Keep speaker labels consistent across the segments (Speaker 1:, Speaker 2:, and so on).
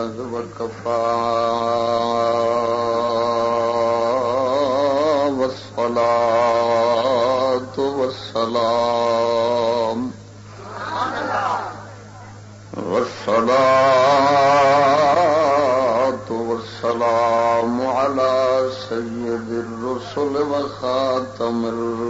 Speaker 1: الله وكفى والصلاة والسلام. والصلاة والسلام على سيد الرسل وخاتم الأنبياء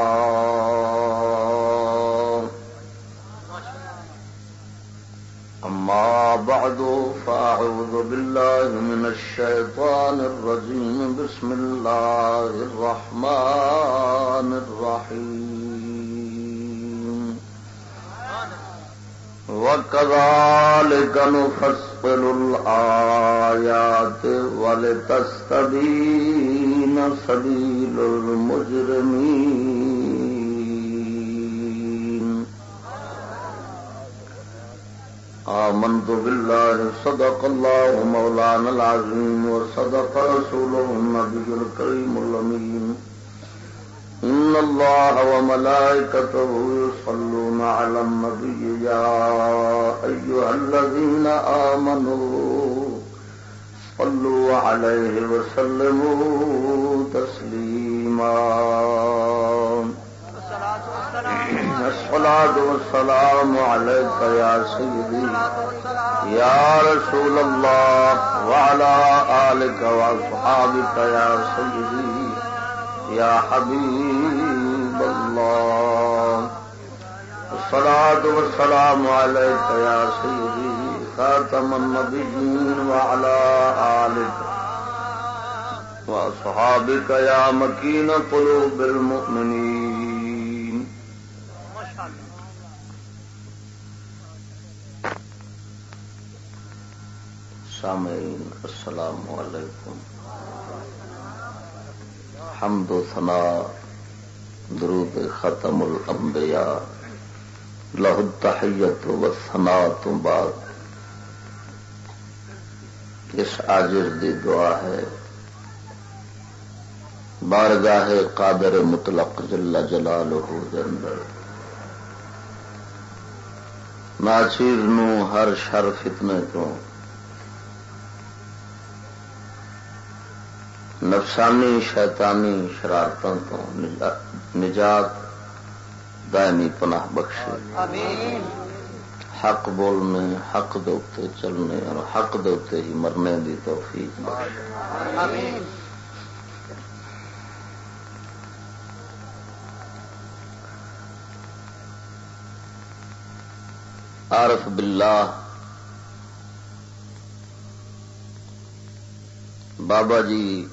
Speaker 1: بعد، فأعوذ بالله من الشيطان الرجيم. بسم الله الرحمن الرحيم. وكذلك نفصل الآيات ولتستبين سبيل المجرمين. آمنت بالله، صدق الله مولانا العظيم، وصدق رسوله النبي الكريم الأمين. إن الله وملائكته يصلون على النبي، يا أيها الذين آمنوا صلوا عليه وسلموا تسليما. الصلاة والسلام عليك يا سيدي، يا رسول الله، وعلى آلك وأصحابك يا سيدي، يا حبيب الله. الصلاة والسلام عليك يا سيدي، خاتم النبيين، وعلى آلك وأصحابك يا مكين قلوب المؤمنين. سامعين السلام عليكم حمد و ثنا درود ختم الانبیاء۔ لہ التحیت و ثنا تو بعد۔ اس آجر دی دعا ہے۔ بارگاہ قادر مطلق جل جلالہ دے ناچیر نو ہر شر فتنے تو نفسانی شیطانی شرارتوں تو نجات دائمی پناہ بخشے۔ حق بولنے حق دوتے چلنے اور حق دوتے ہی مرنے دی توفیق بخشے۔ عارف باللہ۔ بابا جی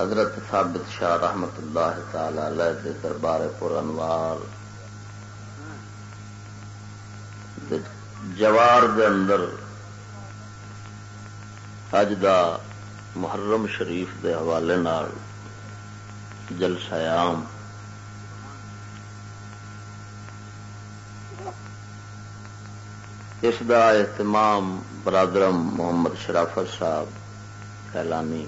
Speaker 1: حضرت ثابت شاہ رحمت اللہ تعالی علیہ دے دربار پور انوار جوار دے اندر اج دا محرم شریف دے حوالے نال جلسہ عام اس دا اہتمام برادرم محمد شرافت صاحب کیلانی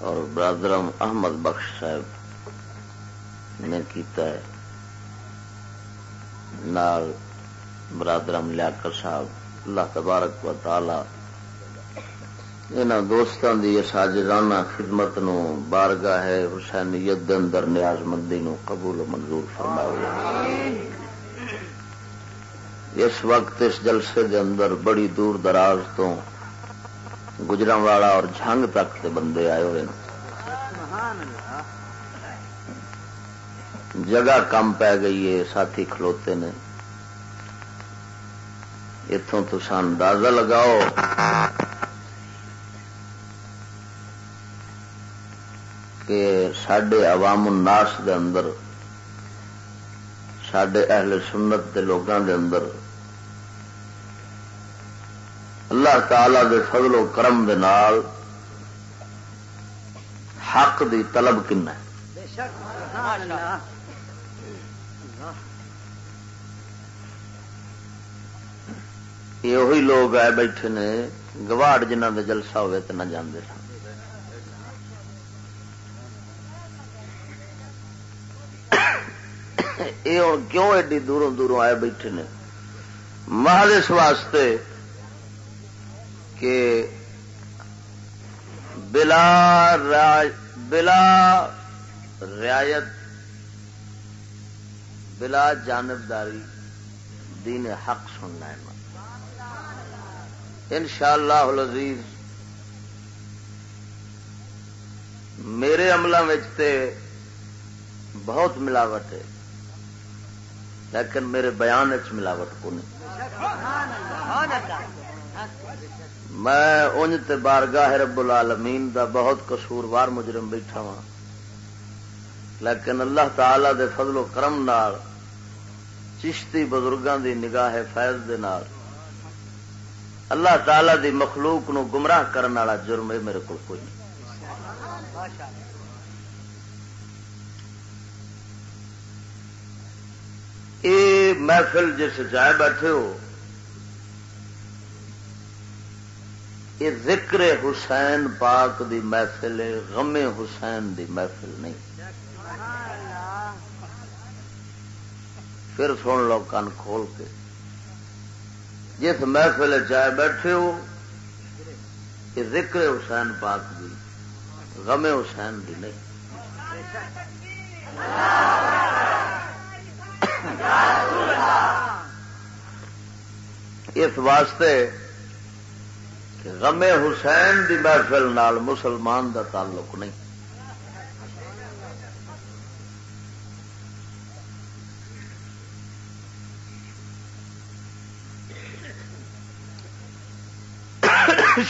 Speaker 1: اور برادرم احمد بخش صاحب نے کیتا ہے۔ نال برادرم لیاقت صاحب، اللہ تبارک و تعالی ان دوستوں کی ساجرانہ خدمت نو بارگاہ ہے حسینیت دے اندر نیاز مندی نو قبول و منظور فرمایا اس وقت اس جلسے دے اندر بڑی دور دراز تو گجرا والا اور جنگ تک کے بندے آئے ہوئے جگہ کم پی گئی ہے، ساتھی کھلوتے نے۔ اتوں تو اندازہ لگاؤ۔ کہ سڈے عوام الناس دے اندر سڈے اہل سنت کے لوگوں دے اندر اللہ تعالی دے فضل و کرم دے نال حق دی طلب کن ہے؟ یہ لوگ آئے بیٹھے نے، گواڑ جنہ دے جلسہ ہوئے تو نہ جانے سن۔ یہ ہوں کیوں ایڈی دوروں دوروں آئے بیٹھے نے؟ محل اس واسطے کہ بلا بلا رعایت، بلا جانبداری دین حق سننا ہے ان شاء اللہ میرے عملوں بہت ملاوٹ ہے، لیکن میرے بیان چ ملاوٹ کو نہیں میں انج تے بارگاہ رب العالمین دا بہت قصوروار مجرم بیٹھا وا لیکن اللہ تعالی دے فضل و کرم نال، چشتی بزرگاں دی نگاہ فیض دے نال، اللہ تعالی دی مخلوق نو گمراہ کرنے والا جرم میرے کو کوئی نہیں۔ اے محفل جس جائے بیٹھے ہو یہ ذکر حسین پاک دی محفل غم حسین دی محفل نہیں۔ پھر سن لو کن کھول کے۔ جس محفل چائے بیٹھے ہو، یہ ذکر حسین پاک دی، غم حسین دی نہیں۔ اس واسطے غم حسین دی محفل نال مسلمان دا تعلق نہیں۔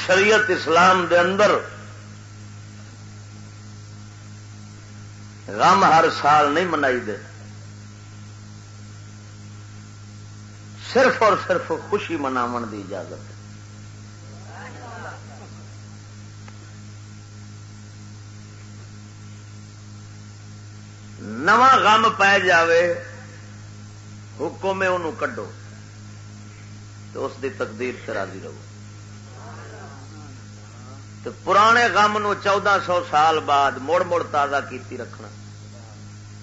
Speaker 1: شریعت اسلام دے اندر غم ہر سال نہیں منائی دے۔ صرف اور صرف خوشی مناو دی اجازت۔ نواں غم پی جائے حکم انہوں کڈو تو اس دی تقدیر سے راضی رہو۔ تو پرانے غم نو چودہ سو سال بعد مڑ مڑ تازہ کیتی رکھنا۔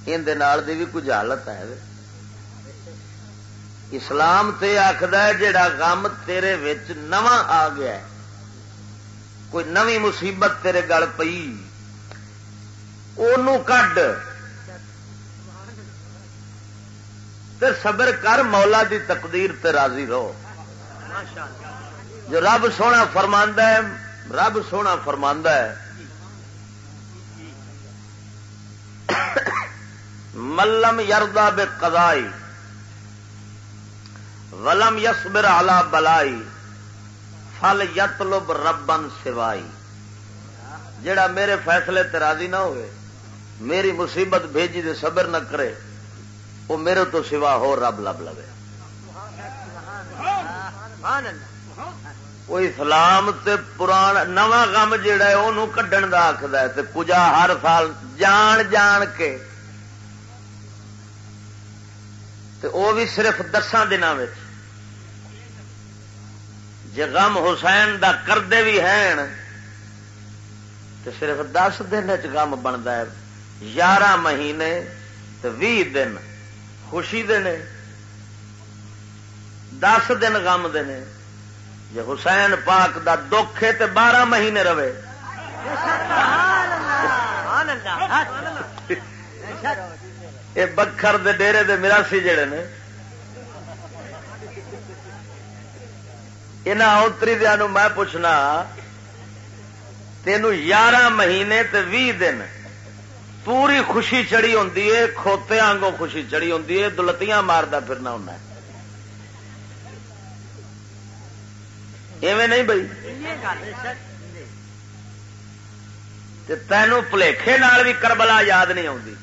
Speaker 1: اندر بھی کچھ حالت ہے۔ اسلام تے آخد جڑا غم تیرے وچ نواں آ گیا ہے، کوئی نوی مصیبت تیرے گل پئی کڈ۔ تے صبر کر، مولا دی تقدیر تے راضی رہو۔ جو رب سونا فرماندا ہے، رب سونا فرماندا ہے۔ ملم یردا بے قدائی ولم یسبر علی بلائی، فل یتلب ربن سوائی۔ جڑا میرے فیصلے تے راضی نہ ہوئے، میری مصیبت بھیجی دے صبر نہ کرے۔ وہ میرے تو سوا ہو رب لب لو وہ اسلام تے پران نواں گم جہا ہے وہ کڈن کا آخد ہے کجا ہر سال جان جان کے۔ تے وہ بھی صرف دسان دنوں جی غم حسین دا کردے بھی ہیں تو صرف دس دن چم بنتا ہے یارہ مہینے بھی دن۔ خوشی دے نے، دس دن غم دے نے۔ جی حسین پاک دا دکھ ہے تو بارہ مہینے رہے۔ یہ بکھر دے ڈیرے دے مراسی جڑے نے یہاں اوتری دیا میں پوچھنا تینوں یارہ مہینے تے بھی دن۔ پوری خوشی چڑی ہوں کھوتے آنگوں خوشی چڑی ہوں دلتیاں مارتا پھرنا ہونا ایویں نہیں بھائی؟ تینوں پلیکھے بھی کربلا یاد نہیں آتی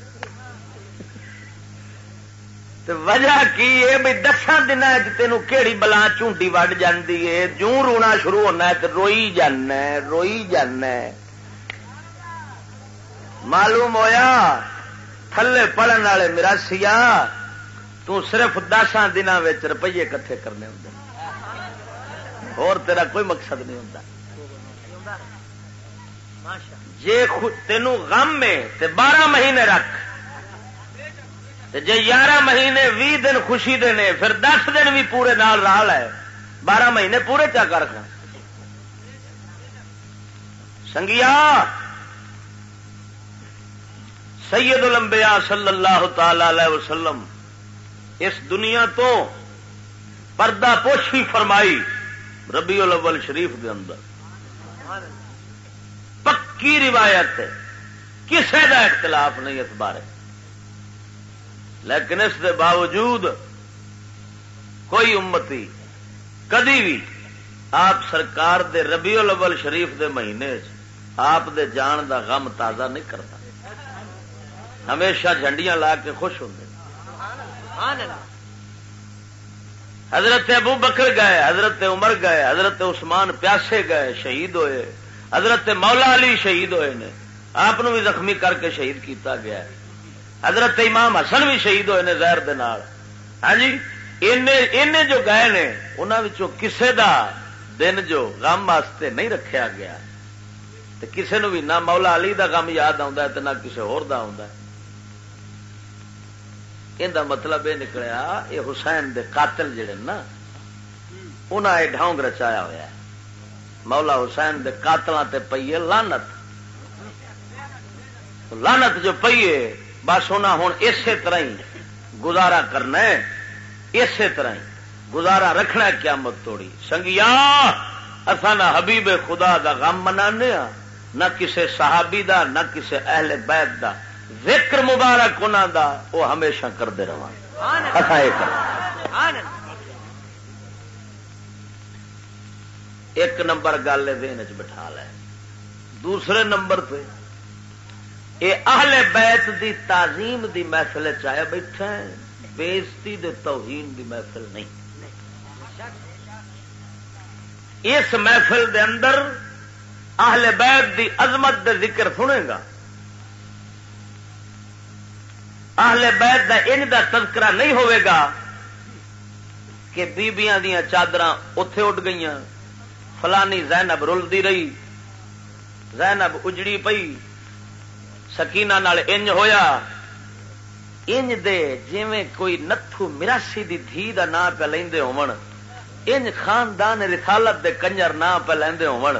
Speaker 1: وجہ کی ہے بھائی؟ دسان دن تینوں کہڑی بلا چونٹی وڈ جاتی ہے۔ جوں رونا شروع ہونا ہے تو روئی جانا روئی جانا معلوم ہویا تھلے پڑھن والے مراسیا صرف دسان دنوں روپیے کٹھے کرنے ہوں اور تیرا کوئی مقصد نہیں ہوتا۔ جی تینوں غم میں تے بارہ مہینے رکھ۔ جی یارہ مہینے بھی دن خوشی دے نے، پھر دس دن بھی پورے نال رال ہے۔ بارہ مہینے پورے چا کر سنگیا سید الانبیاء صلی اللہ تعالی علیہ وسلم اس دنیا تو پردہ پوشی فرمائی ربی الاول شریف دے اندر۔ پکی روایت کسی کا اختلاف نہیں اس بارے۔ لیکن اس دے باوجود کوئی امتی کدی بھی آپ سرکار دے ربی الاول شریف دے مہینے آپ دے جان دا غم تازہ نہیں کرتا۔ ہمیشہ جھنڈیاں لا کے خوش ہوں حضرت ابو بکر گئے، حضرت عمر گئے، حضرت عثمان پیاسے گئے، شہید ہوئے۔ حضرت مولا علی شہید ہوئے نے۔ آپ بھی زخمی کر کے شہید کیتا گیا ہے۔ حضرت امام حسن بھی شہید ہوئے نے زہر دے ہاں جی ان جو گئے نے انہوں کسے دا دن جو غم واسطے نہیں رکھیا گیا۔ کسے نو بھی نہ مولا علی دا غم یاد آتا ہے نہ کسی ہور دا یہ مطلب یہ نکلیا یہ حسین دے قاتل جڑے نا انہیں یہ ڈھونگ رچایا ہوا مولا حسین دے قاتل تے پیے لانت لانت جو پیے بس انہیں ہوں اسی طرح ہی گزارا کرنا ہے اسی طرح ہی گزارا رکھنا قیامت توڑی سنگیا اصا نہ حبیب خدا دا غم منا نہ کسے صحابی دا نہ کسے اہل بیت دا ذکر مبارک انہوں دا، وہ ہمیشہ کرتے رہا ایک نمبر گل دین چ بٹھا لے۔ دوسرے نمبر پہ یہ اہل بیت دی تعظیم دی محفل چایا بیٹھا ہے۔ بےزتی دے توہین دی محفل نہیں۔ اس محفل دے اندر اہل بیت دی عظمت دے ذکر سنے گا۔ اہل بیت دا ان دا تذکرہ نہیں ہوئے گا کہ بیبیاں دیا چادر اتے اڈ گئی فلانی زینب رلدی رہی۔ زینب اجڑی پئی۔ سکینہ نال انج ہویا۔ انج دے جویں کوئی نتھو مراسی دی دھی دا نام پہ لیندے ہون۔ انج خاندان رسالت دے کنجر نام پہ لیندے ہون۔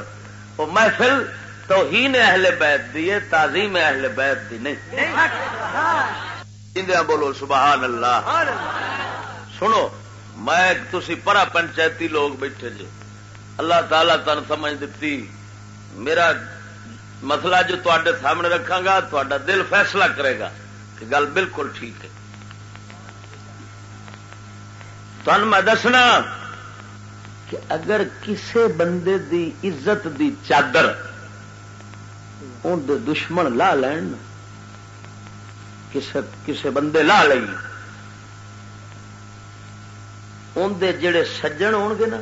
Speaker 1: وہ محفل توہین اہل بیت دی ہے، تعظیم اہل بیت دی نہیں۔ بولو سبحان اللہ۔ سنو میں تھی پرا پنچایتی لوگ بیٹھے جی اللہ تعالی تن سمجھ دیتی میرا مسئلہ جو تے سامنے رکھا گا تا دل فیصلہ کرے گا کہ گل بالکل ٹھیک ہے۔ تن میں دسنا کہ اگر کسے بندے دی عزت دی چادر ان دشمن لا لین کسے کسے بندے لا لئی۔ اندر جڑے سجن ہو گے نا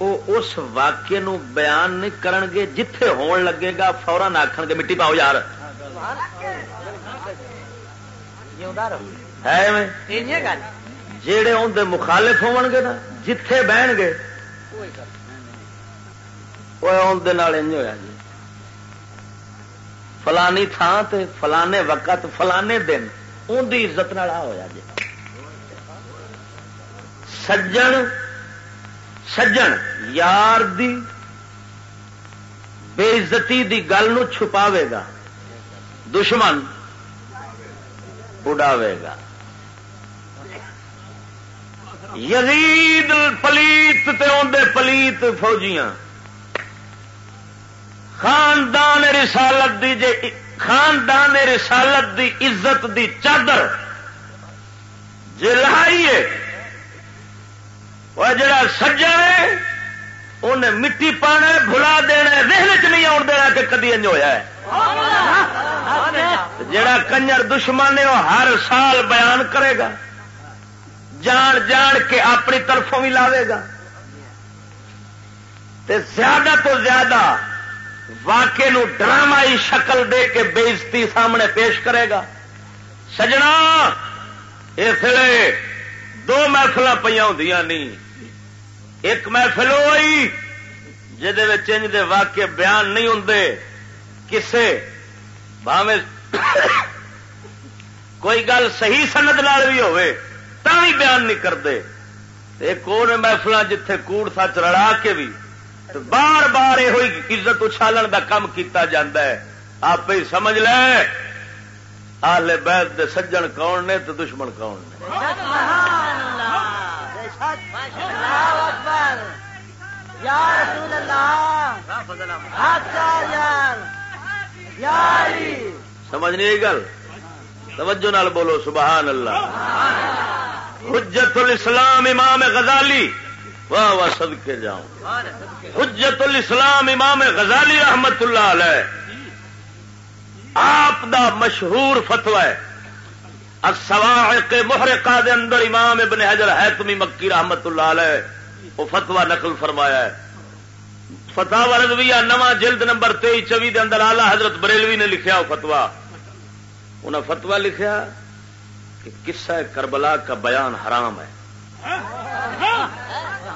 Speaker 1: وہ اس واقعے نو بیان نہیں کرن گے جتھے ہون لگے گا فورن آخ گے مٹی پاؤ یار۔ جڑے اندر مخالف ہو گے نا جتھے بہن گے وہ اندر ہوا جی۔ فلانی تھان تے فلانے وقت، فلانے دن ان کی عزت ہوا جی سجن سجن، یار دی بےزتی دی گل نو چھپاوے گا۔ دشمن اڈاوے گا۔ یزید پلیت تے اندر پلیت فوجیاں۔ خاندان رسالت دی جے خاندان رسالت دی عزت دی چادر جی لائیے وہ جڑا سجا ہے انہیں مٹی پانا بلا دینا ذہن چ نہیں آن دینا کہ کدی انج ہوا ہے۔ جڑا کنجر دشمن ہے، وہ ہر سال بیان کرے گا۔ جان جان کے اپنی طرفوں بھی لاوے گا۔ تے زیادہ تو زیادہ واقع نو ڈرامائی شکل دے کے بےزتی سامنے پیش کرے گا۔ سجنا، اس لیے دو محفل پہ ہوں ایک محفل ہوئی جہد واقع بیان نہیں ہوں کسے بھاوے کوئی گل صحیح سند لال بھی ہوئے تا بھی بیان نہیں کرتے ایک اور محفل جتھے کوڑ سچ رلا کے بھی بار بار یہ عزت اچھالن کا کام کیا جا آپ ہی سمجھ لے۔ آلے بیت دے سجن کون نے تو دشمن کون نے؟ سمجھ نہیں گل؟ توجہ نال بولو سبحان اللہ۔ حجت الاسلام امام غزالی۔ واہ واہ سد کے جاؤں۔ حجت الاسلام امام غزالی رحمت اللہ علیہ۔ آپ دا مشہور فتوا ہے۔ محرقہ دے اندر امام ابن حجر حیتمی مکی رحمت اللہ علیہ وہ فتوا نقل فرمایا ہے۔ فتح رضویہ نواں جلد نمبر تئی چوی دے اندر آلہ حضرت بریلوی نے لکھا وہ فتوا انہیں فتوا لکھا کہ قصہ کربلا کا بیان حرام ہے۔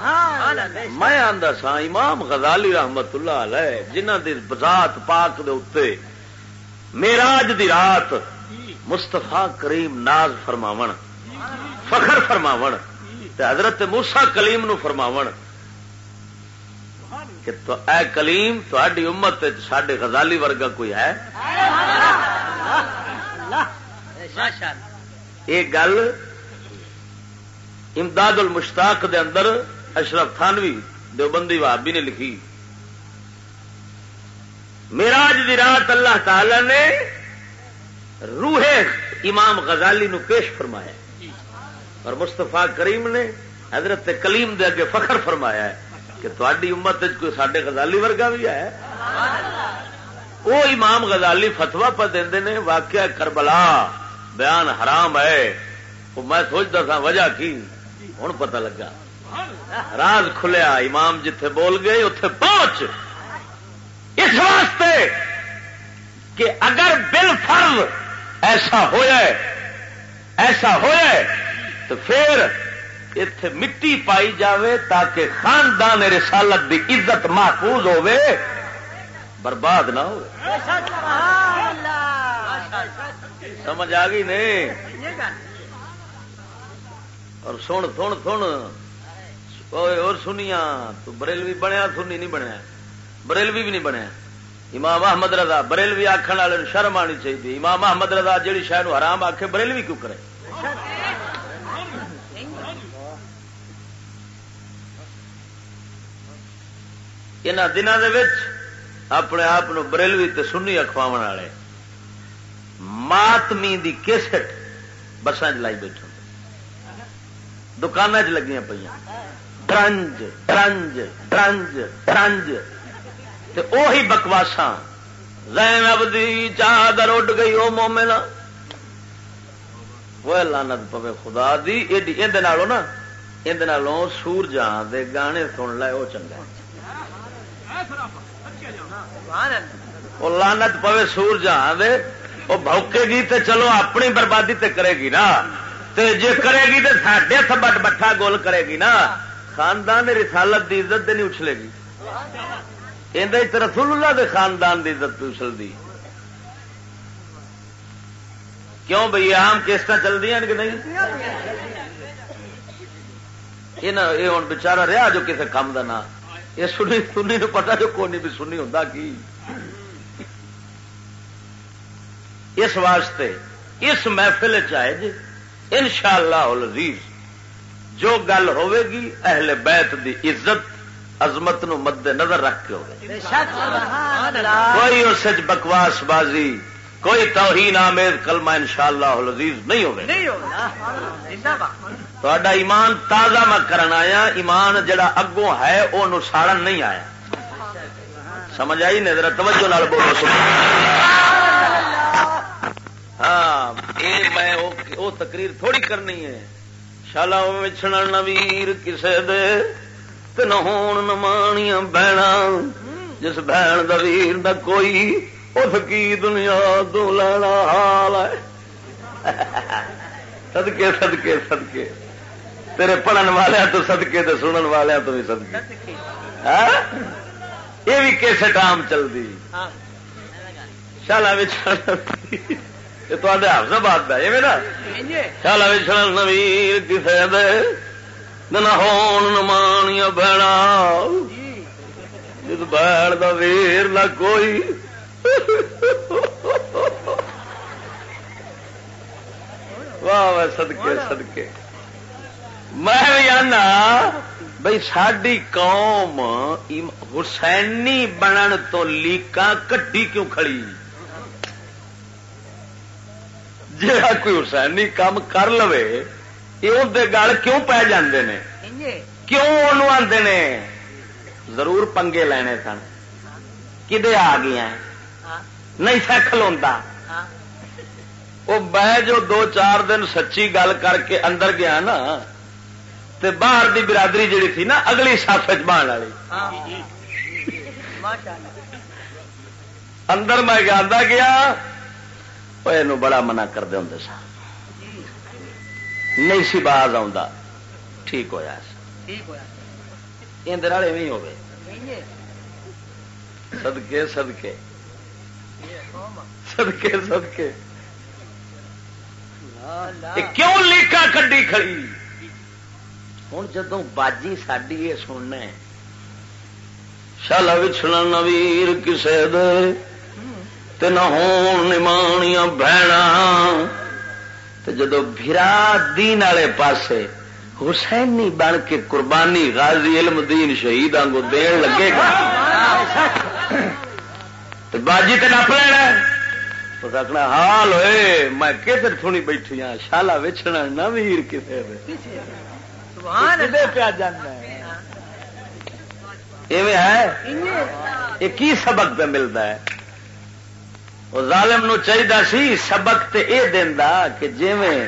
Speaker 1: میں آدھا سا امام غزالی رحمت اللہ علیہ جنہ دی بذات پاک دے اتنے میراج دی رات مستفا کریم ناز فرماو فخر فرماو حضرت موسا کلیم نو فرماو کہ تو اے کلیم تھی امت سڈے غزالی ورگا کوئی ہے؟ یہ گل امداد المشتاق دے اندر اشرف تھانوی، دیوبندی وابی نے لکھی۔ میراج دی رات اللہ تعالی نے روح امام غزالی نو پیش فرمایا اور مستفا کریم نے حضرت کلیم دے اگے فخر فرمایا ہے کہ تاری امت کوئی سڈے غزالی ورگا بھی ہے۔ وہ امام غزالی فتوا پہ دے نے واقعہ کربلا بیان حرام ہے۔ وہ میں سوچتا تھا وجہ کی؟ ہوں پتہ لگا۔ راز کھلیا، امام جتھے بول گئے اتے پہنچ۔ اس واسطے کہ اگر بل فرض ایسا ہوا ایسا ہوا تو پھر اتے مٹی پائی جاوے تاکہ خاندان رسالت دی عزت محفوظ ہوے برباد نہ ہو سمجھ آ گئی نہیں؟ اور سن سن سن۔ اور سنیا تو بریلوی بنیا، سنی نہیں بنیا۔ بریلوی بھی نہیں بنیا۔ امام احمد رضا، بریلوی آخر والے شرم آنی چاہیے امام احمد رضا جہی شہر حرام آخے بریلوی کیوں کرے؟ ان دنوں اپنے آپ بریلوی تے سنی اخوا والے۔ ماتمی دی کیسٹ بسان چلائی بیٹھے دکان چ لگی پہ ٹرنج ٹرنج ٹرنج ٹرنج اوہی بکواسا زینب دی چادر اڈ گئی وہ مومنا وہ لانت پوے خدا دی یہ نا یہ سورجان دے گانے سن لے وہ چنگا وہ لانت پوے سورجان دے وہ بوکے گی تے چلو اپنی بربادی تے کرے گی نا۔ تے جے کرے گی تے ساڈے تھبٹ بٹھا گول کرے گی نا۔ خاندان رسالت دی عزت نہیں اچھلے گی۔ رسول اللہ دے خاندان کی عزت پوچھل دی۔ کیوں بھائی آم کیسٹ چل دیا کہ نہیں؟ یہ ہوں بچارا رہا جو کسی کام کا نام۔ یہ سنی سنی تو پتا جو کون بھی سنی ہوں کی۔ اس واسطے اس محفل چاہے جی۔ ان شاء اللہ جو گل ہوے گی اہل بیت دی عزت عظمت نو مد نظر رکھ کے ہوگی کوئی اس بکواس بازی کوئی توہین آمیز کلمہ ان شاء اللہ لذیذ نہیں ہوگا ایمان تازہ میں کرنا آیا ایمان جڑا اگوں ہے وہ نسارن نہیں آیا۔ سمجھ آئی؟ نہیں ذرا توجہ لال بولو۔ ہاں میں وہ تقریر تھوڑی کرنی ہے۔ شالا وچھڑ نویر کسے دے نہ ہون نمانیاں بہنا جس بہن دا ویر دا کوئی اس کی دنیا تو لینا حال ہے سدکے سدکے سدکے تیرے پڑھن والے تو سدکے تو سنن والے تو بھی سدکے ہاں؟ یہ بھی کیسے ٹام چلتی شالا بچھڑ یہ تو حافظ بات ہے نا شالا بچھڑ نویر کسے دے نہ ہون نمانیاں بہنا جس بہن کا ویر نہ کوئی واہ واہ سدکے سدکے میں بھی آنا بھائی ساری قوم حسینی بنن تو لیکا کٹی کیوں کھڑی جا کوئی حسینی کام کر لو یہ گل کیوں پی جاندے نے؟ کیوں آتے نے؟ ضرور پنگے لینے سن۔ کدے آ گیا؟ نہیں سکھ لوگ وہ بہ جو دو چار دن سچی گل کر کے اندر گیا نا تے باہر دی برادری جڑی تھی نا اگلی سف بان والی۔ اندر میں گیا گیا یہ بڑا منع کرتے ہوں سا۔ نہیں سی باز آ ٹھیک ہوا اندر نہیں ہوگی سدکے سدکے سدکے سدکے کیوں لیکا کڈی کھڑی؟ ہوں جدو باجی ساری یہ سننا شالا بچھنا نویر کسے دے نہ ہون نمانیاں بہنا جدو برا دین والے پاسے حسینی بن کے قربانی غازی علم دین شہید آنگو دین لگے گا باجی تو نپ لینا آخنا حال ہوئے میں کدھر تھوڑی بیٹھی ہاں شالا وچنا نہ ویر کسی پیا جانا ہے یہ کی سبق پہ ملتا ہے وہ ظالم نو چاہیے سی، سبق تے اے دینا کہ جیویں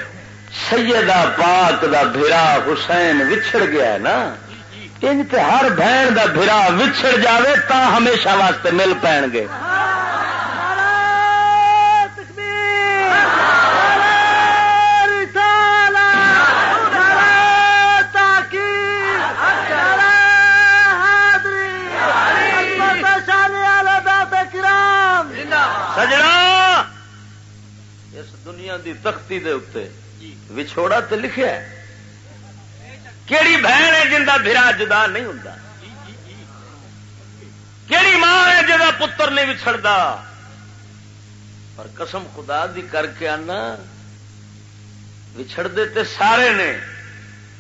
Speaker 1: سیدہ پاک دا بھیرا حسین وچھڑ گیا ہے نا ان تے ہر بہن دا بھیرا وچھڑ جاوے تا ہمیشہ واسطے مل پے گے۔ دنیا دی تختی دے اتنے وچھوڑا تو لکھا کیڑی بہن ہے جن کا برا جدا نہیں ہوں کیڑی ماں ہے جا پتر نہیں وچھڑتا پر قسم خدا دی کر کے آنا وچھڑتے تے سارے نے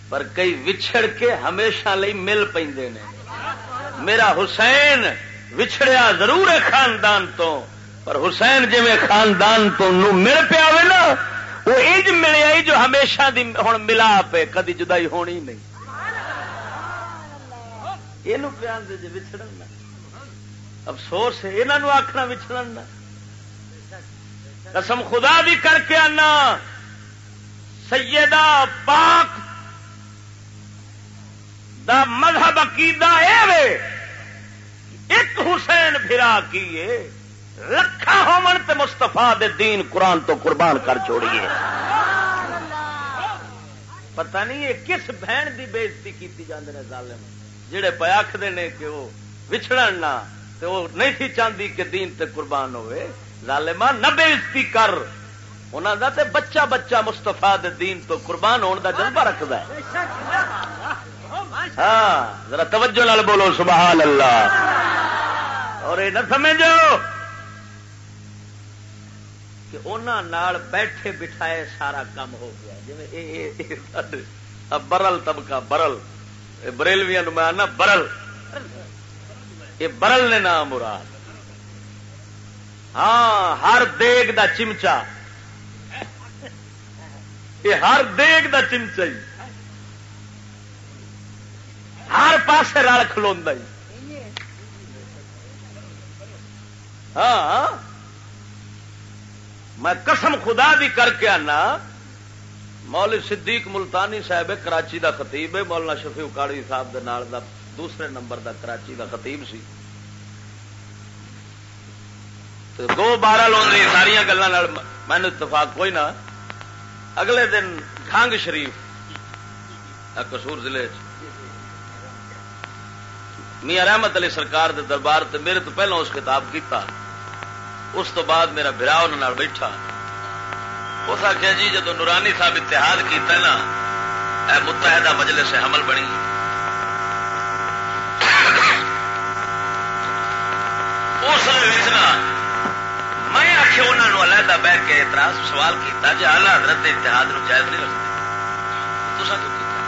Speaker 1: پر کئی وچھڑ کے ہمیشہ لئی مل پہ میرا حسین وچھڑیا ضرور ہے خاندان تو۔ پر حسین جی خاندان تو مل پیا ہوئے نا، وہ اج ملے جو ہمیشہ دی ہوں ملا پے کدی جدائی ہونی نہیں۔ یہ جی بچھڑ افسوس ہے یہاں آخنا بچھڑ قسم خدا بھی کر کے آنا۔ سیدہ پاک دا مذہب عقیدہ اے وے ایک حسین پھرا کیے۔ لکھا ہومن تے مستفا دے دین قرآن تو قربان کر چھوڑیے۔ پتہ نہیں یہ کس بہن دی بےزتی کی جاندے نے ظالم۔ جڑے پہ آخر نے کہ وہ وچھڑن نہ، تے وہ نہیں تھی چاہتی کہ دین تے قربان ہوئے۔ ظالما نہ بےزتی کر۔ انہوں دا تے بچہ بچہ مستفا دے دین تو قربان ہونے دا جذبہ رکھتا ہے۔ ہاں ذرا توجہ نال بولو، سبحان اللہ۔ اور یہ نہ سمجھو۔ کہ انہوں بیٹھے بٹھائے سارا کام ہو گیا۔ جی برل طبقہ، برل۔ بریلویا میں آنا برل۔ یہ برل نے نام مراد۔ ہاں ہر دیگ دا چمچا۔ یہ ہر دیگ دا چمچا ہی۔ ہر پاسے رل کھلوا ہاں۔, ہاں۔ میں قسم خدا بھی کر کے آنا مول صدیق ملتانی صاحب کراچی دا خطیب ہے، مولانا شفیع اکاڑی صاحب دے نال دا دوسرے نمبر دا کراچی دا خطیب سی۔ دو بارہ لوگ ساریا گلوں مینو اتفاق کوئی نہ اگلے دن کھنگ شریف کسور ضلع میاں رحمت علی سرکار دے دربار تے میرے تو پہلے اس کتاب کیتا۔ اس تو بعد میرا برا انہوں بیٹھا۔ اس آخیا جی جب نورانی صاحب اتحاد کیتا نا، اے متحدہ مجلس حمل بنی۔ اس میں آخیا انہوں علیحدہ بہ کے اعتراض سوال کیتا جی آلہ حضرت اتحاد نو جائز نہیں لگتے تو کیوں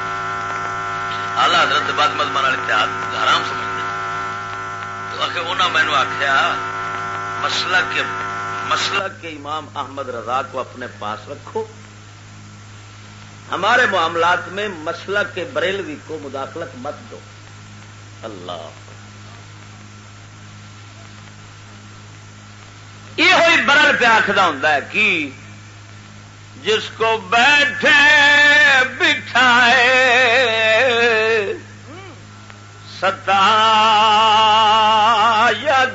Speaker 1: آلہ حضرت بد مدمن والے اتحاد حرام سمجھتے تو آخر انہوں نے مینو آخیا مسئلہ کے مسئلہ کے امام احمد رضا کو اپنے پاس رکھو۔ ہمارے معاملات میں مسئلہ کے بریلوی کو مداخلت مت دو۔ اللہ۔ یہ ہوئی برل پہ آخر ہوں کہ جس کو بیٹھے بٹھائے ستا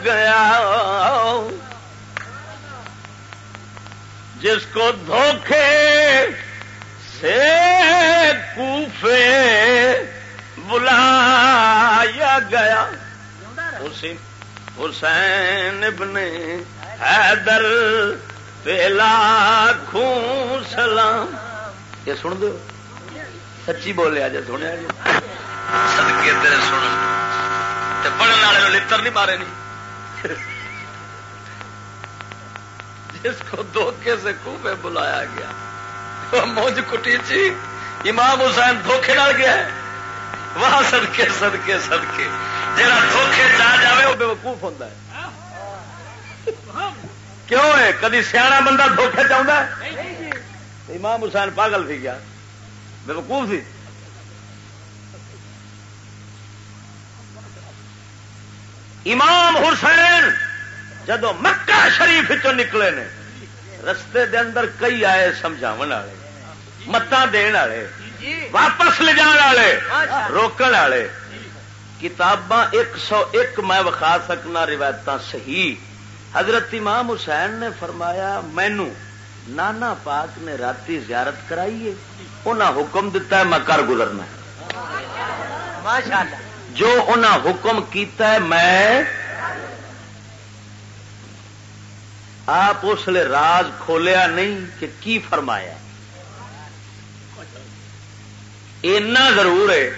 Speaker 1: گیا جس کو دھوکے سے کوفے بلایا گیا، حسین ابن حیدر، پیلا خون سلام یہ سن دو۔ سچی بولیا جی سنیا جی سدکے تیرے سن پڑھنے والے لڑ نہیں مارے نہیں جس کو دھوکے سے خوبے بلایا گیا۔ موج کٹی چی امام حسین دھوکے نال گیا ہے۔ وہاں سدکے سدکے سدکے جا دھوکے جا جائے وہ بے وقوف ہوتا ہے۔ کیوں ہے؟ کدی سیاح بندہ دھوکے چاہتا ہے؟ امام حسین پاگل تھی گیا۔ بے وقوف تھی۔ امام حسین جدو مکہ شریف چ نکلے نے رستے دے اندر کئی آئے سمجھا والے متا والے واپس لے جان والے روکن والے۔ کتاباں ایک سو ایک میں وکھا سکنا روایت صحیح۔ حضرت امام حسین نے فرمایا مینو نانا پاک نے راتی زیارت کرائیے انہیں حکم دیتا ہے میں کر گزرنا جو انہیں حکم کیتا ہے میں آپ اس لیے راز کھولیا نہیں کہ کی فرمایا اینا ضرور ہے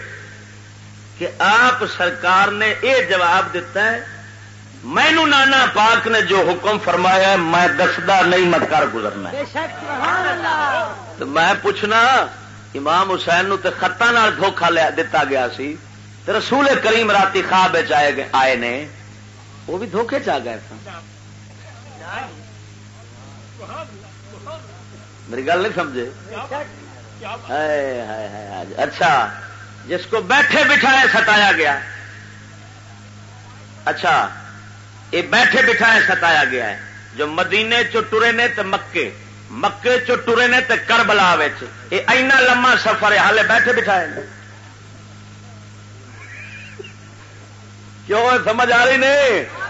Speaker 1: کہ آپ سرکار نے یہ جواب دیتا ہے مینو نانا پاک نے جو حکم فرمایا میں دستا نہیں میں کر گزرنا تو میں پوچھنا امام حسین نو خطا دھوکھا دتا گیا سی رسول کریم راتی خواب آئے نے وہ بھی دھوکھے چ گئے میری گل نہیں سمجھے؟ اچھا جس کو بیٹھے بٹھائے ستایا گیا۔ اچھا یہ بیٹھے بٹھائے ستایا گیا ہے۔ جو مدینے چو ٹرے نے تو مکے مکے چو ٹرے نے تو کربلا یہ اینا لما سفر ہے ہالے بیٹھے بٹھائے کیوں؟ سمجھ آ رہی نہیں؟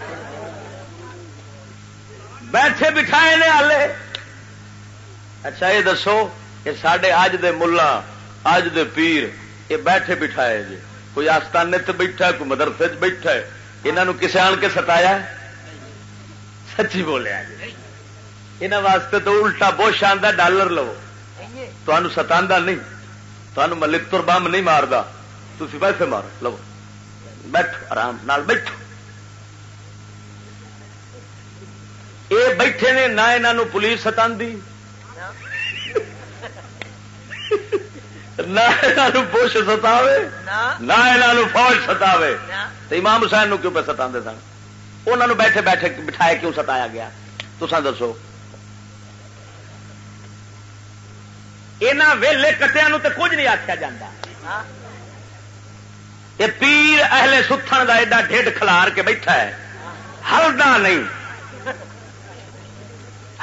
Speaker 1: بیٹھے بٹھائے نے ہالے اچھا یہ دسو کہ سڈے اج دے ملا اج دے پیر، یہ بیٹھے بٹھائے جی۔ کوئی آستانے تے بیٹھا ہے کوئی مدرسے بیٹھا ہے۔ یہاں کسے آن کے ستایا سچی بولیا جی۔ یہاں واسطے تو الٹا بہت شاندار ڈالر لو۔ تو ستا نہیں۔ تمہیں ملک تر بم نہیں مارتا تھی پیسے مار لو۔ بیٹھو، آرام نال بیٹھو۔ یہ بیٹھے نے نہ یہاں پولیس ستا نہ بش ستا نہ۔ فوج ستا امام حسین نو کیوں پہ ستا سن؟ انہوں بیٹھے بیٹھے بٹھائے کیوں ستایا گیا؟ تو دسو۔ یہاں ویلے کٹیا تو کچھ نہیں آخیا جا یہ پیر اہل ستھن کا ایڈا ڈھڈ کھلار کے بیٹھا ہے۔ ہلدا نہیں۔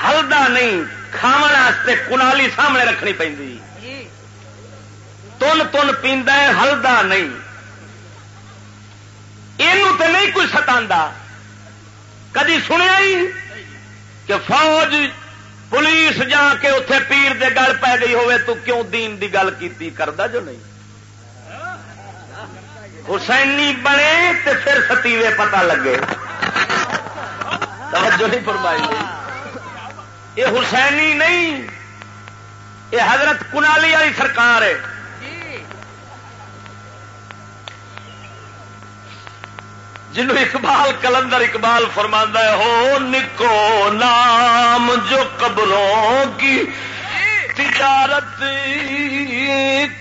Speaker 1: ہلدا نہیں کھانے کنالی سامنے رکھنی پہ تن تن پیندا ہے ہلدا نہیں۔ یہ نہیں کوئی ستا کدی سنیا ہی؟ کہ فوج پولیس جا کے اتے پیر دے گل پی گئی ہوئے تو کیوں دین دی گل کی کردا جو نہیں۔ حسینی بنے تو پھر ستیوے پتہ لگے۔ توجہ نہیں فرمائی۔ یہ حسینی نہیں، یہ حضرت کنالی والی سرکار ہے۔ جنو اقبال کلندر اقبال فرما ہے، ہو نکو نام جو قبروں کی تجارت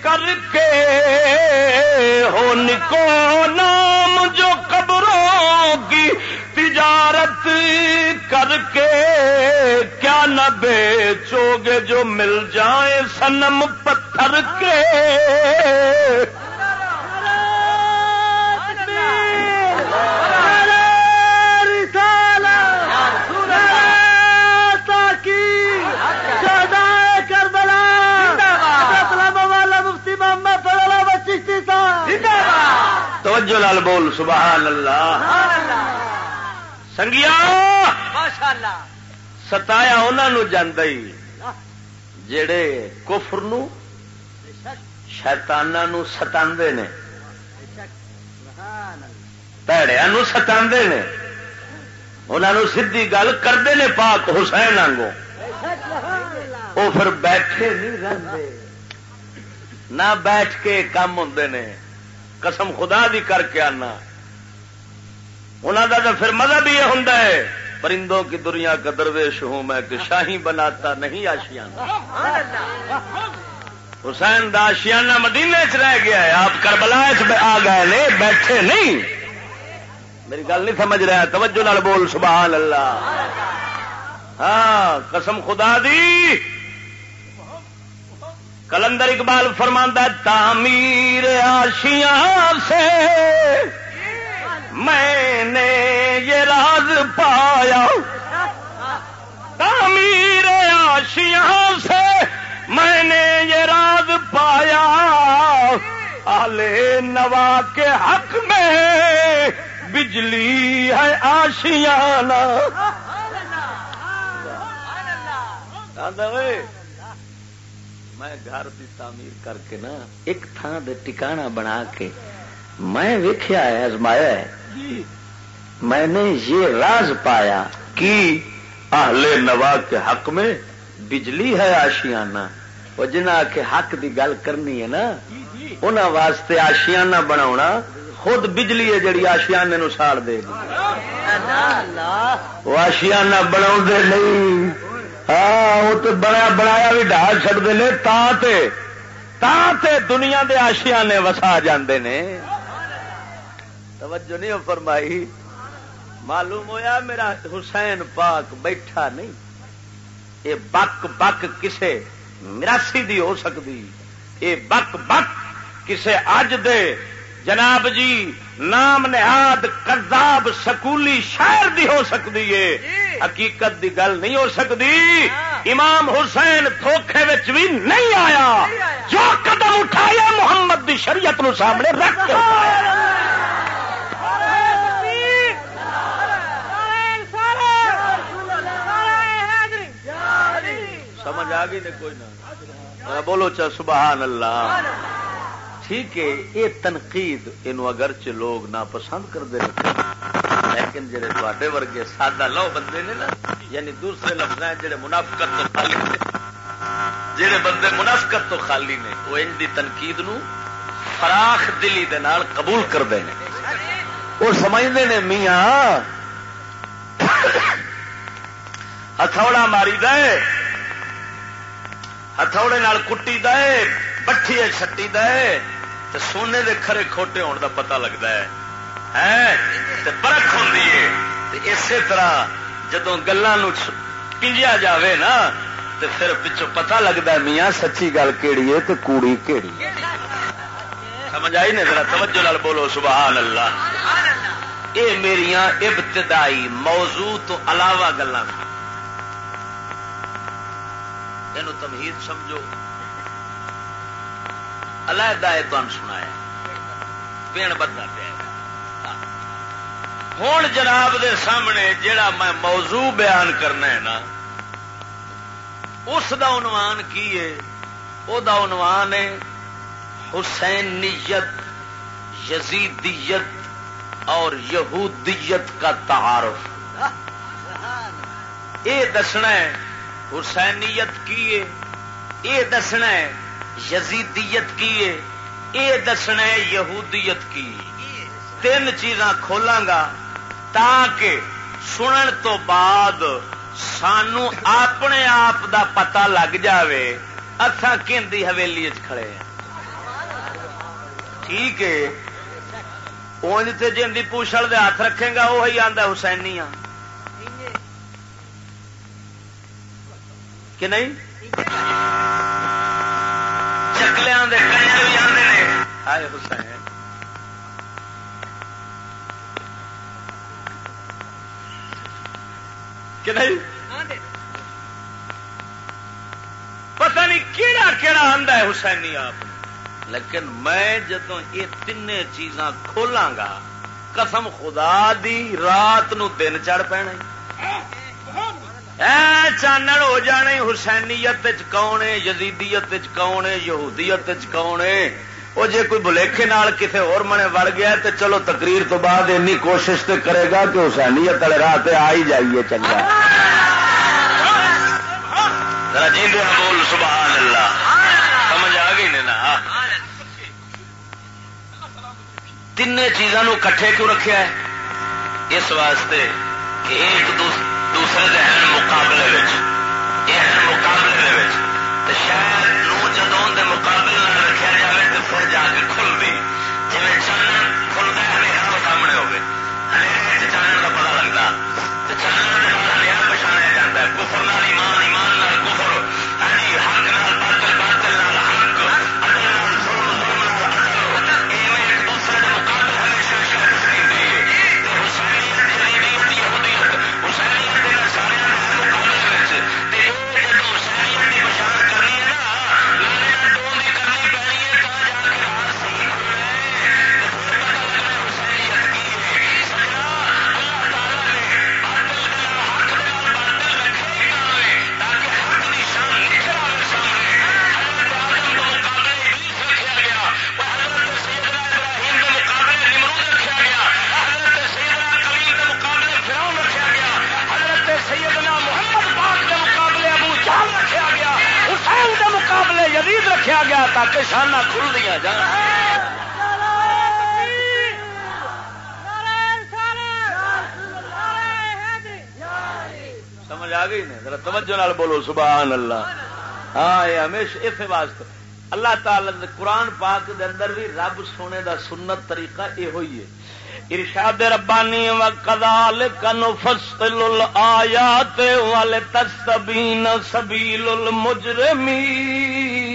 Speaker 1: کر کے، ہو نکو نام جو قبروں کی تجارت کر کے کیا نہ بیچو گے جو مل جائیں سنم پتھر کے؟ توجہ لال بول سبحان اللہ۔ سنگیا ستایا انہوں جانا ہی جڑے کفر شیتانا ستا نے پیڑیا ستا نے انہوں سی گل کرتے ہیں پاک حسین آگوں وہ پھر بیٹھے نہیں رہتے نہ بیٹھ کے کام ہوں نے قسم خدا دی کر کے آنا انہوں کا تو پھر مذہب یہ ہوں پرندوں کی دنیا کا درویش ہوں میں کہ شاہی بناتا نہیں آشیانہ۔ حسین دا آشیانہ مدینے چ رہ گیا ہے، آپ کربلا آ گئے نے، بیٹھے نہیں۔ میری گل نہیں سمجھ رہا، توجہ نال بول، سبحان اللہ۔ ہاں قسم خدا دی۔ کلندر اقبال فرماندہ تعمیر آشیاں سے۔ میں نے یہ راز پایا۔ تعمیر آشیاں سے میں نے یہ راز پایا۔ آلے نوا کے حق میں بجلی ہے آشیانہ میں گھر کی تعمیر کر کے نا ایک تھان دے ٹکانا بنا کے میں ویخیا ہے ازمایا ہے۔ میں نے یہ راز پایا کہ اہل نوا کے حق میں بجلی ہے آشیانہ۔ وہ جنہ کے حق دی گل کرنی ہے نا ان واسطے آشیانہ بنا خود بجلی ہے جڑی آشیانے نو ساڑ دے گی وہ آشیانہ بنا نہیں۔ ہاں وہ تو بڑا بنایا بھی ڈال چڑتے ہیں تے دنیا دے آشیا نے وسا جاندے نے۔ توجہ نہیں فرمائی۔ معلوم ہویا میرا حسین پاک بیٹھا نہیں۔ یہ بک بک کسے مراسی دی ہو سکتی یہ بک بک کسے اج دے۔ جناب جی نام نہاد کرداب سکولی شہر دی ہو سکتی ہے حقیقت دی گل نہیں ہو سکتی امام حسین دھوکھے بھی نہیں آیا۔ جو قدم اٹھایا محمد دی شریعت نو سامنے رکھ کے۔ سمجھ آ گئی کوئی نہ بولو چا سبحان اللہ۔ ٹھیک ہے یہ تنقید یہ اگرچہ لوگ ناپسند کرتے لیکن جڑے تے ورگے سادہ لو بندے نے نا یعنی دوسرے لفظ جڑے منافقت تو خالی نے۔ جڑے بندے منافقت تو خالی نے، وہ ان دی تنقید نو فراخ دلی دے نال قبول کرتے ہیں وہ سمجھتے ہیں میاں، ہتھوڑا ماری دے۔ ہتھوڑے کٹی دے، بٹھی چھٹی دے تو سونے دے کھرے کھوٹے ہونے دا پتہ لگتا ہے۔ برق ہوں اسی طرح جدو گلوں پنجیا جاوے نا تو پھر پچھو پتہ لگتا ہے میاں سچی گل کہڑی ہے تو کوڑی کہڑی سمجھ آئی نہیں ذرا؟ توجہ لال بولو سبحان اللہ یہ میرا ابتدائی موضوع تو علاوہ گلان یہ تمہید سمجھو۔ علیحدہ تمہیں سنایا۔ پین بدلا پیا ہوں جناب دے سامنے جڑا میں موضوع بیان کرنا ہے نا اس دا عنوان کی ہے؟ او دا عنوان ہے حسینیت یزیدیت اور یہودیت کا تعارف۔ یہ دسنا ہے حسینیت کی ہے یہ دسنا ہے یزیدیت کی ہے یہ دسنا ہے یہودیت کی تین چیزاں کھولاں گا تاکہ سنن تو بعد سانو اپنے آپ دا پتہ لگ جاوے۔ اتھا کھندی حویلی کھڑے ہیں۔ ٹھیک ہے۔ اونج تے جن دی پوچھل دے ہاتھ رکھے گا وہی آندا حسینی ہاں کہ نہیں؟ چکلیاں دے کنجر بھی ہائے حسین۔ کہ نہیں؟ پتہ نہیں کیڑا کیڑا آندا ہے حسینی آپ لیکن میں جدو یہ تین چیزاں کھولاں گا قسم خدا دی رات نو دن چڑھ پینا اے چانن ہو جانے، حسینیت کون ہے، یزیدیت کون ہے، یہودیت کون ہے؟ وہ جے کوئی بلیکھے نال کسے اور منے وڑ گیا تو چلو تقریر تو بعد اینی کوشش تے کرے گا کہ حسینیت والے راہ تے آ ہی جائیے چنگا۔ جی بول، سبحان اللہ۔ سمجھ آ گئی نا؟ تین چیزوں کٹھے کیوں رکھا ہے؟ اس واسطے کہ ایک دوسرے دوسرے دہن مقابلے مقابلے شاید جدوں کے مقابلے رکھا جائے تو پھر جا کے کھلتی جی چانن کھلتا ہے ہمیشہ وہ سامنے ہوگی چانن کا پتا لگتا چانن ہمیشہ پچھاڑیا جاتا ہے، کفر نال ایمان ایمان رکھا گیا تاکہ شانہ کھل دیا جان۔ سمجھ آ گئی نا ذرا توجہ نال بولو، سبحان اللہ۔ ہاں یہ ہمیشہ اس واسطے۔ اللہ تعالی قرآن پاک دے اندر بھی رب سونے دا سنت طریقہ یہ ہوئی ہے۔ ارشاد ربانی و کذالک نفصل الآیات ولتستبین سبیل المجرمین۔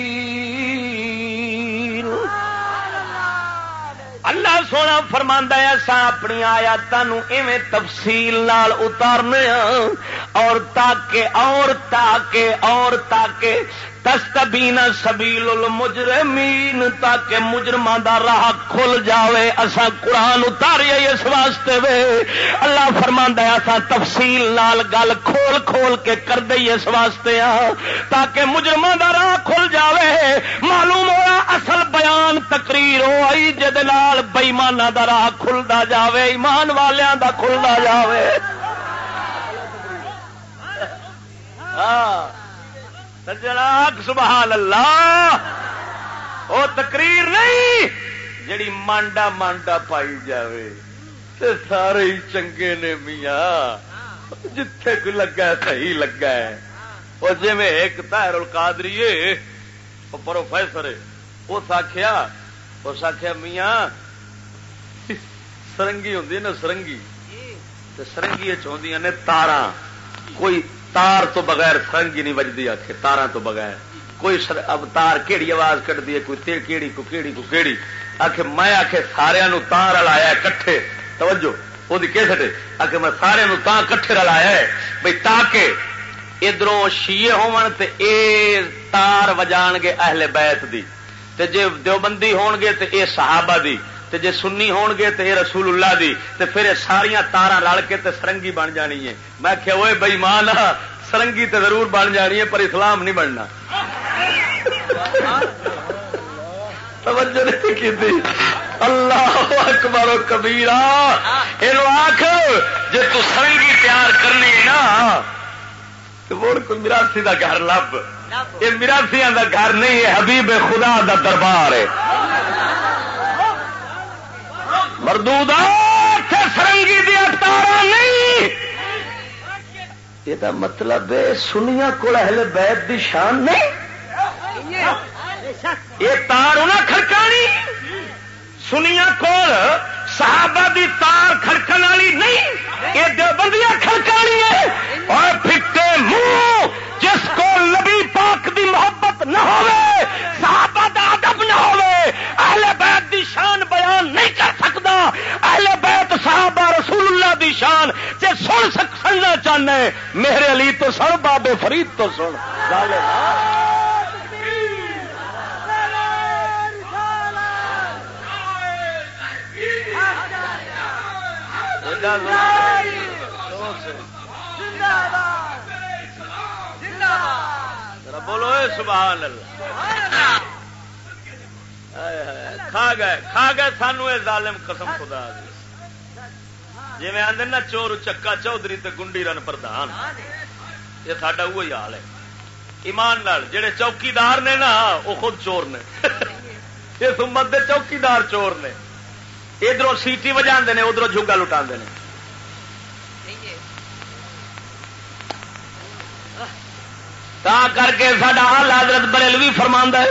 Speaker 1: اللہ سونا فرما ایسا اپنی آیاتوں ایویں تفصیل نال اتارنے ہاں، اور تاکہ اور تاکہ اور تاکہ تستبین سبیل المجرمین تاکہ مجرمان دا راہ کھل جاوے۔ اسا قرآن اتاریے اس واسطے وے۔ اللہ فرماندا ہے اسا تفصیل نال گل کھول کھول کے کر دئی اس واسطے ہاں۔ تاکہ مجرمان دا راہ کھل جاوے۔ معلوم ہوا اصل بیان تقریر ہو آئی جد نال بےمانہ دا راہ کھلدا جاوے، ایمان والیاں دا کھلدا جاوے۔ ہاں۔ سجنا سبحان اللہ۔ وہ تقریر نہیں، جڑی مانڈا مانڈا پائی جاوے۔ تے سارے ہی چنگے نے میاں۔ جتھے کوئی لگا ہے، صحیح لگا ہے۔ وہ جی میں ایک تہر القادری وہ پروفیسر اس آخیا اس آخیا میاں، سرنگی ہوں نا، سرنگی۔ سرنگی چاہدی نے تارا کوئی تار تو بغیر فرنگ ہی نہیں بجتی آخ تارا تو بغیر۔ کوئی سر اب تار کہڑی آواز کٹتی ہے، کوئی کیڑی کو کیڑی کو کیڑی۔ آخ میں آخ سارا تار رلایا کٹھے۔ توجہ، وہ کیسٹ آ کے میں سارے تاں کٹھے رلایا ہے۔ بھائی تاکہ ادھر شیے ہون تار وجان گے اہل بیت دی۔ تے جے دیوبندی ہون گے تے اے صحابہ دی۔ تے جے سنی ہون گے تے اے رسول اللہ دی تے پھر یہ ساریاں تارا رل کے تے سرنگی بن جانی ہے۔ میں کہ وہ بئی مان سرنگی تے ضرور بن جانی ہے پر اسلام نہیں بننا۔ توجہ نہیں کی اللہ اکبر و کبیرا یہ آخ جی ترنگی تیار کرنی نا تو کوئی مراسی کا گھر لب۔ یہ مراسیا کا گھر نہیں ہے حبیب خدا دا دربار ہے۔ مردو سرنگی دیا تارا نہیں۔ یہ مطلب ہے سنیا کو اہل بیت دی شان نہیں۔ یہ تار انہیں کھڑکانی۔ سنیا کول صحابہ دی تار کھڑکن والی نہیں۔ یہ دیوبندیاں کھڑکانی ہے۔ اور پھٹے منہ، جس کو نبی پاک دی محبت نہ ہوے صحابہ دا ادب نہ ہوے اہل بیت دی شان بیان نہیں اہل بیت صحابہ رسول اللہ دی شان جے سن سک سننا چاہنا ہے میرے علی تو سن بابے فرید تو سن۔ بولو سبحان اللہ۔ کھا گئے کھا گئے، سانو ظالم قسم خدا جی میں آدھے نا چور چکا چودھری تے گنڈی رن پردھان۔ یہ ساڈا وہی حال ہے۔ ایمان نال جڑے چوکیدار نے نا وہ خود چور نے۔ اس امت دے چوکیدار چور نے۔ ادھر سیٹی بجا نے ادھر جھگا لٹا تا کر کے ساڈا حال حضرت بریلوی فرما ہے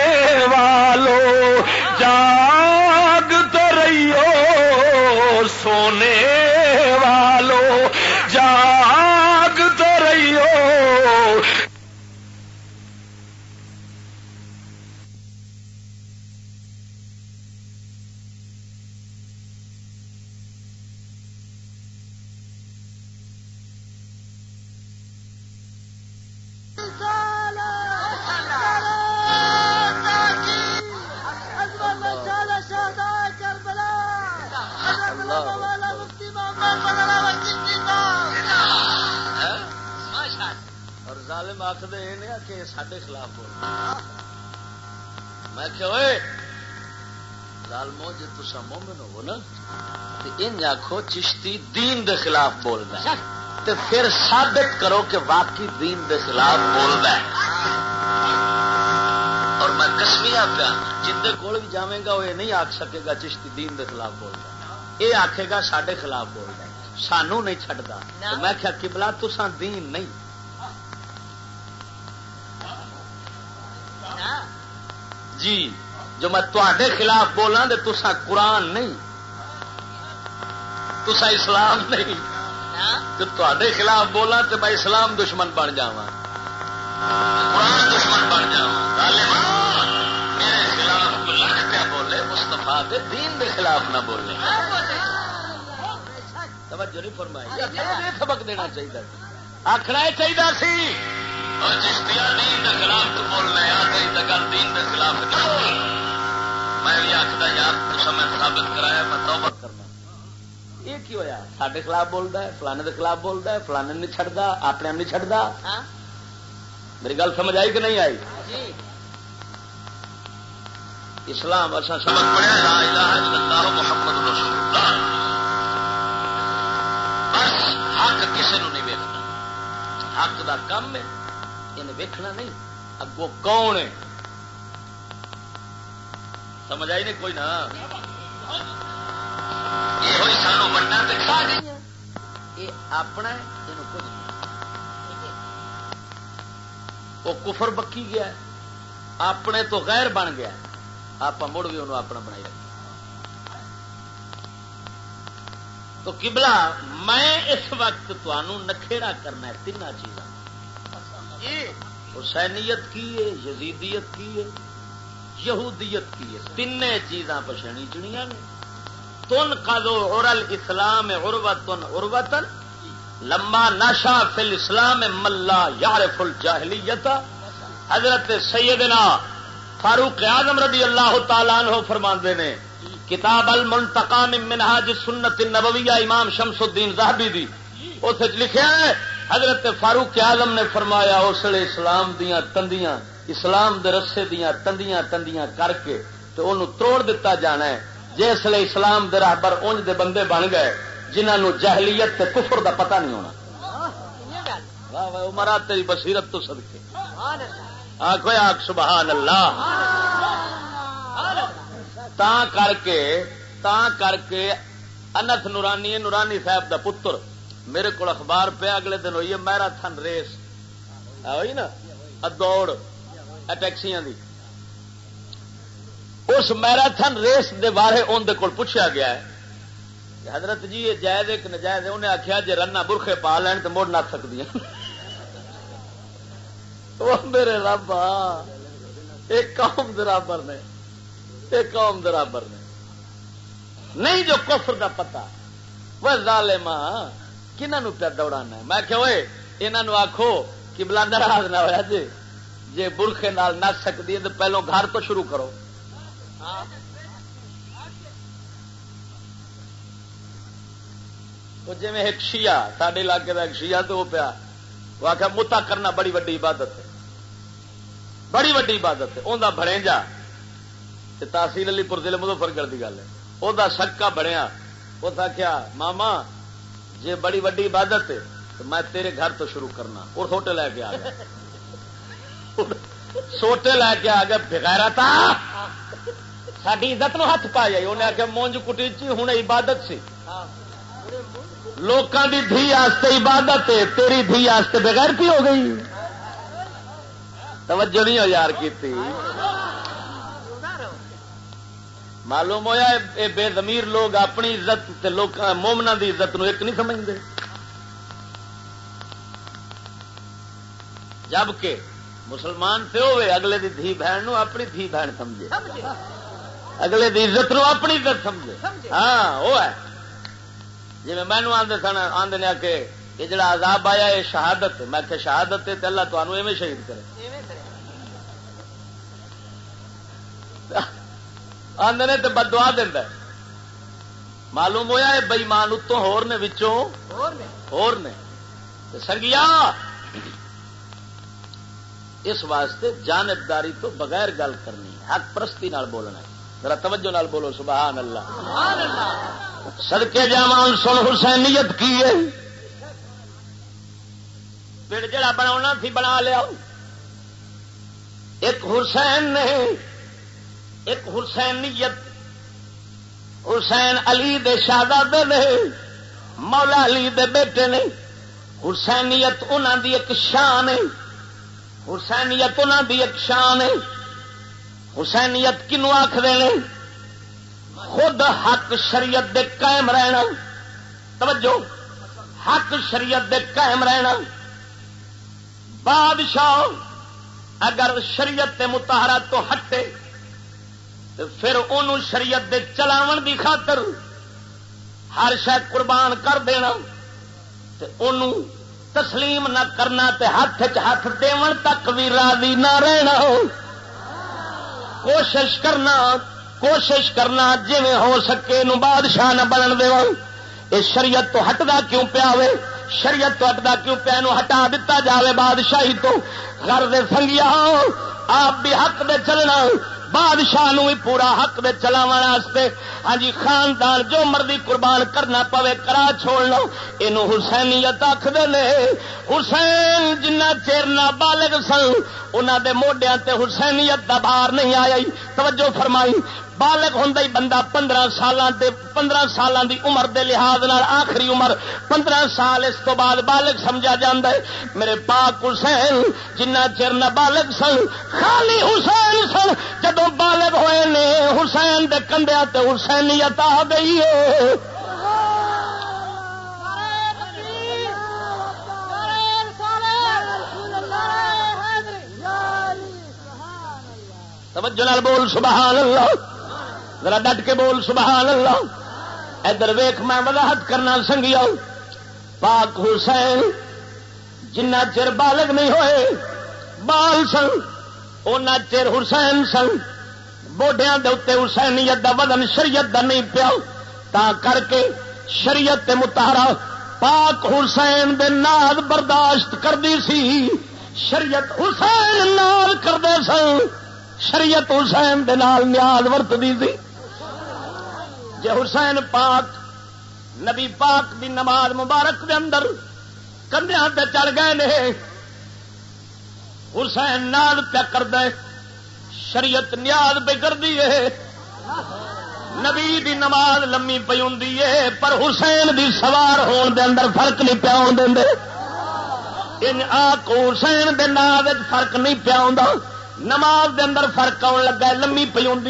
Speaker 1: ہاں؟ ظالم آخر یہ کہ سڈے خلاف بول میں کہ لالمو جی تسا مومن ہو نا ان آخو چشتی دین دے خلاف بولنا تو پھر ثابت کرو کہ واقعی دین دے خلاف بولنا اور میں کسمیا پیا جن کول بھی جائے گا، وہ یہ نہیں آخ سکے گا چشتی دین دے خلاف بولنا یہ آخے گا سڈے خلاف بولنا سانو نہیں چڈتا میں کیا کبلا تسان دین نہیں۔ جی جو میں تے خلاف بولا تو تسا قرآن نہیں۔ تسا اسلام نہیں۔ تو تے خلاف بولا تو میں اسلام دشمن بن جا قرآن دشمن بن جا میرے خلاف لکھ پہ بولے مستفا دین دے خلاف نہ بولے۔ توجہ نہیں فرمائی۔ سبق دینا چاہیے۔ آخنا چاہیے سی۔ دین کے خلاف تو بولنا ہے گل دین کے خلاف میں بھی آخر یار سمے ثابت کرایا میں توبہ کرنا۔ یہ کی ہوا سارے خلاف بولتا ہے فلانے کے خلاف بولتا ہے فلانے نہیں چڑھتا اپنے نہیں چڑھتا میری گل سمجھ آئی کہ نہیں آئی؟ اسلام اصا سمجھ پڑیا محمد رسول اللہ۔ بس حق کسی نہیں ویکنا حق دا کم ہے انہیں ویکھنا نہیں۔ اگو کون ہے؟ سمجھ آئی نہیں کوئی نہ یہ سانو دکھا یہ اپنا یہ کچھ وہ کفر بکی گیا ہے اپنے تو غیر بن گیا آپ مڑ بھی انہوں اپنا بنائی رکھ تو کبلا میں اس وقت نکھےڑا کرنا ہے تین چیزاں۔ حسینیت کی ہے یزیدیت کی ہے یہودیت کی ہے۔ تین چیزاں پچھنی چنیا نے۔ تن کدو ارل اسلام اربتن اربتن لما نشا فل اسلام ملا یار فل جاہلیت حضرت سیدنا فاروق اعظم رضی اللہ تعالیٰ عنہ فرما نے کتاب المنتقام منہاج سنت نبویہ امام شمس الدین زہبی دی۔ اس لکھا ہے، حضرت فاروق اعظم نے فرمایا، اس لیے اسلام دیا تندیاں، اسلام دے رسے دیا تندیاں تندیاں کر کے تو انہوں توڑ دیتا جانا ہے۔ جس لیے اسلام دے راہبر انج دے بندے بن گئے جنہوں جہلیت تے کفر دا پتہ نہیں ہونا۔ مرا تیری بصیرت تو سدکے آخو آخ سبحان اللہ۔ تا کر کے تا کر کے انت نورانی نورانی صاحب دا پتر میرے کو اخبار پہ اگلے دن ہوئی ہے میراتھن ریس ہوئی نا دوڑ ٹیکسیاں دی اس میراتھن ریس دے بارے اندر کول پوچھا گیا ہے حضرت جی یہ جائز ایک نجائز انہیں آخیا جی رنا برخے پا لین تو مڑ نہ سکتی میرے رب ایک قوم درابر نے ایک قوم درابر نے۔ نہیں جو کفر دا پتا وہ ظالما کنہوں پیا دوڑانا ہے؟ میں کہ انہوں آخو کہ بلا ناراض نہ ہوا جی۔ جی برخے نال نچ سکتی ہے تو پہلو گھر تو شروع کرو۔ جی ایک شیعہ سارے علاقے کا ایک شیعہ تو وہ پیا۔ وہ آخر متا کرنا بڑی وڈی عبادت ہے۔ بڑی وڈی عبادت ہے۔ انہیں بڑے جا تحصیل علی پور ضلع مظفر گڑھ کی گل ہے۔ وہ سکا بنیا۔ وہ کیا، ماما جی بڑی وڈی عبادت ہے، تو میں تیرے گھر تو شروع کرنا۔ اور سوٹے لے کے آ گیا۔ سوٹے لے کے آ گیا بغیرا تھا ساری عزت نو ہاتھ پا جائی انہیں آخیا مونج کٹیچی ہوں عبادت سی۔ لوکاں دی دھی آستے عبادت ہے، تیری دھی آستے بغیر کی ہو گئی؟ توجہ نہیں ہو یار کی معلوم ہوا یہ بے زمیر لوگ اپنی عزت مومنا دی عزت نو ایک نہیں سمجھتے جبکہ مسلمان سے ہوئے اگلے دی دھی بہن نو اپنی دھی بہن سمجھے۔ اگلے دی عزت نو اپنی عزت سمجھے۔ ہاں وہ ہے۔ جی مینو آدھے سن آدھے آ کے یہ جڑا عذاب آیا یہ شہادت میں کہ شہادت ہے اللہ تمہوں ایویں شہید کرے۔ آدھے نے تو بدوا دینا معلوم ہوا ہے بئیمان اتوں ہور نے وچوں ہور نے؟ سنگیا اس واسطے جانبداری تو بغیر گل کرنی حق پرستی نال بولنا ذرا توجہ نال بولو سبحان اللہ۔ سڑکے جامان سن حسینیت کی ہے؟ پھر جڑا بنا تھی بنا لیا۔ ایک حسین نے ایک حسینیت حسین علی دے شہزادے نے، مولا علی دے بیٹے نے۔ حسینیت انہوں دی ایک شان ہے۔ حسینیت انہوں دی ایک شان ہے۔ حسینیت کنو آخر خود حق شریعت دے قائم رہنا۔ توجہ، حق شریعت دے قائم رہنا۔ بادشاہ اگر شریعت متحرا تو ہٹے پھر ان شریعت دے چلاو دی خاطر ہر شاید قربان کر دینا تسلیم نہ کرنا تے ہاتھ ہاتھ دیون تک بھی راضی نہ رہنا۔ ہو کوشش کرنا کوشش کرنا جی ہو سکے نو بادشاہ نہ بنن دے یہ شریعت تو ہٹدا کیوں پیا ہوے شریعت تو ہٹدا کیوں پیا؟ نو ہٹا دتا جاوے بادشاہی تو۔ گھر دے سنگیا آپ بھی حق دے چلنا۔ بادشاہ نو بھی پورا حق دے چلاو ہاں جی خاندان جو مرضی قربان کرنا پوے، کرا چھوڑ لو۔ یہ حسینیت آخر حسین جنہ چیر نہ بالغ سن انہوں دے موڈیا تے حسینیت دا بار نہیں آیا۔ توجہ فرمائی بالغ ہوں بندہ پندرہ سال پندرہ سالوں کی عمر دے لحاظ آخری عمر پندرہ سال اس تو بعد بالغ سمجھا جا میرے پاک حسین، جنہ چر نہ بالغ سن، خالی حسین سن۔ جدو بالغ ہوئے نے، حسین دے کندیا تے حسینیت آ گئی ہے۔ توجہ نال بول، سبحان اللہ۔ ذرا ڈٹ کے بول، سبحان اللہ۔ ادھر ویخ میں وضاحت کرنا سنگیا پاک حسین، جنہ چر بالغ نہیں ہوئے، بال سن ان چر حسین سن۔ بوڈیا دے حسینیت دا وزن شریعت دا نہیں پیا۔ تا کر کے شریعت متارا پاک حسین دے ناد برداشت کردی سی۔ شریعت حسین نال کرتے سن۔ شریعت حسین دے نال نیاز ورتدی سی۔ جے حسین پاک، نبی پاک دی نماز مبارک دے اندر کندیا تے چڑھ گئے نے۔ حسین نال پیا کر دے شریعت نیاز پہ کر دی نبی دی نماز لمی پی ہوں پر حسین دی سوار ہون دے اندر فرق نہیں پیا دے ان آ حسین دے نام فرق نہیں پیا نماز دے اندر فرق آن لگا لمی پی ہوں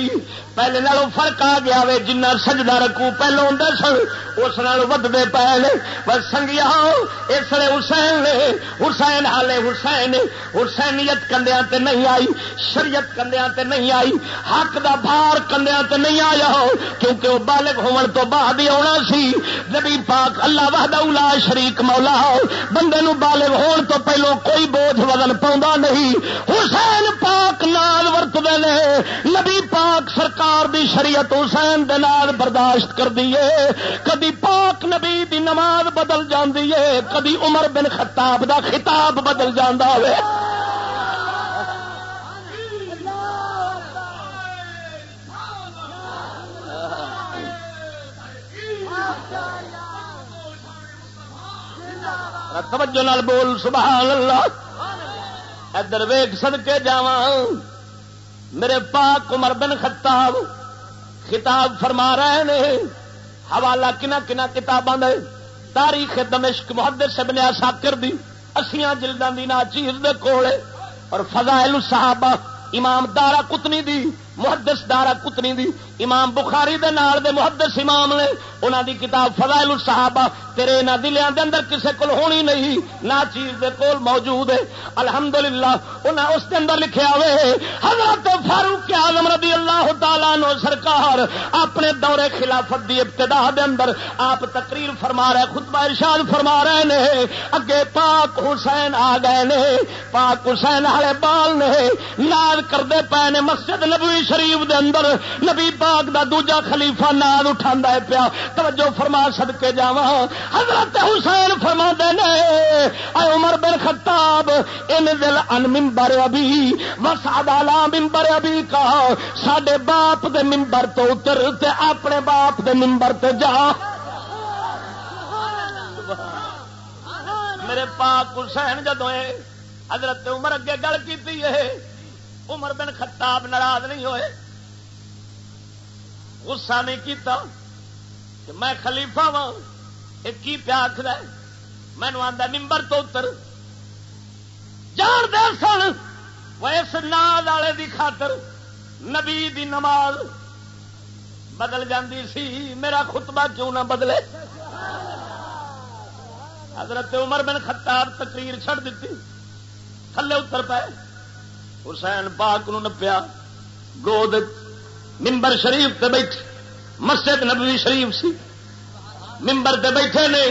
Speaker 1: پہلے نالوں فرق آ گیا وے، جنہ سجدہ رکھو پہلو ہوں سن، اس ودتے پے نے بس سنگیا اس لیے حسین نے، حسین ہالے حسین، حسینیت کندیا تے نہیں آئی، شریعت کندیا تے نہیں آئی، حق دا بھار کندیا تے نہیں آیا ہو، کیونکہ وہ بالغ ہون تو بعد ہی آنا سی۔ نبی پاک اللہ وحدہ الا شریک مولا ہو، بندے نو بالغ ہون تو پہلو کوئی بوجھ وزن پاؤں نہیں۔ حسین پاک نال ورتتے نبی پاک سرکار سرکار دی شریعت حسین دلال برداشت کر دیے کدی پاک نبی دی نماز بدل جاندی ہے کدی عمر بن خطاب دا خطاب بدل جاندہ ہوئے۔ توجہ نال بول، سبحان اللہ۔ ادھر ویگ سد کے جاواں۔ میرے پاک عمر بن خطاب خطاب فرما رہے ہیں حوالہ کنا کنا کتاباں دے، تاریخ دمشق محدث ابن اساکر دی، اسیاں جلداں دی ناچیز دے کولے، اور فضائل الصحابہ امام دارا کتنی دی محدث دارا کتنی دی، امام بخاری دے نال دے محدث امام نے، انہاں دی کتاب فضائل الصحابہ، تیرے انہاں دلیاں دے اندر کسے کول ہونی نہیں، نہ چیز دے کول موجود ہے۔ الحمدللہ، انہاں اس دے اندر لکھیا ہوئے حضرت فاروق اعظم رضی اللہ تعالی عنہ سرکار اپنے دور خلافت دی ابتدا دے اندر آپ تقریر فرما رہے، خطبہ ارشاد فرما رہے نے، اگے پاک حسین آ گئے نے، پاک حسین والے بال نے، ناز کردے پے نے مسجد نبوی شریف دے اندر نبی پاک دا دوجا خلیفہ ناد اٹھا پیا۔ توجہ فرما سد کے جا حضرت حسین فرما نے، اے عمر بن خطاب، ان دل ان ممبر ابھی وسادالا ممبر ابھی کا سڈے باپ دے ممبر تو اتر تے اپنے باپ دے ممبر تے جا۔ میرے پاک حسین جدو حضرت عمر اگے گل کی عمر بن خطاب ناراض نہیں ہوئے۔ غصہ نہیں کیتا کہ میں خلیفہ وا ایک کی پیا آخر مینو آتا ممبر تو اتر۔ جان دے سن وہ اس ناد والے دی خاطر نبی دی نماز بدل جاندی سی۔ میرا خطبہ کیوں نہ بدلے؟ حضرت عمر بن خطاب تقریر چھڑ دیتی تھلے اتر پائے حسین پاک نو نپیا، گود ممبر شریف تے بیٹھ مسجد نبوی شریف سی۔ ممبر تے بیٹھے نے۔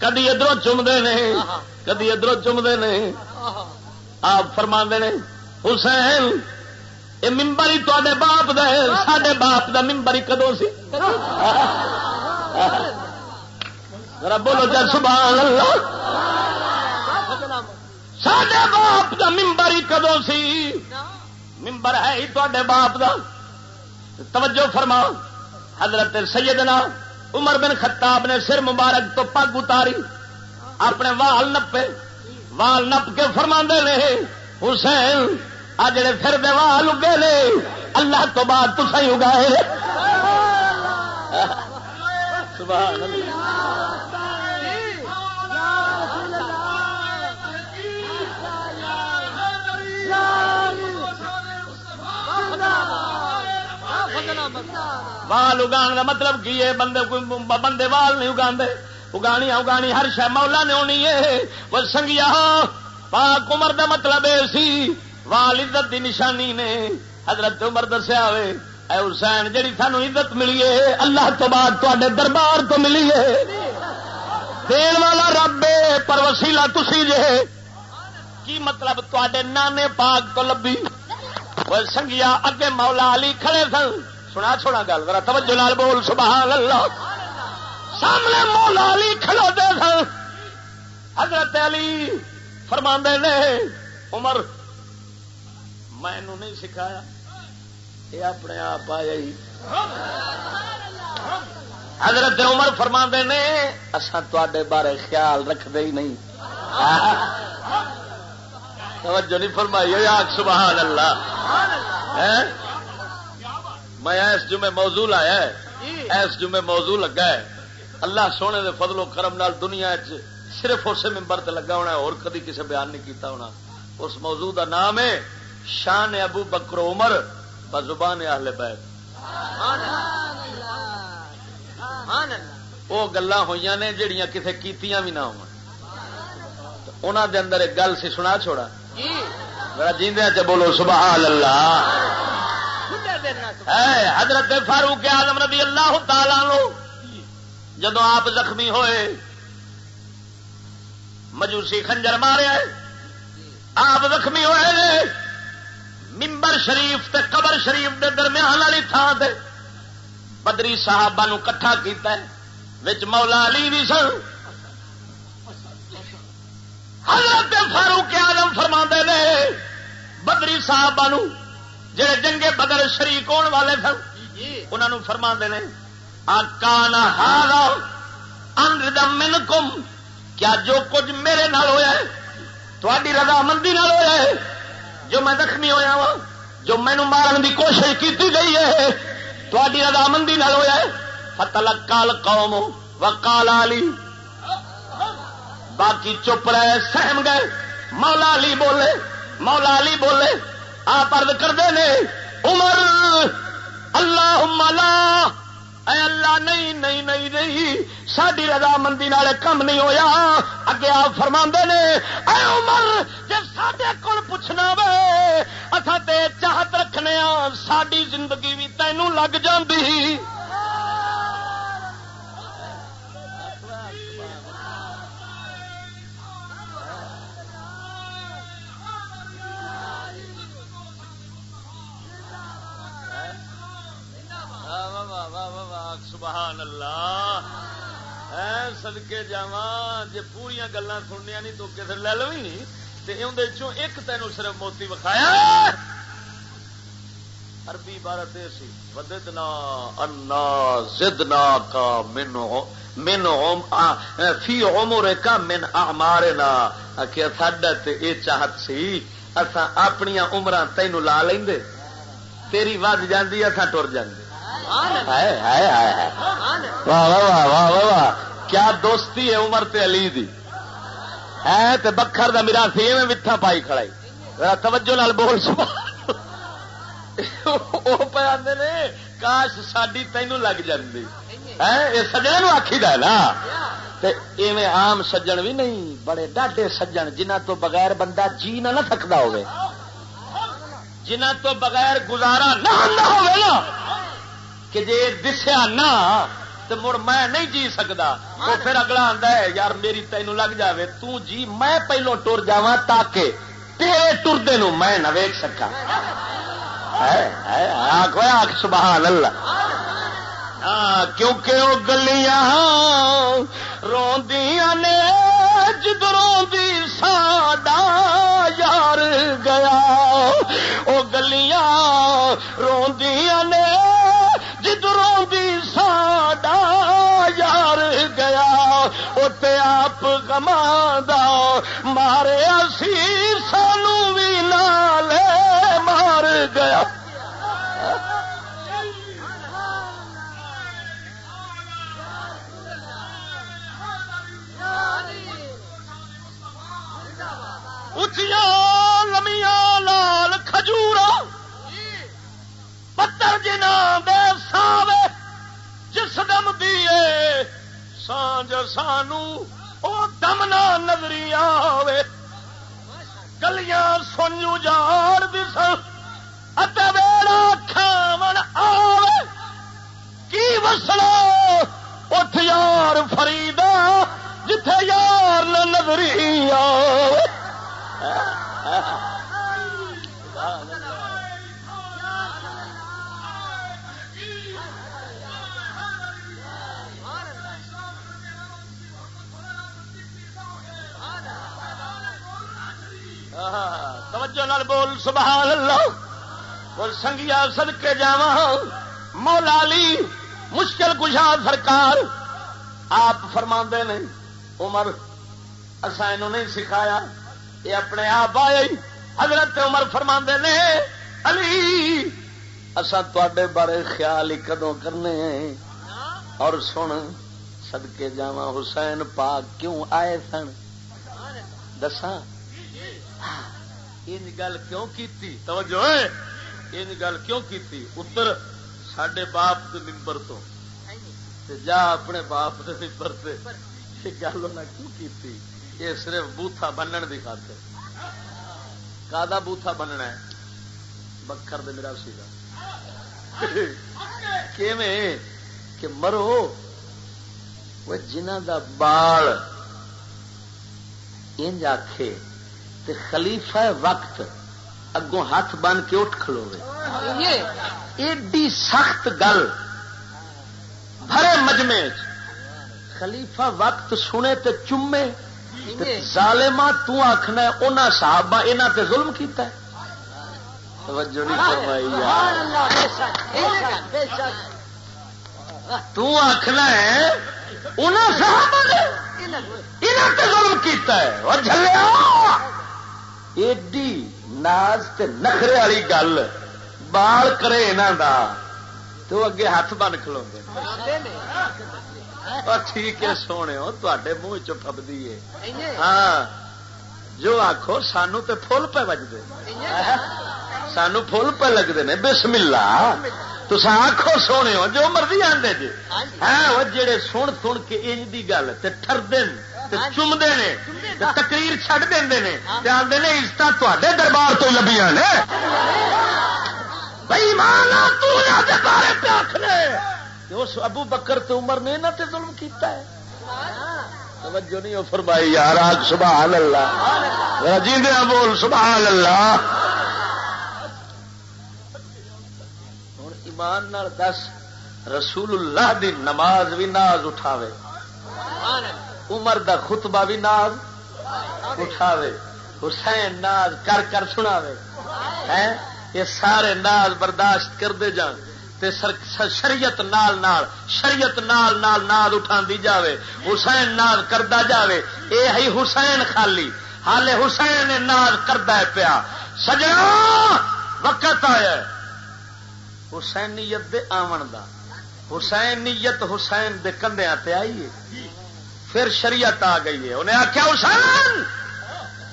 Speaker 1: کدی ادھر چومتے نے، کدی ادھر چومتے نے۔ آپ فرما نے، حسین، یہ ممبر ہی تے باپ دے۔ سڈے باپ دا ممبر ہی کدو سی؟ بولو جا، سبحان اللہ۔ سڈے باپ دا ممبر ہی کدو سی؟ ممبر ہے ہی تے باپ دا۔ توجہ فرما۔ حضرت سیدنا عمر بن خطاب نے سر مبارک تو پگ اتاری۔ اپنے وال نپے۔ وال نپ کے فرما نے، حسین، آ جڑے پھر دے وال اگے نے، اللہ تو بعد تو سی اگائے۔ سبحان اللہ۔ وال اگا مطلب کی ہے؟ بندے بندے وال نہیں اگا اگانی اگانی ہر شہ مولا نے ہونی ہے۔ وہ سنگیا، پاک عمر دا مطلب یہ سی۔ وال عزت دی نشانی نے حضرت عمر دسیا ہوئے اے حسین جڑی سانو عزت ملی ہے، اللہ تو بعد تے دربار تو ملی ہے۔ دین والا رب پر وسیلا تسی جے کی مطلب تے نانے پاک تو لبی وہ سنگیا، اگے مولا علی کھڑے سن۔ سنا چھوڑا گل، ذرا توجہ لال بول، سبحان اللہ۔ سامنے مولا علی کھلو دے سن۔ حضرت علی فرما نے، عمر میں نہیں سکھایا۔ یہ اپنے آپ آیا ہی۔ حضرت عمر فرما نے اصا تے بارے خیال رکھتے ہی نہیں۔ توجہ نہیں فرمائی آگ سبحان اللہ۔ ہاں؟ میں اس جمعے موضوع آیا ہے اس جمعے موضوع لگا ہے۔ اللہ سونے دے فضل و کرم نال دنیا صرف اسے ممبر تے لگا ہونا ہے اور کدی کسی بیان نہیں کیتا ہونا۔ اس موضوع دا نام ہے شان ابو بکر عمر بزبان اہل بیت۔ وہ گلا ہوئی نے جہیا کسی کیتیاں بھی نہ ہو انہوں دے اندر ایک گل سی سنا چھوڑا۔ میرا جیندیا چ بولو سبحان اللہ۔ حضرت فاروق آدم رضی اللہ تعالی لو جدو آپ زخمی ہوئے، مجوسی خنجر مارے آپ زخمی ہوئے ممبر شریف تے قبر شریف دے درمیان والی تھان سے بدری صاحب کٹھا کیتا ہے مولا علی بھی سن۔ حضرت فاروق آدم فرما نے، بدری صاحب جڑے جنگے بدر شریک ہونے والے سن انہوں فرما نے آکان ہارا اندم من کم کیا جو کچھ میرے نال ہوا ہے تھوڑی رضامندی نال ہوا ہے جو میں زخمی ہوا وا جو مینو مارن کی کوشش کی گئی ہے تھوڑی رضامندی نال ہوا ہے فتل کال قوم وکال علی۔ باقی چپ رہے سہم گئے مولا علی بولے مولا علی بولے۔ آپ ارد کرتے ہیں عمر اللہ لا، اے اللہ نہیں نہیں نہیں نہیں ساری رضامندی کم نہیں ہویا۔ اگے آپ فرما نے، اے عمر جب سڈے کول پوچھنا وے اصا تے چاہت رکھنے ساری زندگی بھی تینوں لگ جاندی۔ سبحان اللہ۔ سدکے جا جی پوریا گلا سننیا نہیں تو کسی لے لو تو ایک تینوں صرف موتی وکھایا۔ اربی بارت سی ودنا انا زدنا کا من من فی عمر کا من اعمارنا کہ ساڈا تے اے چاہت سی، اساں اپنی عمراں تینوں لا لیندے۔ تیری ود جاندی، اساں ٹر جاندے۔ کیا دوستی ہے عمر تے علی دی؟ ہے تے بکھر دا میرا سی میں مٹھا پائی کھڑائی توجہ نال بول سو پہ آدھے نے کاش ساڈی تینوں لگ جاندی۔ یہ سجنے نو آخی دا نا۔ ایویں عام سجن بھی نہیں بڑے ڈاڈے سجن جنہ تو بغیر بندہ جی نہ تھکتا ہوگی جنہ تو بغیر گزارا نہ ہوگا نا۔ کہ جی دسیا نہ تو مڑ میں نہیں جی سکتا تو پھر اگلا آتا ہے یار میری تین لگ جائے تو جی میں پہلو ٹر جا تاکہ تیرے ٹردے میں نہ ویک سکا آخ آخ سبحان اللہ۔ کیونکہ وہ گلیاں روندیاں نے جدروں دی ساڈا یار گیا۔ وہ گلیاں روندیاں نے آپ گما مارے سی سانو بھی نالے مار گیا اچیا لمیا لال کھجور پتر جنا دے ساوے جس دم دیے سانج سانو او دم نہ نظری آوے۔ گلیاں سنجو جاڑ دس ویڑا کھاون آوے۔ کی وسلو اٹھ یار فریدا جتھے یار نہ نظری آوے۔ توجہ نال بول سبحان اللہ بول، سنگیا سد کے جا مولا علی، مشکل کشا سرکار۔ آپ فرما نے، عمر اصا یہ نہیں سکھایا۔ یہ اپنے آپ آئے حضرت عمر فرما نے، علی اصا تے بارے خیال ہی کدو کرنے ہیں؟ اور سن سدکے جا حسین پاک کیوں آئے سن؟ دساں۔ ان گل کیوں کیتی؟ توجہ ان گل کیوں کیتی؟ اتر سڈے باپ کے ممبر تو۔ جا اپنے باپ کے ممبر سے یہ گل انہیں کیوں کیتی؟ یہ صرف بوتھا بنن کی خاطر۔ کا بوتھا بننا ہے؟ بکر دے میرا سی کہ مرو، وہ جنہ دا بال انج آخے تے خلیفہ وقت اگوں ہاتھ بن کے اٹھ کھلو ایڈی سخت گل بھرے مجمے خلیفہ وقت سنے تے چومے ظالما تو آخنا ان صحابہ یہاں تے ظلم کیتا ہے۔ توجہ نہیں فرمائی تو آخنا ہے انہوں صحابہ تے ظلم کیتا ہے۔ اور جھلیا۔ ایڈی ناز تے نخرے والی گل بال کرے یہاں دا، تو اگے ہاتھ بن کھلو ٹھیک ہے، سونے تے منہ چپدی ہے۔ ہاں جو آخو سانو تے فل پہ بجتے سانو فل پہ لگتے ہیں بسملا تو آخو سونے ہو جو مرضی آدھے جی۔ ہاں وہ جڑے سن سن کے انج دی گل تے ٹرد چومتے ہیں تقریر چڈ دے آدھے نے عزت تے دربار تو لبیا نے۔ بھائی مانا تارے اس ابو بکر تو عمر نے نہ تے ظلم کیتا ہے۔ توجہ نہیں فرمائی، یار، آج سبحان اللہ۔ جی بول، سبحان اللہ۔ ہوں ایمان نال دس، رسول اللہ دی نماز بھی ناز اٹھاوے۔ عمر دا خطبہ بھی ناز اٹھاوے، حسین ناز کر کر سناوے۔ یہ سارے ناز برداشت کرتے جان۔ تے شریعت نال نال شریعت نال نال ناز اٹھا دی جاوے۔ حسین ناز کردا جاوے۔ اے ہی حسین خالی۔ حال حسین ناز کردا ہے پیا۔ سجنا! وقت آیا۔ حسینیت دے آمن دا۔ حسینیت حسین دے کندیاں تے آئیے۔ پھر شریعت آ گئی ہے۔ انہیں آخیا حسین،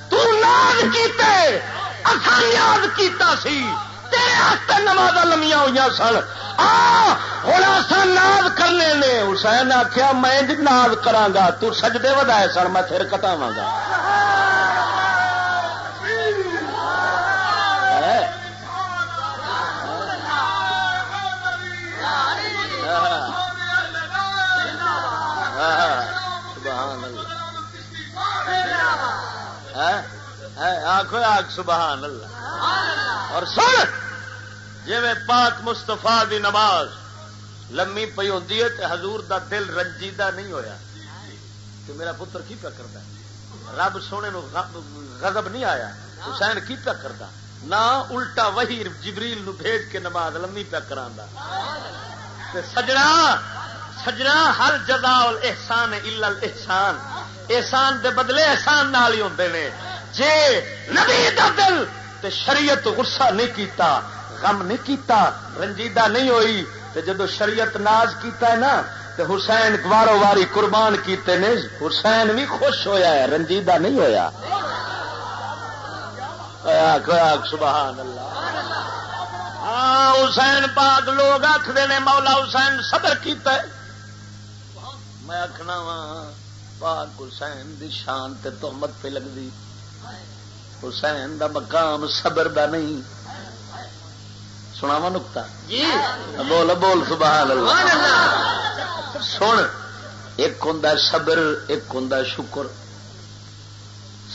Speaker 1: تو ناز کیتے اصل یاد کیتا سی۔ تیرے ہاتھ نماز لمیا ہوئی سن۔ ہوں اصل ناز کرنے نے۔ حسین آخیا میں ناز کرا تو سجدے ودائے سن، میں پھر کٹاواں گا۔ آخو آخ سبحان اللہ۔ اور سن جی پاک مستفا دی نماز لمی پی ہوتی ہے تو حضور دا دل رنجیدہ نہیں ہویا۔ کہ میرا پتر کی پیا کرتا رب سونے نو غضب نہیں آیا۔ حسین کی پیا کرتا نہ الٹا وہی جبریل نو بھیج کے نماز لمی پیا کرا سجنا سجنا ہر جدا احسان احسان احسان دے بدلے احسان نال ہی ہوتے ہیں جے نبی دا دل تے شریعت غصہ نہیں کیتا، غم نہیں کیتا، رنجیدہ نہیں ہوئی، تے جدو شریعت ناز کیتا ہے نا، تے حسین گوارو واری قربان کیتے نے، حسین بھی خوش ہویا ہے، رنجیدہ نہیں ہویا۔ سبحان اللہ ہاں حسین پاک لوگ آخر نے، مولا حسین صدر کیتا ہے۔ میں آخنا وا پاک حسین دی شان تے تہمت پہ لگتی حسین دا مقام صبر دا نہیں۔ سناوا نکتا جی۔ بول بول سبحان اللہ سن ایک ہوں صبر ایک ہوں شکر۔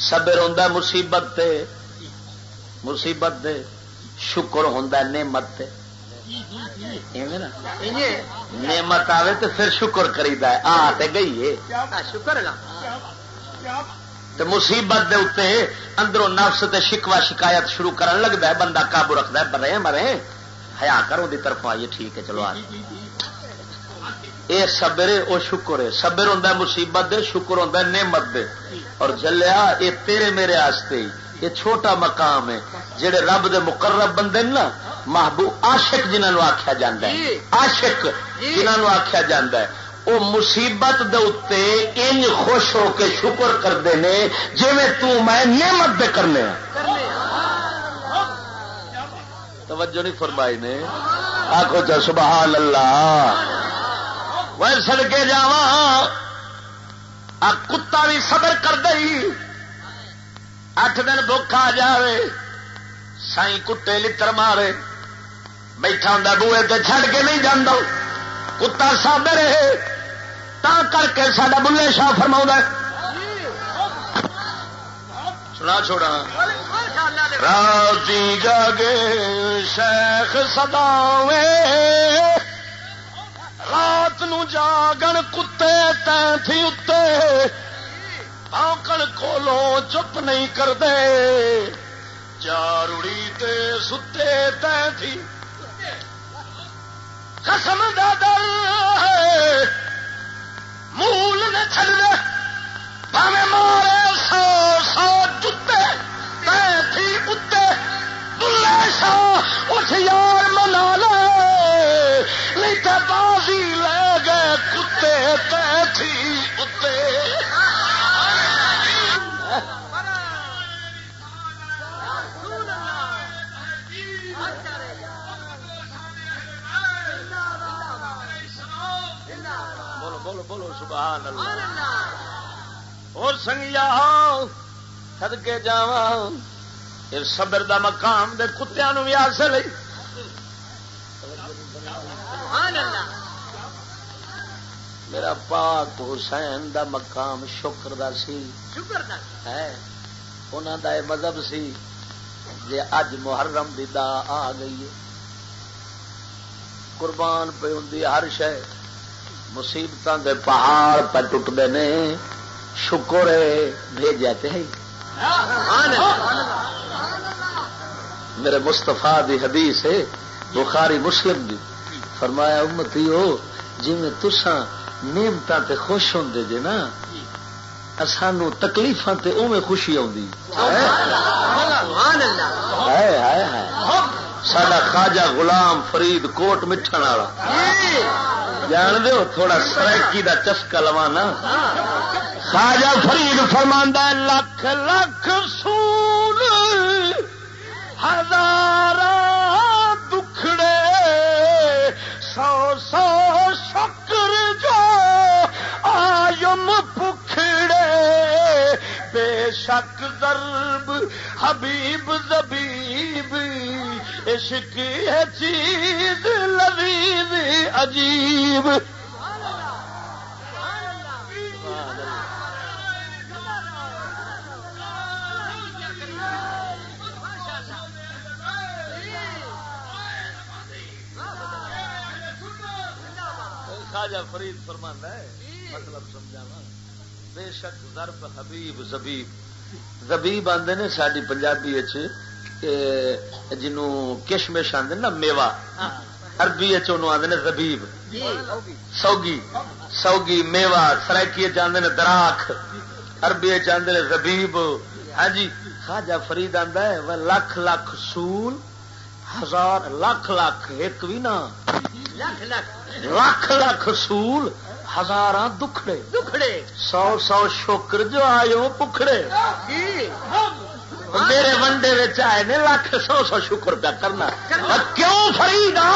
Speaker 1: صبر ہوں مصیبت تے۔ مصیبت دے شکر ہوں نعمت تے۔ نعمت آئے تو پھر شکر کری آ گئی ہے شکر مصیبت دے اتنے اندروں نفس تے شکوا شکایت شروع کرن لگتا ہے بندہ قابو رکھتا ہے مرے مرے۔ ہیا کرو دی طرف آئیے ٹھیک ہے چلو آ۔ یہ سبر وہ شکر ہے۔ سبر ہوں مصیبت دے شکر ہوں نعمت دے۔ اور جلیا یہ تیرے میرے آستے۔ یہ چھوٹا مقام ہے جہے رب دے مقرب بندے نا محبوب آشک جنہوں آخیا جا آشک جنہوں آخیا جا وہ مصیبت دے اتنے ان خوش ہو کے شکر کرتے ہیں جی میں نعمت دے کرنے توجہ نہیں فرمائی نے۔ آخو جا سبحان اللہ وہ سڑکے جا کتا بھی صبر کر دئی۔ اٹھ دن آ جائے سائی کتے لڑ مارے۔ بیٹھا ہوں بوے تے چھڑ کے نہیں جانا کتا سابے رہے۔ تا کر کے سڈا بلے شاہ فرما سنا چھوڑا۔ راتی جاگے شیخ سداوے رات نو جاگن کتے تھی اتے۔ آکڑ کولو چپ نہیں کرتے چاروڑی تے ستے تین تھی۔ قسم دا در مول نے چل دے پاوے مارے سو سو جتے تھی اتے بلے سا اس یار منا لے، نہیں تو بازی لے گئے کتے تھی اتے۔ بولو سبحان اللہ۔ اور سنگیا سدکے جا صبر دا مقام دے کتیا بھی حاصل میرا پاک حسین دا مقام شکر دا سی۔ شکر دا ہے دا مذہب سی جی اج محرم دی دا آ گئی ہے۔ قربان پہ ہوں ہر شہ مصیبت کے پہاڑ پہ ٹوٹتے نے، شکر ہے بھیجتے ہیں۔ میرے مستفا دی حدیث ہے، بخاری مسلم دی۔ فرمایا امتی ہو جی میں تسا نعمت تے خوش ہوں جے نا سانو تکلیف تے اوے خوشی آئی سڈا خواجہ غلام فرید کوٹ مٹھن والا۔ جان دو تھوڑا سرکی دا چسکا لوانا۔ خواجہ فرید فرماندہ لکھ لکھ سون ہزار دکھڑے، سو سو شکر جو آیم پکھڑے۔ بے شک ضرب حبیب زبیب عشق ہے چیز لذیذ، عجیب۔ خواجہ فرید فرمان ہے مطلب سمجھاوا بے شک ضرب حبیب زبیب۔ زبیب آدھے نے ساری پنجابی جنوں کشمش آدھے نا میوا اربی آدھے نے زبیب سوگی سوگی میوا سرائکی آدھے نے دراخ اربی آدھے نے زبیب ہاں جی خواجہ فرید آدھا ہے لکھ لکھ سول ہزار لکھ لاکھ ایک بھی نا لکھ لکھ سول ہزار دکھڑے دکھڑے سو سو شکر جو آئے پکھڑے میرے ونڈے آئے نے لاکھ سو سو شکر پیا کرنا۔ کیوں فریدا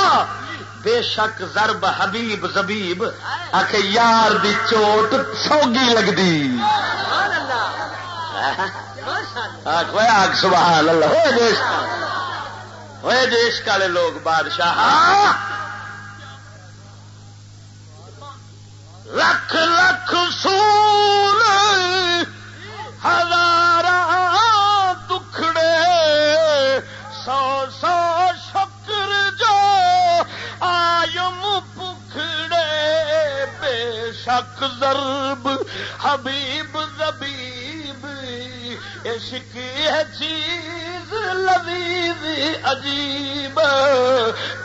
Speaker 1: بے شک زرب حبیب زبیب آخ یار دی چوٹ سوگی لگتی آگ سبحان اللہ۔ ہوئے دیش ہوئے دیش والے لوگ بادشاہ۔ لکھ لکھ سور ہزار شک ضرب، حبیب زبیب، عشق ہے چیز لذیذ عجیب۔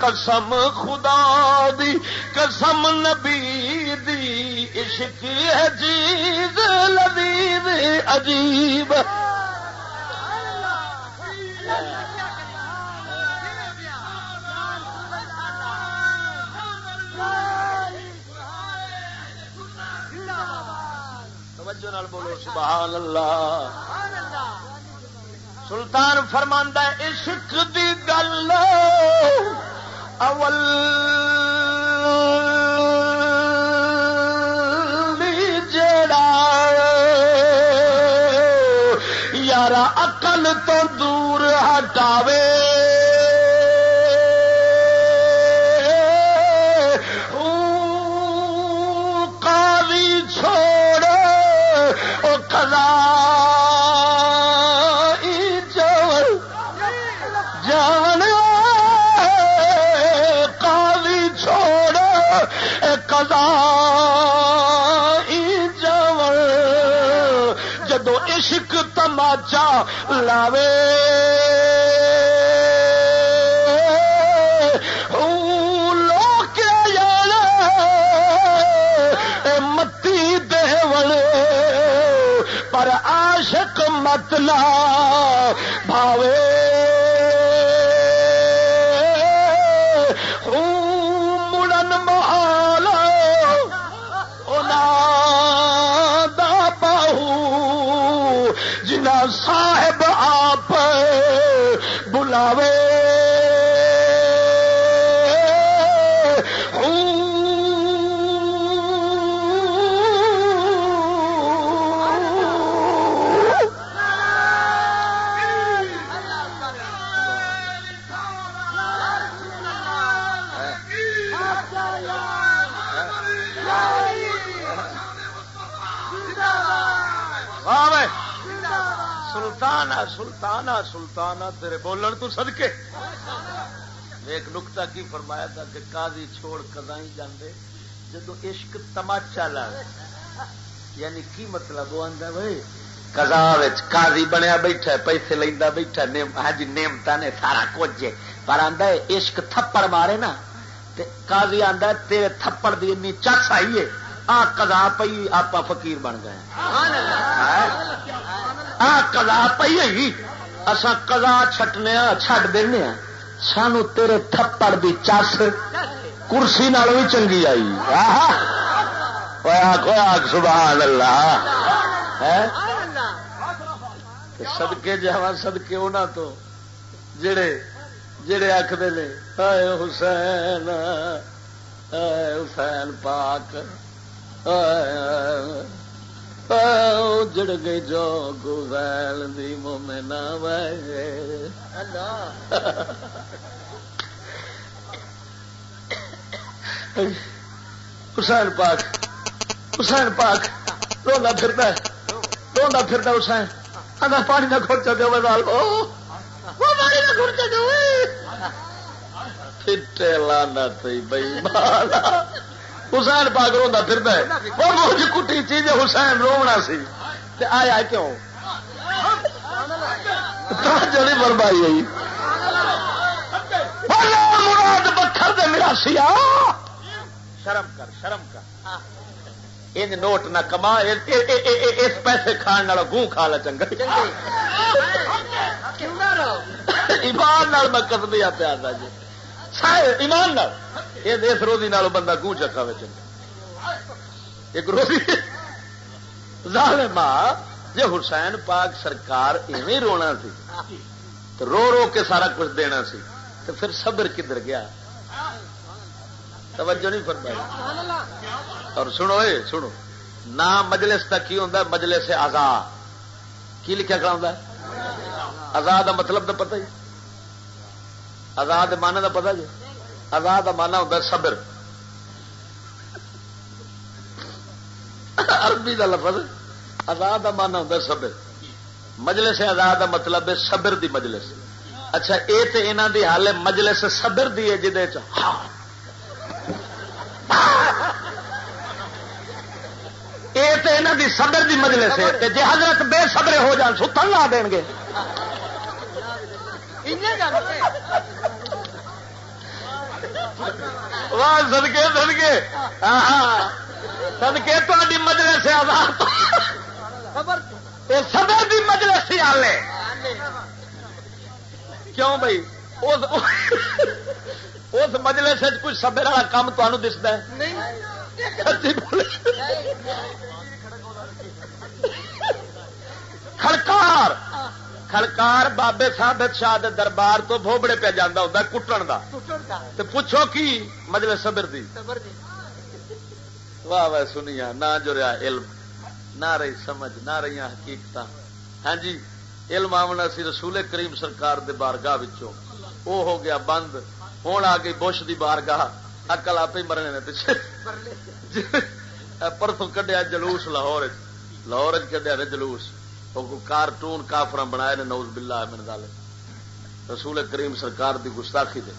Speaker 1: قسم خدا دی، قسم نبی دی، عشق ہے چیز لذیذ عجیب۔ اللہ توجہ نال بولو سبحان اللہ سلطان فرماندہ عشق دی گل اول جڑا یار اقل تو دور ہٹاوے۔ چا لاوے۔ لوگ متی دیول پر عاشق متلا بھاوے۔ سلطانا تیرے بولن تو سدکے ایک نکتا کی فرمایا تھا کہ قاضی چھوڑ کدائی جاندے جدو عشق تماچا لا یعنی کی مطلب؟ وہ آتا بھائی کزا قاضی بنیا بیٹھا پیسے لینا بیٹھا ہاں جی نیمتا نے سارا کچھ پر آدھا عشق تھپڑ مارے نا قاضی آدھا تیرے تھپڑ دی این چس آئی ہے۔ آ کزا پی آپ فقیر بن گئے۔ آ کلا پی اصا کلا چھٹنے چھڈ دینا سانو تیرے تھپڑ دی چس کرسی نال بھی چنگی آئی۔ آگ سبحان اللہ۔ سدکے جا سدکے انہوں تو جڑے جڑے آخر نے حسین حسین پاک جڑ گئی جو گزیل دی مومنا وے حسین پاک حسین پاک، رونا پھرتا ہے، رونا پھرتا حسین۔ اگر پانی نہ کھرچا دو بدال پانی نہ کھرچا دو پھٹے لانا تھی بئی مالا۔ حسین پاک رو پھر مجھ کٹی چیز حسین رونا سی۔ آیا کیوں؟ نہیں بربائی آئی مراد بکھر دے میرا سیا شرم کر شرم کر۔ ان نوٹ نہ کما اس پیسے کھان گوں کھا لا چنگا۔ ایمان میں کسبیا پیار جی۔ ایمان یہ اس روزی نال بندہ گوں چکا ایک روزی۔ ظالما جی حسین پاک سرکار ایویں رونا سی تو رو رو کے سارا کچھ دینا سی تو پھر صبر کدھر گیا؟ توجہ نہیں فرمائی۔ اور سنو، اے سنو نام مجلس کا کی ہوتا مجلس آزاد کی لکھا کرا ہوتا آزاد کا مطلب تو پتہ ہی۔ آزاد مانا کا پتا جی؟ آزاد مانا ہوتا صبر. عربی کا لفظ آزاد کا مانا ہوتا صبر. مجلس آزاد کا مطلب ہے صبر دی مجلس. اچھا یہ تو یہاں دی حال مجلس صبر دی ہے جہد یہ تو یہاں دی صبر دی مجلس ہے جی حضرت بے صبرے ہو جان ستن لا دیں گے۔ واہ سدکے سدکے سدکے تاری مجلے سے آزاد سدر کی مجلے سے آلے. کیوں بھائی اس مجلے سے کچھ سبر والا کام تمہیں دستا ہے؟ کھڑکار. کھڑکار بابے سابت شاہ دے دربار تو بھوبڑے پہ جانا ہوتا کٹن کا پوچھو کی؟ مجلے صبر دی۔ واہ واہ سنیا نہ رہا علم نہ رہی سمجھ نہ رہی حقیقت ہاں جی علم آمنا سی رسول کریم سرکار دے بارگاہ وچوں۔ او ہو گیا بند ہوں آ گئی بش دی بارگاہ۔ اکل آپ ہی مرنے نے پیچھے۔ پرسوں کڈیا جلوس لاہور لاہور کڈیا جلوس۔ کارٹون کافر بنائے نوز بلا من گل رسول کریم سرکار دی گستاخی دے۔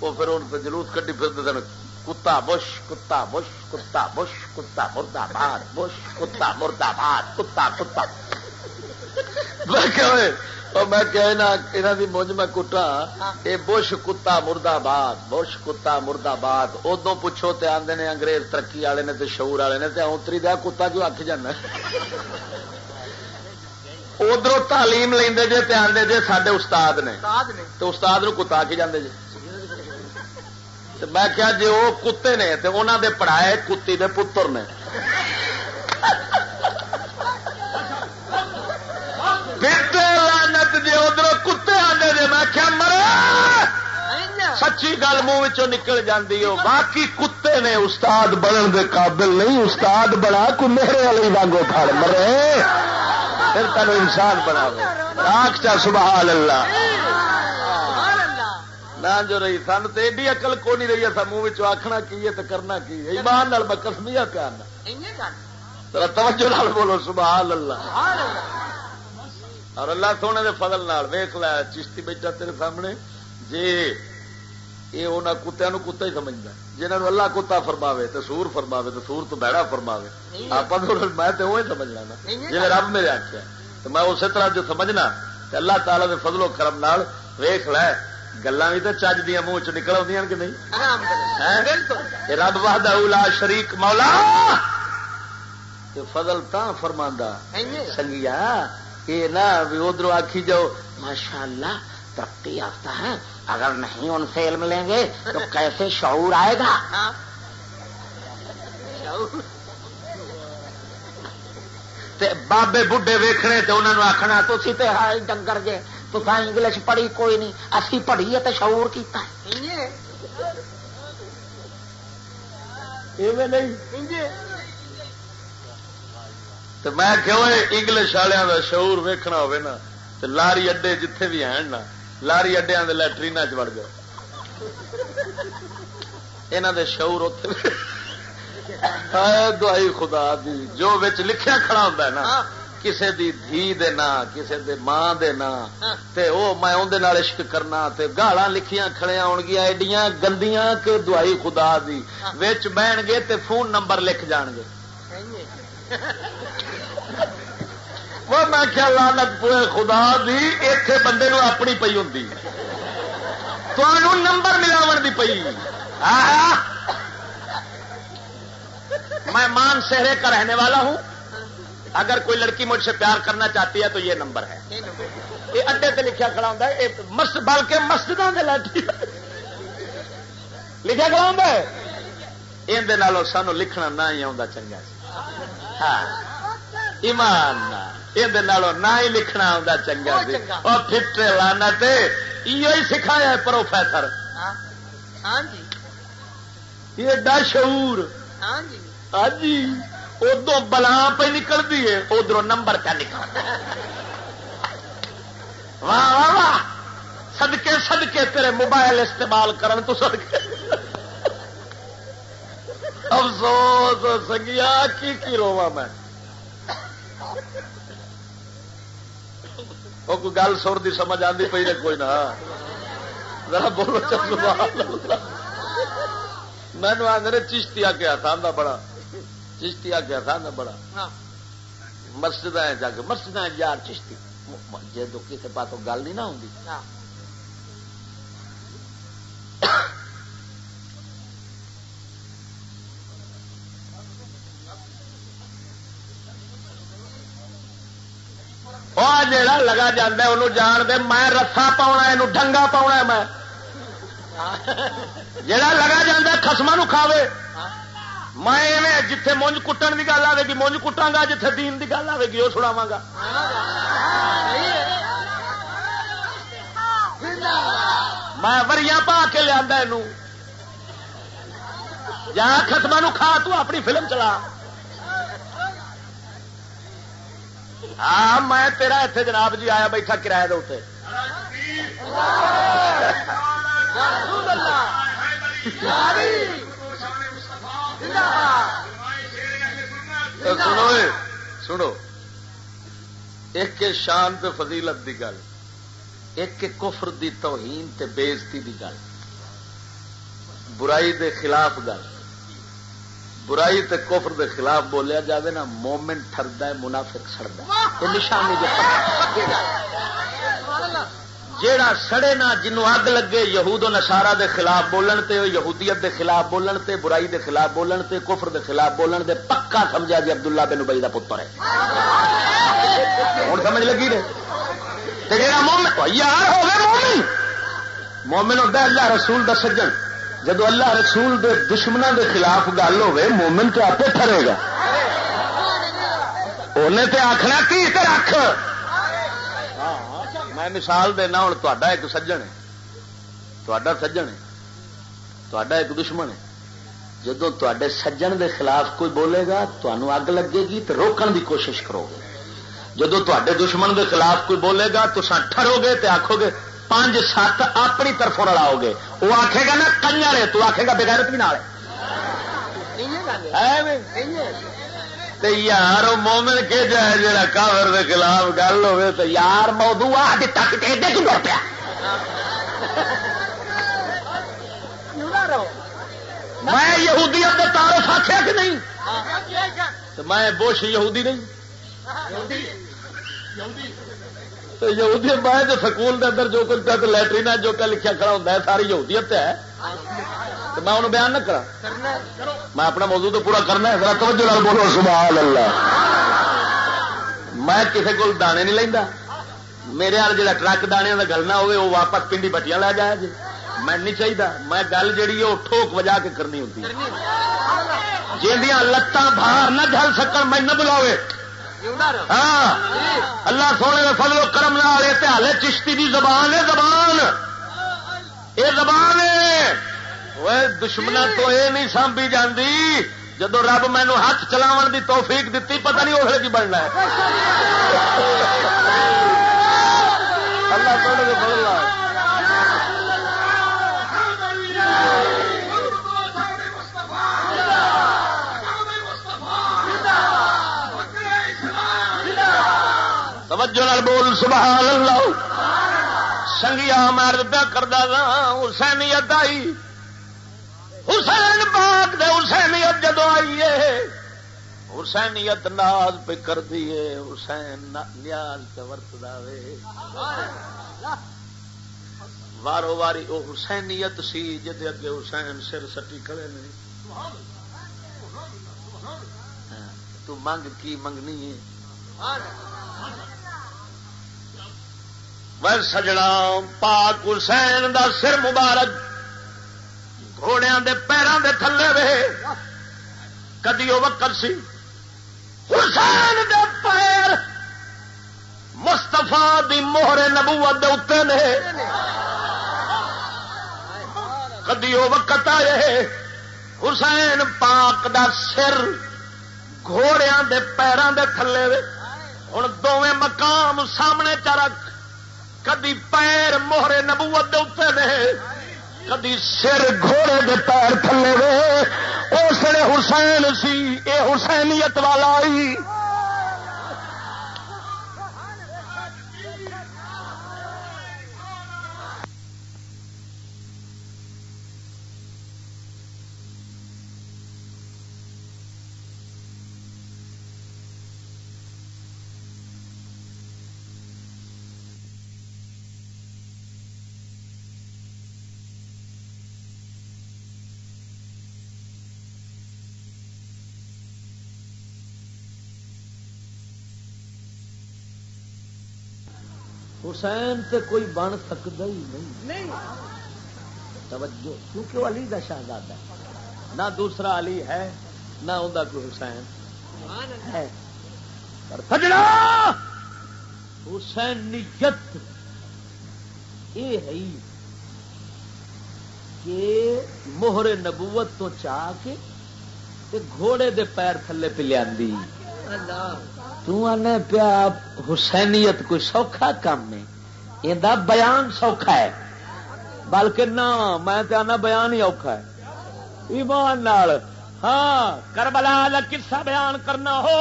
Speaker 1: وہ پھر ان جلوس کٹی پھرتے تھے کتا بش کتا بش کتا بش، کتا مردا باد بش، کتا مردا باد کتا کتا۔ میں کہنا دی مجھ میں کٹا۔ یہ بش، کتا مردا باد بش، کتا مردا باد ادو پوچھو تے آدھے نے، انگریز ترقی والے نے تے شعور والے نے تے اتری دیا کتا کیوں آخ جانا؟ ادھر تعلیم لے جی تے آدھے جی سڈے استاد نے۔ تو استاد نو کتا آخی جاندے جی میں کیا جی وہ کتے نے تو انہوں دے پڑھائے کتی دے پتر نے۔ لانت جی ادھر کتے آدھے جی میں کیا مرے سچی گل منہ نکل جاتی ہو باقی کتے نے استاد بنن دے قابل نہیں۔ استاد بنا کو میرے والی وانگو پھڑ مرے۔ پھر تینوں انسان بنا راک چا سبحان اللہ۔ نہ جو رہی سن تو ایڈی اقل کو نہیں رہی اصا منہ آخنا کی ہے تو کرنا کی ایمان میں کسمیا پیار توجہ نال بولو، سبحان اللہ۔ اور اللہ سونے دے فضل نال ویخ لا چشتی بیٹھا تیرے سامنے۔ جی۔ یہ انہوں کتیا کتا ہی سمجھتا جنہوں اللہ کتا فرماوے تو سور فرماوے تو سور تو بیڑا فرماوے آپ میں تو وہی سمجھنا نا۔ جی رب میرے آخیا تو میں اسی طرح جو سمجھنا اللہ تعالیٰ دے فضل و کرم نال ویخ لے۔ گلا بھی تو چج دیا منہ چ نکل آدی کہ نہیں؟ رب بہد اولا شریک مولا۔ فضل تا فرما سنگیا یہ نہ ادھر آخی جاؤ ماشاء اللہ ترقی یافتہ ہے اگر نہیں ان سے علم لیں گے تو کیسے شعور آئے گا؟ بابے بڈھے ویخنے تو انہوں نے آخنا تو ڈنگر جے تو انگلش پڑھی کوئی نہیں۔ اسی پڑھی ہے تو شعور کیتا ہے۔ میں کیوں انگلش والوں کا شعور ویکنا ہو لاری اڈے جتھے بھی ہیں نا لاری اڈیا کے لٹرین چڑ گئے۔ یہاں دے شعور اتنے دعائی خدا دی جو لکھیا کھڑا ہوتا ہے نا کسے دی دھی دے نا کسے دے ماں دے نا تے او میں اون نال عشق کرنا تے گالاں لکھیاں کھڑیاں ہون گیا ایڈیاں گندیاں کہ دعائی خدا دی۔ وچ بہن گے تے فون نمبر لکھ جان گے۔ وہ میں کیا لانت پورے خدا دی، ایتھے بندے نو اپنی پئی ہوندی۔ تو نمبر ملاون دی پئی۔ میں مان سہرے کا رہنے والا ہوں۔ اگر کوئی لڑکی مجھ سے پیار کرنا چاہتی ہے تو یہ نمبر ہے۔ یہ اڈے سے لکھا کھڑا ہوتا ہے بلکہ مسجدوں کے لکھا کھڑا ہوتا ہے۔ یہ سانو لکھنا نہ ہی آتا چنگا۔ ہاں۔ ایمان یہ نہ ہی لکھنا آتا چنگا اور فٹ لانا ہی سکھایا پروفیسر ایڈا شعور ہاں جی ادو بلا پہ نکلتی ہے ادھر نمبر پہ نکل واہ واہ واہ سدکے سدکے تیرے موبائل استعمال کرن تو سدکے افسوس سنگیا کی کی روا میں وہ کوئی گل سر دی سمجھ آتی پی نے کوئی نہ۔ ذرا بولو چل مینو آدھے چشتی آ کے آسان بڑا۔ چشتی آ کے آسان بڑا۔ مسجد جا کے مسجد یار چشتی۔ جی کسی پاسوں گل نہیں نہ ہوں ہاں۔ جا لگا جانا انہوں جان دے میں رسا پاؤنا یہ ڈنگا پاؤنا میں جڑا لگا جا خسما کھاوے میں جتھے مونج کٹن کی گل آئے گی مونج کٹا گا جتھے دین کی گل آئے گی وہ سڑاوا گا میں وریاں پا کے لیا جا خسما کھا تو اپنی فلم چلا ہاں میں تیرا اتنے جناب جی آیا بیٹھا کرایہ دے سنو سنو۔ ایک شان تے فضیلت دی گل، ایک کفر دی توہین تے بےزتی دی گل، برائی دے خلاف گل۔ برائی تے کفر دے خلاف بولیا جاوے نا، مومن ٹرد ہے، منافق سڑتا یہ نشانی جیڑا سڑے نا، جنوں اگ لگے، یہود و نسارا دے خلاف بولن تے، یہودیت دے خلاف بولن تے، برائی دے خلاف بولن تے، کفر دے خلاف بولن دے پکا سمجھا جی عبداللہ بن ابئی دا پتر ہے۔ ہوں سمجھ لگی رہے جا مومن، یار ہو گئے مومن! مومن ہوتا اللہ رسول دا سجن۔ جدو اللہ رسول دے دشمنوں دے خلاف گل ہوے، مومن تو آپ ٹرے گا۔ انہیں تے آخنا کی رکھ؟ میں مثال دینا ہوں تا ایک سجن ہے۔ تا سجن ہے۔ تا ایک دشمن ہے۔ جدو تے سجن دے خلاف کوئی بولے گا تمہوں اگ لگے گی تو روکن دی کوشش کرو گے۔ جدو تے دشمن دے خلاف کوئی بولے گا تو ٹرو گے تو آخو گے پانچ سات اپنی طرفوں لڑاؤ گے۔ وہ آخے گا نا کنیا تو آخے گا بغیرت بھی نال۔ یار مومن کے جائے جا کافر کے خلاف گل ہوے تو یار موضوع آ کیوں پیا؟ میں یہودی اپنے تعارف آخیا کہ نہیں؟ میں بوش یہودی نہیں۔ یہودی میں جو سکول دے اندر جو کچھ پہ لٹرین جو کہ لکھا کھڑا ہوتا ہے، ساری یہودیت ہے۔ تو میں انہوں بیان نہ کرا میں اپنا موضوع تو پورا کرنا ہے، ذرا توجہ بولو سبحان اللہ میں کسی کو دانے نہیں لینا میرے آل جا ٹرک دانے کا گلنا ہوے وہ واپس پنڈی بٹیاں لے جائے جی۔ میں نہیں چاہیے میں گل جیڑی وہ ٹھوک وجا کے کرنی ہوتی جہاں لتان باہر نہ جل سکن، میں نہ بلاوے۔ ہاں۔ اللہ سونے کا فضل و کرم والے ہالے چشتی کی زبان ہے، زبان۔ یہ زبان ہے۔ دشمنا تو یہ نہیں سانبی جاندی۔ جدو رب مینو ہاتھ چلاو دی توفیق دیتی پتہ نہیں اسے کی بننا ہے۔ اللہ سونے کے فضل توجہ نال بول سبحان اللہ۔ سنگیا مرد پیا کرتا حسینیت آئی حسین باغ دے حسینیت جدو آئی ہے حسینیت ناز پہ کر دیے حسین نیاز پہ ورت دے وارو واری وہ حسینیت سی جدے اگے حسین سر سٹی کھڑے نہیں ہاں، تو منگ کی منگنی ہے میں سجنا پاک حسین دا سر مبارک گھوڑیا دے پیروں دے تھلے وے۔ کدی وہ وکر سی، حسین دے پیر
Speaker 2: خدا دی موہر نبوت دے اتنے نے۔ کدی وہ وقت آئے، حسین پاک دا سر گھوڑیا دے پیروں دے تھلے ہوں دونیں مقام سامنے چرک کدی پیر موہرے نبوت دے اتنے نے، کدی سر گھوڑے دے پیر تھلے وے۔ اس نے حسین سی، اے حسینیت والا آئی
Speaker 1: حسین تے کوئی بن سکتا ہی نہیں۔ توجہ کیونکہ وہ علی کا شہزادہ ہے۔ نہ دوسرا علی ہے نہ انہیں کوئی حسین۔ ہے پر سجنا! حسین نیت یہ ہے کہ موہر نبوت تو چاہ کے گھوڑے دے پیر تھلے پہ لیا تنے پیا حسینیت کوئی سوکھا کام ہے؟ یہ بیان سوکھا ہے۔ بلکہ نہ، میں تو آنا بیان ہی اوکھا ہے۔ ایمان نال ہاں کربلا کا کسا بیان کرنا ہو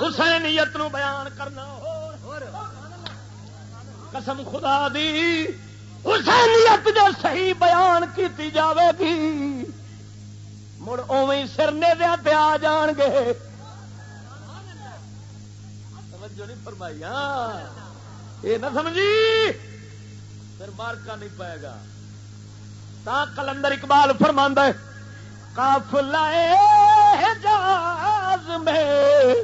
Speaker 1: حسینیت نو بیان کرنا ہو قسم خدا دی، حسینیت جو صحیح بیان کی جاوے گی۔ مڑ اوی سر نے دیا پہ آ جان گے۔ توجہ نہیں فرمائی ہاں یہ نہ سمجھی۔ پھر مارکا نہیں پائے گا۔ تا کلندر اقبال فرماندہ کاف لائے جاز میں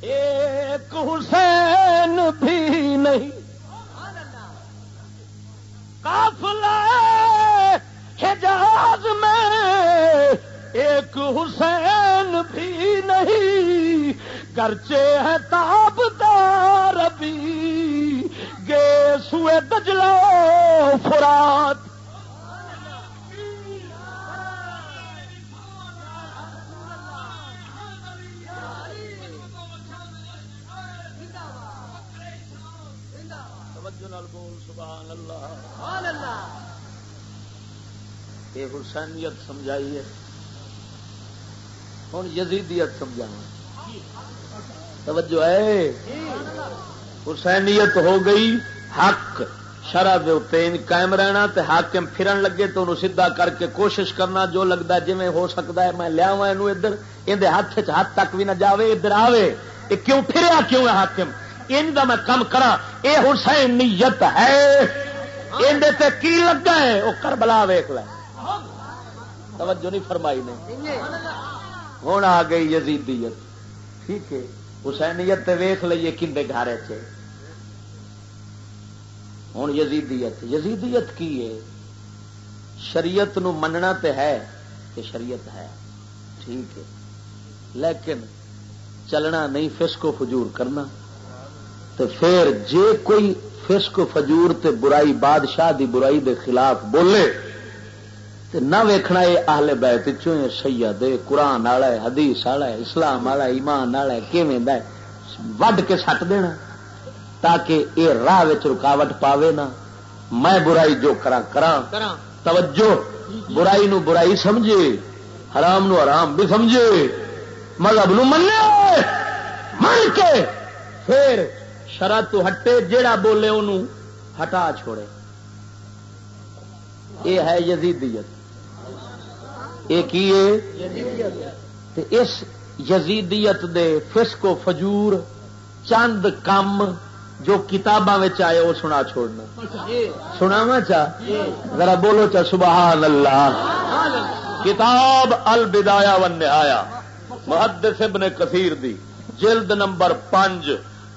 Speaker 1: ایک حسین بھی نہیں۔ کاف لائے حجاز میں ایک حسین بھی نہیں گرچے ہے تاب دار بھی۔ گے سوئے دجلو فرات۔ یہ حسینیت سمجھائیے۔ ہوں یزیدیت سمجھا توجہ ہے۔ حسینیت ہو گئی، حق شرح قائم رہنا تے حاکم پھرن لگے تو انہوں سیدھا کر کے کوشش کرنا، جو لگتا ہے جی ہو سکتا ہے میں لیا ادھر۔ یہ ہاتھ ہاتھ تک بھی نہ جاوے، ادھر آوے۔ یہ کیوں پھریا؟ کیوں ہے حاکم؟ ان کا میں کم کرا یہ حسینیت ہے۔ اندر کی لگا ہے؟ وہ کربلا ویخ لے۔ توجہ نہیں فرمائی نے۔ ہوں آ گئی یزیدیت۔ ٹھیک ہے، حسینیت ویخ لیے کھے گھر ہوں یزیدیت یزیدیت کی ہے؟ شریعت نو مننا تے ہے کہ شریعت ہے۔ ٹھیک ہے، لیکن چلنا نہیں فسکو فجور کرنا۔ تو پھر جے کوئی فسکو فجور تے برائی، بادشاہ دی برائی دے خلاف بولے نہ ویکھنا یہ آہل بیت چوں سید قرآن والا ہے حدیث والا ہے اسلام والا ایمان والا ہے کیویں وڈ کے سٹ دینا تاکہ یہ راہ رکاوٹ پاوے نا۔ میں برائی جو کرا کرا توجہ برائی نو برائی سمجھے حرام نو حرام بھی سمجھے۔ مذہب نو من من کے۔ پھر شرح تو ہٹے جیڑا بولے انہوں ہٹا چھوڑے۔ یہ ہے یزیدیت۔ اس یزیدیت دے فسکو فجور چند کم جو کتاباں آئے وہ سنا چھوڑنا۔ سنا چاہ ذرا بولو چا سبحان اللہ کتاب البدایا ون نہایا محدث ابن کثیر دی، جلد نمبر پانچ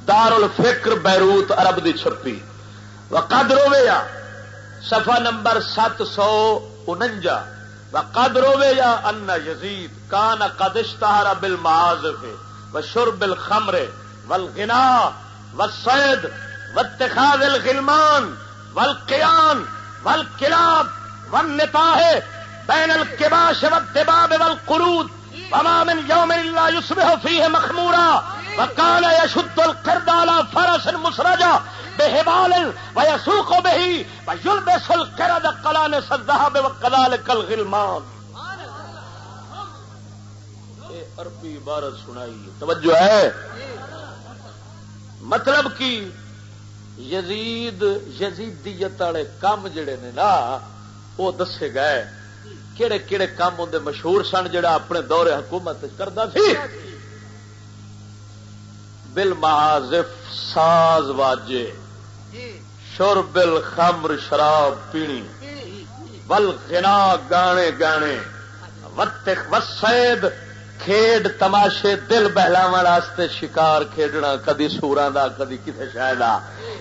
Speaker 1: دار الفکر بیروت عرب دی چھپی۔ وقد رویا صفحہ نمبر سات سو انجا قد روے یا ان یزید کان قد اشتہر بالمعازف و شرب الخمر والغنا والصید واتخاذ الغلمان والقیان والکلاب والنتاح بین الکباش والدباب والقرود وما من يوم الا يصبح فيه مخمورا وكان يشد القرد على فرس مسرجا بهبال ويسوق به ويلبس القرد قلانس الذهب وكذلك الغلمان. عربی عبارت سنائی. توجہ ہے؟ مطلب کی یزید یزیدیت والے کام جڑے نے نا، وہ دسے گئے کہڑے کہڑے کام ہوں مشہور سن جڑا اپنے دور حکومت کرتا سی۔ بل معازف ساز واجے۔ شور بل خمر شراب پینی۔ بل گنا گانے گانے۔ وسید کھیڈ تماشے دل بہلاو شکار کھیڈنا، کدی سورا دا، کدی کسی شاید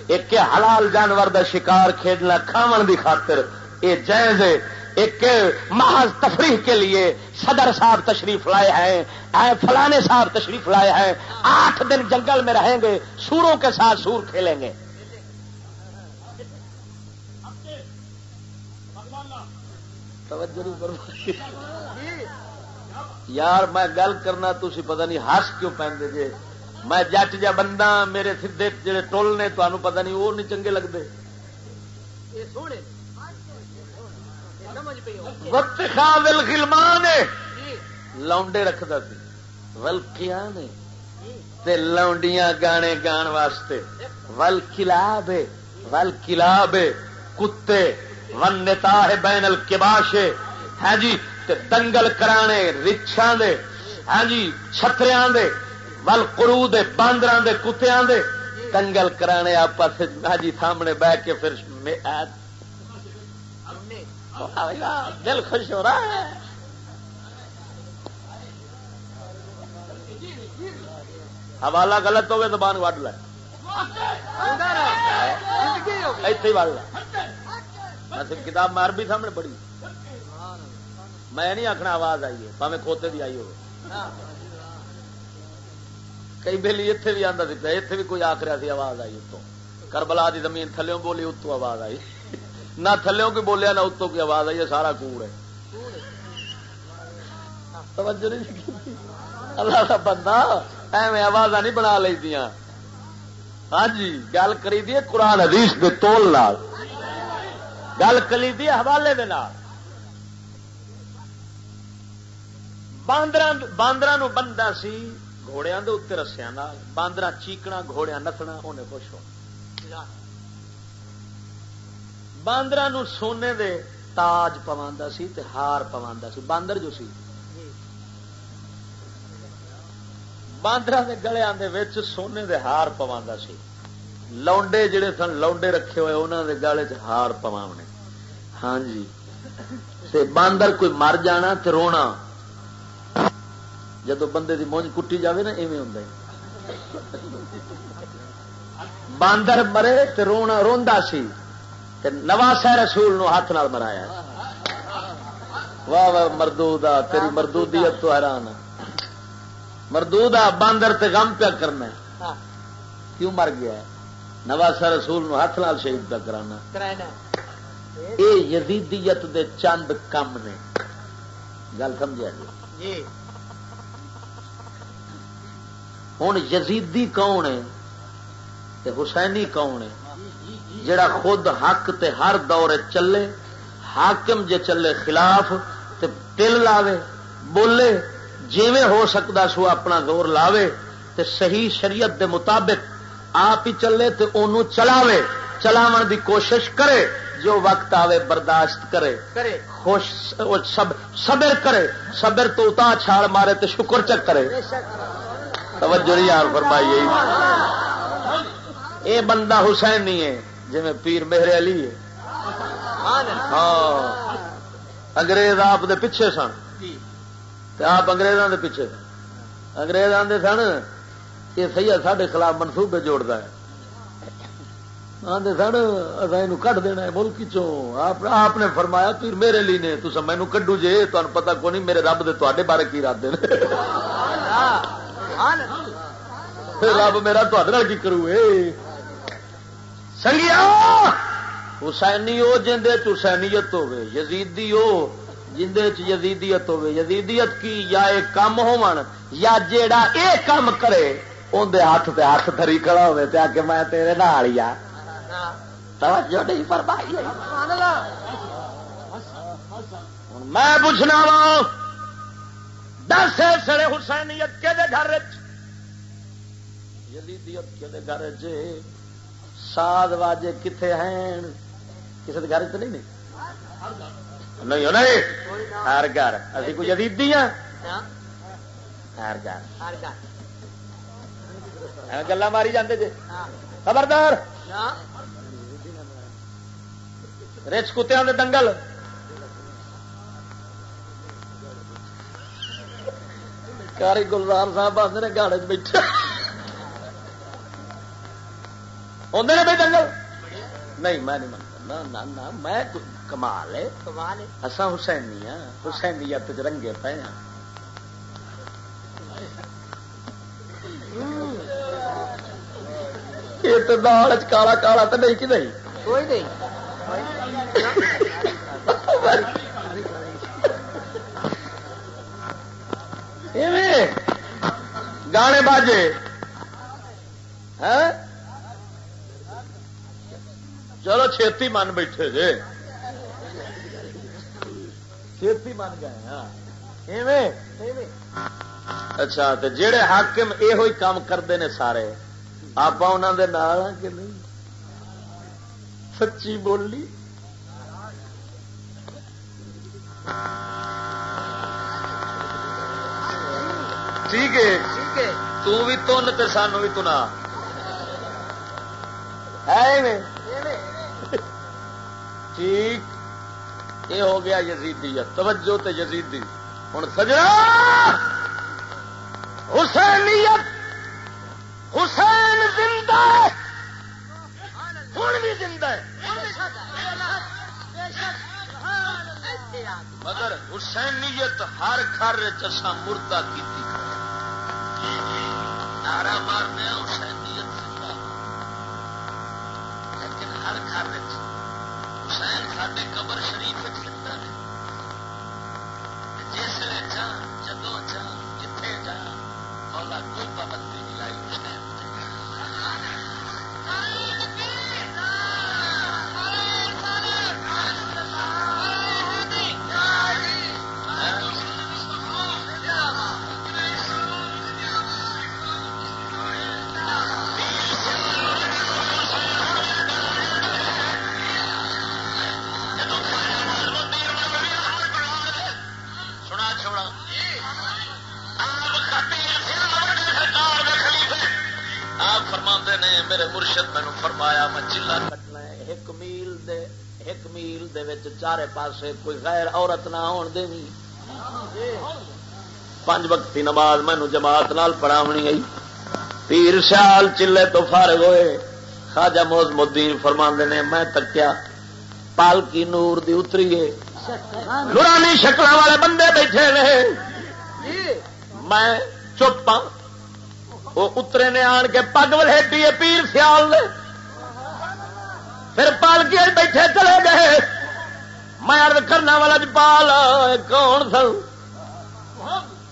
Speaker 1: ایک حلال جانور دا شکار کھیڈنا کھاون دی خاطر۔ یہ جائز ہے۔ ایک محض تفریح کے لیے صدر صاحب تشریف لائے ہیں۔ فلانے صاحب تشریف لائے ہیں۔ آٹھ دن جنگل میں رہیں گے، سوروں کے ساتھ سور کھیلیں گے۔ یار میں گل کرنا تھی پتا نہیں ہس کیوں پہنتے جی میں جٹ جا بندہ میرے سیدے جڑے ٹول نے تمہیں پتا نہیں وہ نہیں چنگے لگتے وقت خاول گلمان لونڈے رکھتا سی۔ ولکیا نے۔ لونڈیاں گانے گان واسطے۔ ول کلاب ول کلاب کتے۔ ون نیتا ہے بین الکباشے ہاں جی دنگل کرانے رچھا دے ہاں جی چھتریاں دے ول کرو دے باندر دے کتیاں دے۔ دنگل کرانے آپ ہاں جی سامنے بہ کے پھر دل خوش ہو رہا ہے۔ حوالہ غلط ہوگا تو بان وڈ لے۔ وڈ میں صرف کتاب مار بھی سامنے پڑھی۔ میں نہیں آخنا آواز آئی ہے پاوے کھوتے بھی آئی ہو کئی بہلی اتنے بھی آتا سی اتنے بھی کوئی آخ رہا سی آواز آئی اتوں کربلا دی زمین تھلوں بولی اتوں آواز آئی۔ نہ تھلوں کی بولیا، نہ اتوں کی آواز آئی ہے سارا کوڑ ہے۔ اللہ کا بندہ ایویں آواز نہیں بنا لی ہاں جی گل کری دی قرآن حدیث کے تول لال گل کری دی حوالے دے باندر باندر بنتا سی گھوڑیا کے اتنے رسیا باندر چیکنا گھوڑیا نسنا انہیں خوش ہو۔ باندر سونے دے تاج پوا سی ہار پوا سی۔ باندر جو سی۔ باندر کے گلے سونے دے ہار پوا سی۔ لونڈے جڑے سن لونڈے رکھے ہوئے انہوں دے گلے چ ہار پوا ہاں جی۔ تے باندر کوئی مر جانا تے رونا۔ جدو بندے دی مونج کٹی جاوے نا ایویں ہوں باندر مرے تے رونا روندا سی۔ نواس رسول نو ہاتھ نال مرایا۔ واہ واہ مردود تیری مردودیت تو حیران مردود باندر تے غم پیا کرنا کیوں مر گیا نواسا رسول نو ہاتھ نال شہید پہ کرانا۔ اے یزیدیت دے چند کم نے۔ گل سمجھا جی۔ ہوں یزیدی کون ہے حسینی کون ہے؟ جڑا خود حق تے ہر دور چلے حاکم جے چلے خلاف تے دل لاوے بولے جیویں ہو سکتا سو اپنا زور لاوے تے صحیح شریعت دے مطابق آپ ہی چلے تے انہوں چلاوے چلاو دی کوشش کرے جو وقت آوے برداشت کرے خوش سب صبر کرے صبر تو اتا چھاڑ مارے تے شکر چک کرے۔ توجہ یار فرمائیے۔ اے بندہ حسین نہیں ہے جی میں پیر میرے علی ہے۔ ہاں۔ انگریز آپ دے پیچھے سن۔ آپ اگریزوں دے پیچھے اگریز آدھے سن یہ سی ہے سارے خلاف منصوبے جوڑتا ہے۔ آدھے سن اصل کٹ دینا ہے ملک چوں؟ آپ نے فرمایا پیر میرے لیے نے تو مینو کڈو جے تمہیں پتا کو نہیں میرے رب دے تے بارے کی رات رب میرا کی کرو؟ سنگیا! حسینی وہ جن حسینیت ہوے یزیدی وہ جن یزیدیت ہوے یزیدیت کی، یا ایک کام ہو جیڑا اے کام کرے اندر ہاتھ پہ ہاتھ دری کھڑا ہوے تے میں تیرے نال ہی آ توجہ نہیں فرمائی میں پوچھنا وا دس سڑے حسینیت کے گھر یزیدیت کے گھر ساد واجے کتنے ہیں کسی کے گھر چ نہیں نہیں نہیں ہر گھر ابھی کوئی جدیدی ہاں ہر گھر گلا ماری جاندے جی خبردار رچ کتیا دے دنگل کاری گلزار صاحب آتے نے گاڑے بیٹھے آدھے نے بھائی دنگل نہیں میں نہیں منتا میں کمال ہے اصا حسینی ہاں حسینیت رنگے پے ہاں یہ تو دال کالا کالا تو نہیں کہ نہیں کوئی نہیں گانے باجے؟ چلو چھتی من بیٹھے جی چھتی من گئے ہاں اچھا تو جہے حاکم یہ کام کرتے ہیں سارے آپ انہوں کے نال ہاں کہ نہیں سچی بولی ٹھیک ہے تو بھی تن تو سانو بھی تنا ہے ٹھیک یہ ہو گیا یزیدیت توجہ تے یزیدی ہوں سجنا حسینیت حسین زندہ ہوں بھی زندہ ہے۔ مگر حسینیت ہر گھر چسا مردہ کی نارا مارنے حسینیت زندہ لیکن ہر گھر حسین سارے قبر شریف چارے پاسے کوئی غیر عورت نہ ہون دے پانچ وقتی نماز مینو جماعت نال پڑھاونی آئی۔ پیر سیال چلے تو فارغ ہوئے۔ خواجہ موز مدین فرما نے، میں تکیا، پالکی نور دی اتری ہے۔ نورانی شکل والے بندے بیٹھے رہے میں چپ ہاں۔ وہ اترے نے آن کے پگ ولیٹی پیر سیال نے۔ پھر پالکی بیٹھے چلے گئے۔ میں ارد کرنا والا جپال کون سن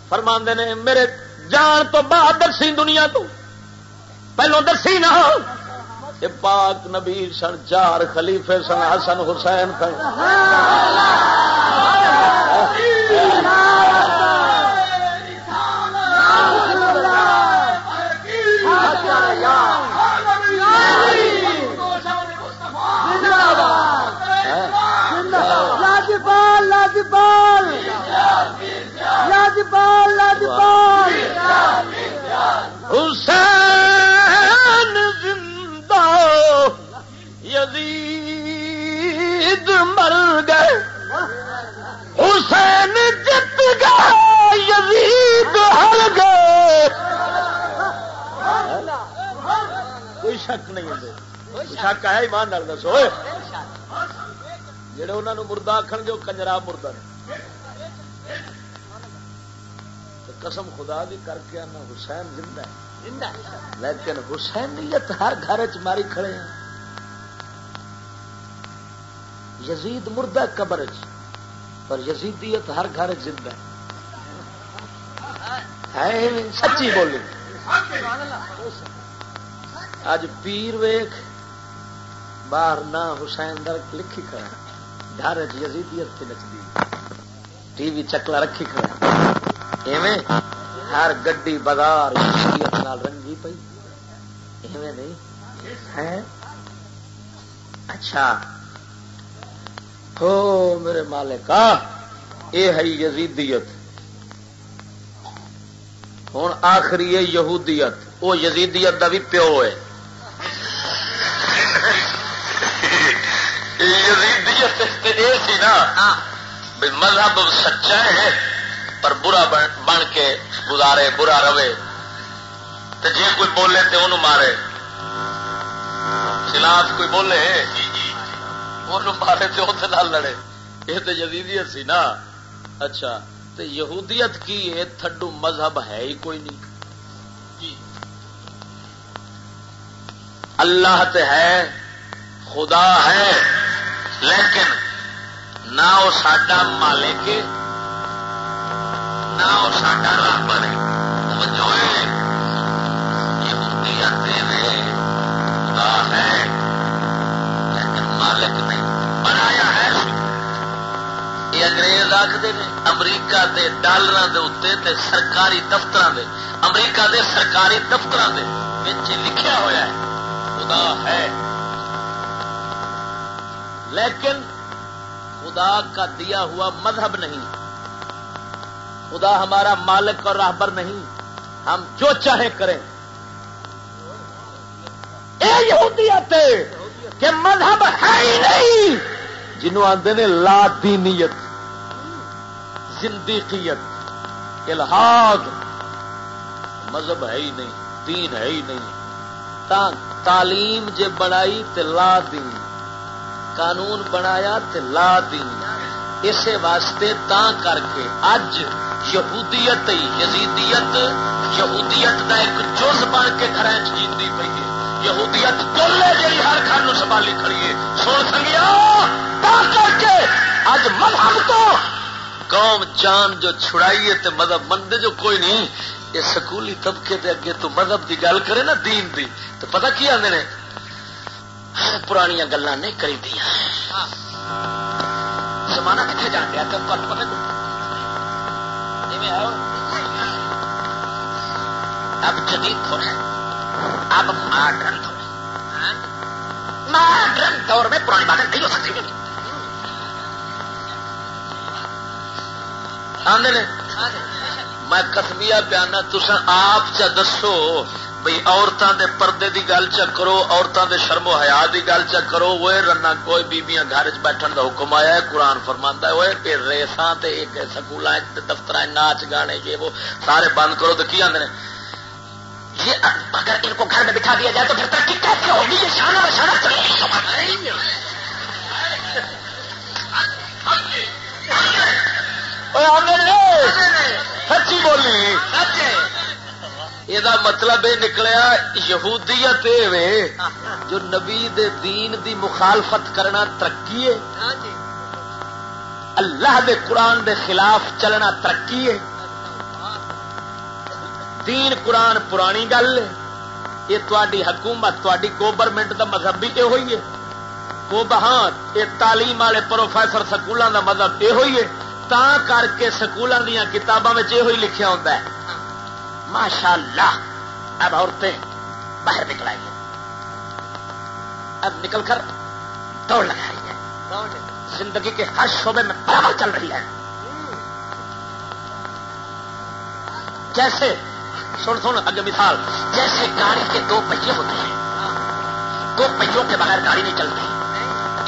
Speaker 1: فرما نے، میرے جان تو بعد دسی دنیا تو۔ پہلو دسی نہ پاک نبی سن، چار خلیفے سن، حسن حسین سن شک نہیں ہے شک ہے ایمان نال دسو جڑے انہوں نے مردہ آخر گے وہ کنجرا مردہ نے۔ قسم خدا بھی کر کے آنا حسین زندہ ہے۔ لیکن حسینیت ہر گھر چ ماری کھڑے ہیں۔ یزید مردہ قبر چ پر یزیدیت ہر گھر زندہ ہے سچی بولی۔ اج پیر ویخ باہر نہ حسین در لکھی کھڑا گھر یزیدیت سے نچتی ٹی وی چکلا رکھی کھڑا ایویں ہر گڈی بازار رنگی پی ایویں نہیں؟ ہے اچھا۔ ہو میرے مالک یہ ہے یزیدیت۔ ہوں آخری ہے یہودیت۔ وہ یزیدیت کا بھی پیو ہے۔ مذہب سچا ہے پر برا بن کے گزارے برا رہے تو جی کوئی بولے تو انہوں مارے۔ خلاف کوئی بولے۔ انہوں مارے تو لڑے۔ یہ تو جدیدیت سی نا۔ اچھا تو یہودیت کی ہے تھڈو مذہب ہے ہی کوئی نہیں۔ اللہ تو ہے خدا ہے، لیکن نہ وہ ساڈا مالک نہ وہ ساڈا رابر یہودیت خدا ہے، لیکن مالک نہیں۔ بنایا ہے، یہ انگریز آخر نے، امریکہ کے ڈالر تے سرکاری دفتر دے، امریکہ دے سرکاری دفتر دے لکھیا ہوا ہے، خدا ہے۔ لیکن خدا کا دیا ہوا مذہب نہیں۔ خدا ہمارا مالک اور راہبر نہیں۔ ہم جو چاہے کریں۔ اے یہودیت کہ مذہب ہے ہی نہیں۔ جنہوں آتے نے لا دینیت زندیقیت الحاد مذہب ہے ہی نہیں، دین ہے ہی نہیں۔ تعلیم جے بنائی تے لا دین۔ قانون بنایا تے لا دین۔ اسے واسطے تا کر کے اج یہودیت، یزیدیت، یہودیت دا ایک جز بن کے گھر جیتی پی ہے۔ یہودیت کلے جی ہر گھر سنبھالی کھڑیے سن سنگیا تا کر کے اج مذہب تو قوم جان جو چھڑائیے تے مذہب مندے جو کوئی نہیں یہ سکولی طبقے دے اگے تو مذہب دی گل کرے نا، دین دی۔ تو پتہ کی آدھے پرانیاں گلا نہیں کری دیا زمانہ کتنے جان گیا تم کو پتہ اب جدید دور ہے۔ اب ماڈرن دور ماڈرن دور میں پرانی باتیں نہیں ہو سکتی۔ آدھے میں کسمیا پیانا تسا آپ چ دسو۔ بھائی عورتوں دے پردے دی گل چ کرو عورتوں دے شرم و حیا دی گل چ کرو۔ وہ رنا کوئی بیبیاں گھر چ بیٹھن دا حکم آیا ہے قرآن فرماندا ہے وہ پھر ریساں تے ایک سکولاں دفتر ناچ گانے یہ وہ سارے بند کرو تو کی آندے یہ اگر ان کو گھر میں بٹھا دیا جائے تو پھر ترقی کیسے ہوگی؟ یہ شانہ بشانہ سچی بولی۔ یہ مطلب یہ نکلیا یہودیت جو نبی دے دین دی مخالفت کرنا ترقی ہے اللہ دے قرآن دے خلاف چلنا ترقی ہے دین قرآن پرانی گل ہے یہ تاری حکومت تاری گورنمنٹ کا مذہب بھی یہ ہوئی ہے وہ بہان یہ تعلیم والے پروفیسر سکولوں کا مذہب یہ ہوئی ہے تا کر کے سکولوں دیا کتابوں میں یہ لکھا ہوتا ہے ماشاء اللہ اب عورتیں باہر نکل آئی ہیں اب نکل کر دوڑ لگا رہی ہے زندگی کے ہر شعبے میں برابر چل رہی ہے۔ جیسے سن سن اگے مثال جیسے گاڑی کے دو پہیے ہوتے ہیں۔ دو پہیوں کے بغیر گاڑی نہیں چلتی۔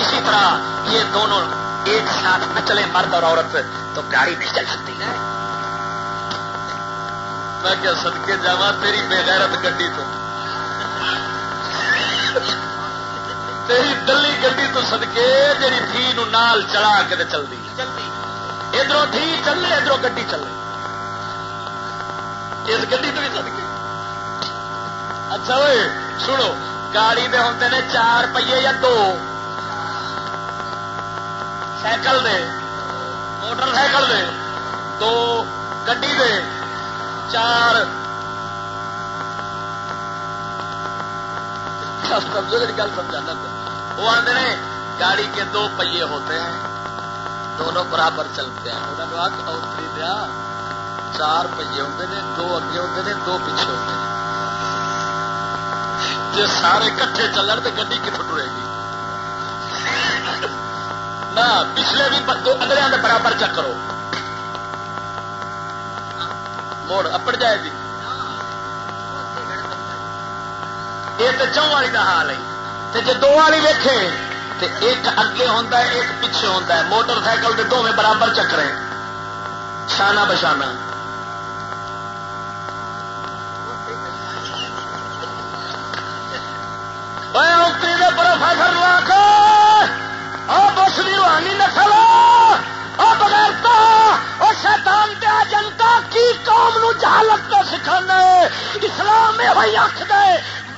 Speaker 1: اسی طرح یہ دونوں ایک ساتھ نہ چلے مرد اور عورت تو گاڑی نہیں چل سکتی۔ ہے میں کیا سدکے جا تیری بےغیرت گڈی تو۔ تیری دلی گڈی تو سدکے جی تھی نال چڑھا کے چلتی ادھر تھی چلے ادھر گی چلے۔ اس گڈی تو بھی سدکے اچھا وہ سنو، گاڑی دے ہوتے نے چار پہیے یا دو۔ سائیکل دے، موٹر سائیکل دے، دو گڈی دے۔ چار۔ سمجھو جی گل سمجھانا وہ آتے ہیں گاڑی کے دو پہیے ہوتے ہیں۔ دونوں برابر چلتے ہیں۔ انہوں نے آخ اوتری دیا۔ چار پہیے ہوتے ہیں، دو اگے ہوتے ہیں، دو پیچھے ہوتے ہیں۔ جی سارے کٹھے چلن تو گی کتوں ٹرے گی؟ نہ، پچھلے بھی اگلے کے برابر چکرو موڑ اپڑ جائے گی یہ تو چون والی کا حال ہے۔ جی دو والی ویکھے تو ایک اگے ہوتا ہے، ایک پیچھے ہوتا ہے۔ موٹر سائیکل کے دونوں برابر چکرے۔ شانہ بشانہ۔ پروفیسر لا کے بس بھی روحانی نسل۔ بغیرتا اور شیطان دیا جنتا کی قوم نو جہالت کا سکھانا ہے؟ اسلام میں وہی آخ دے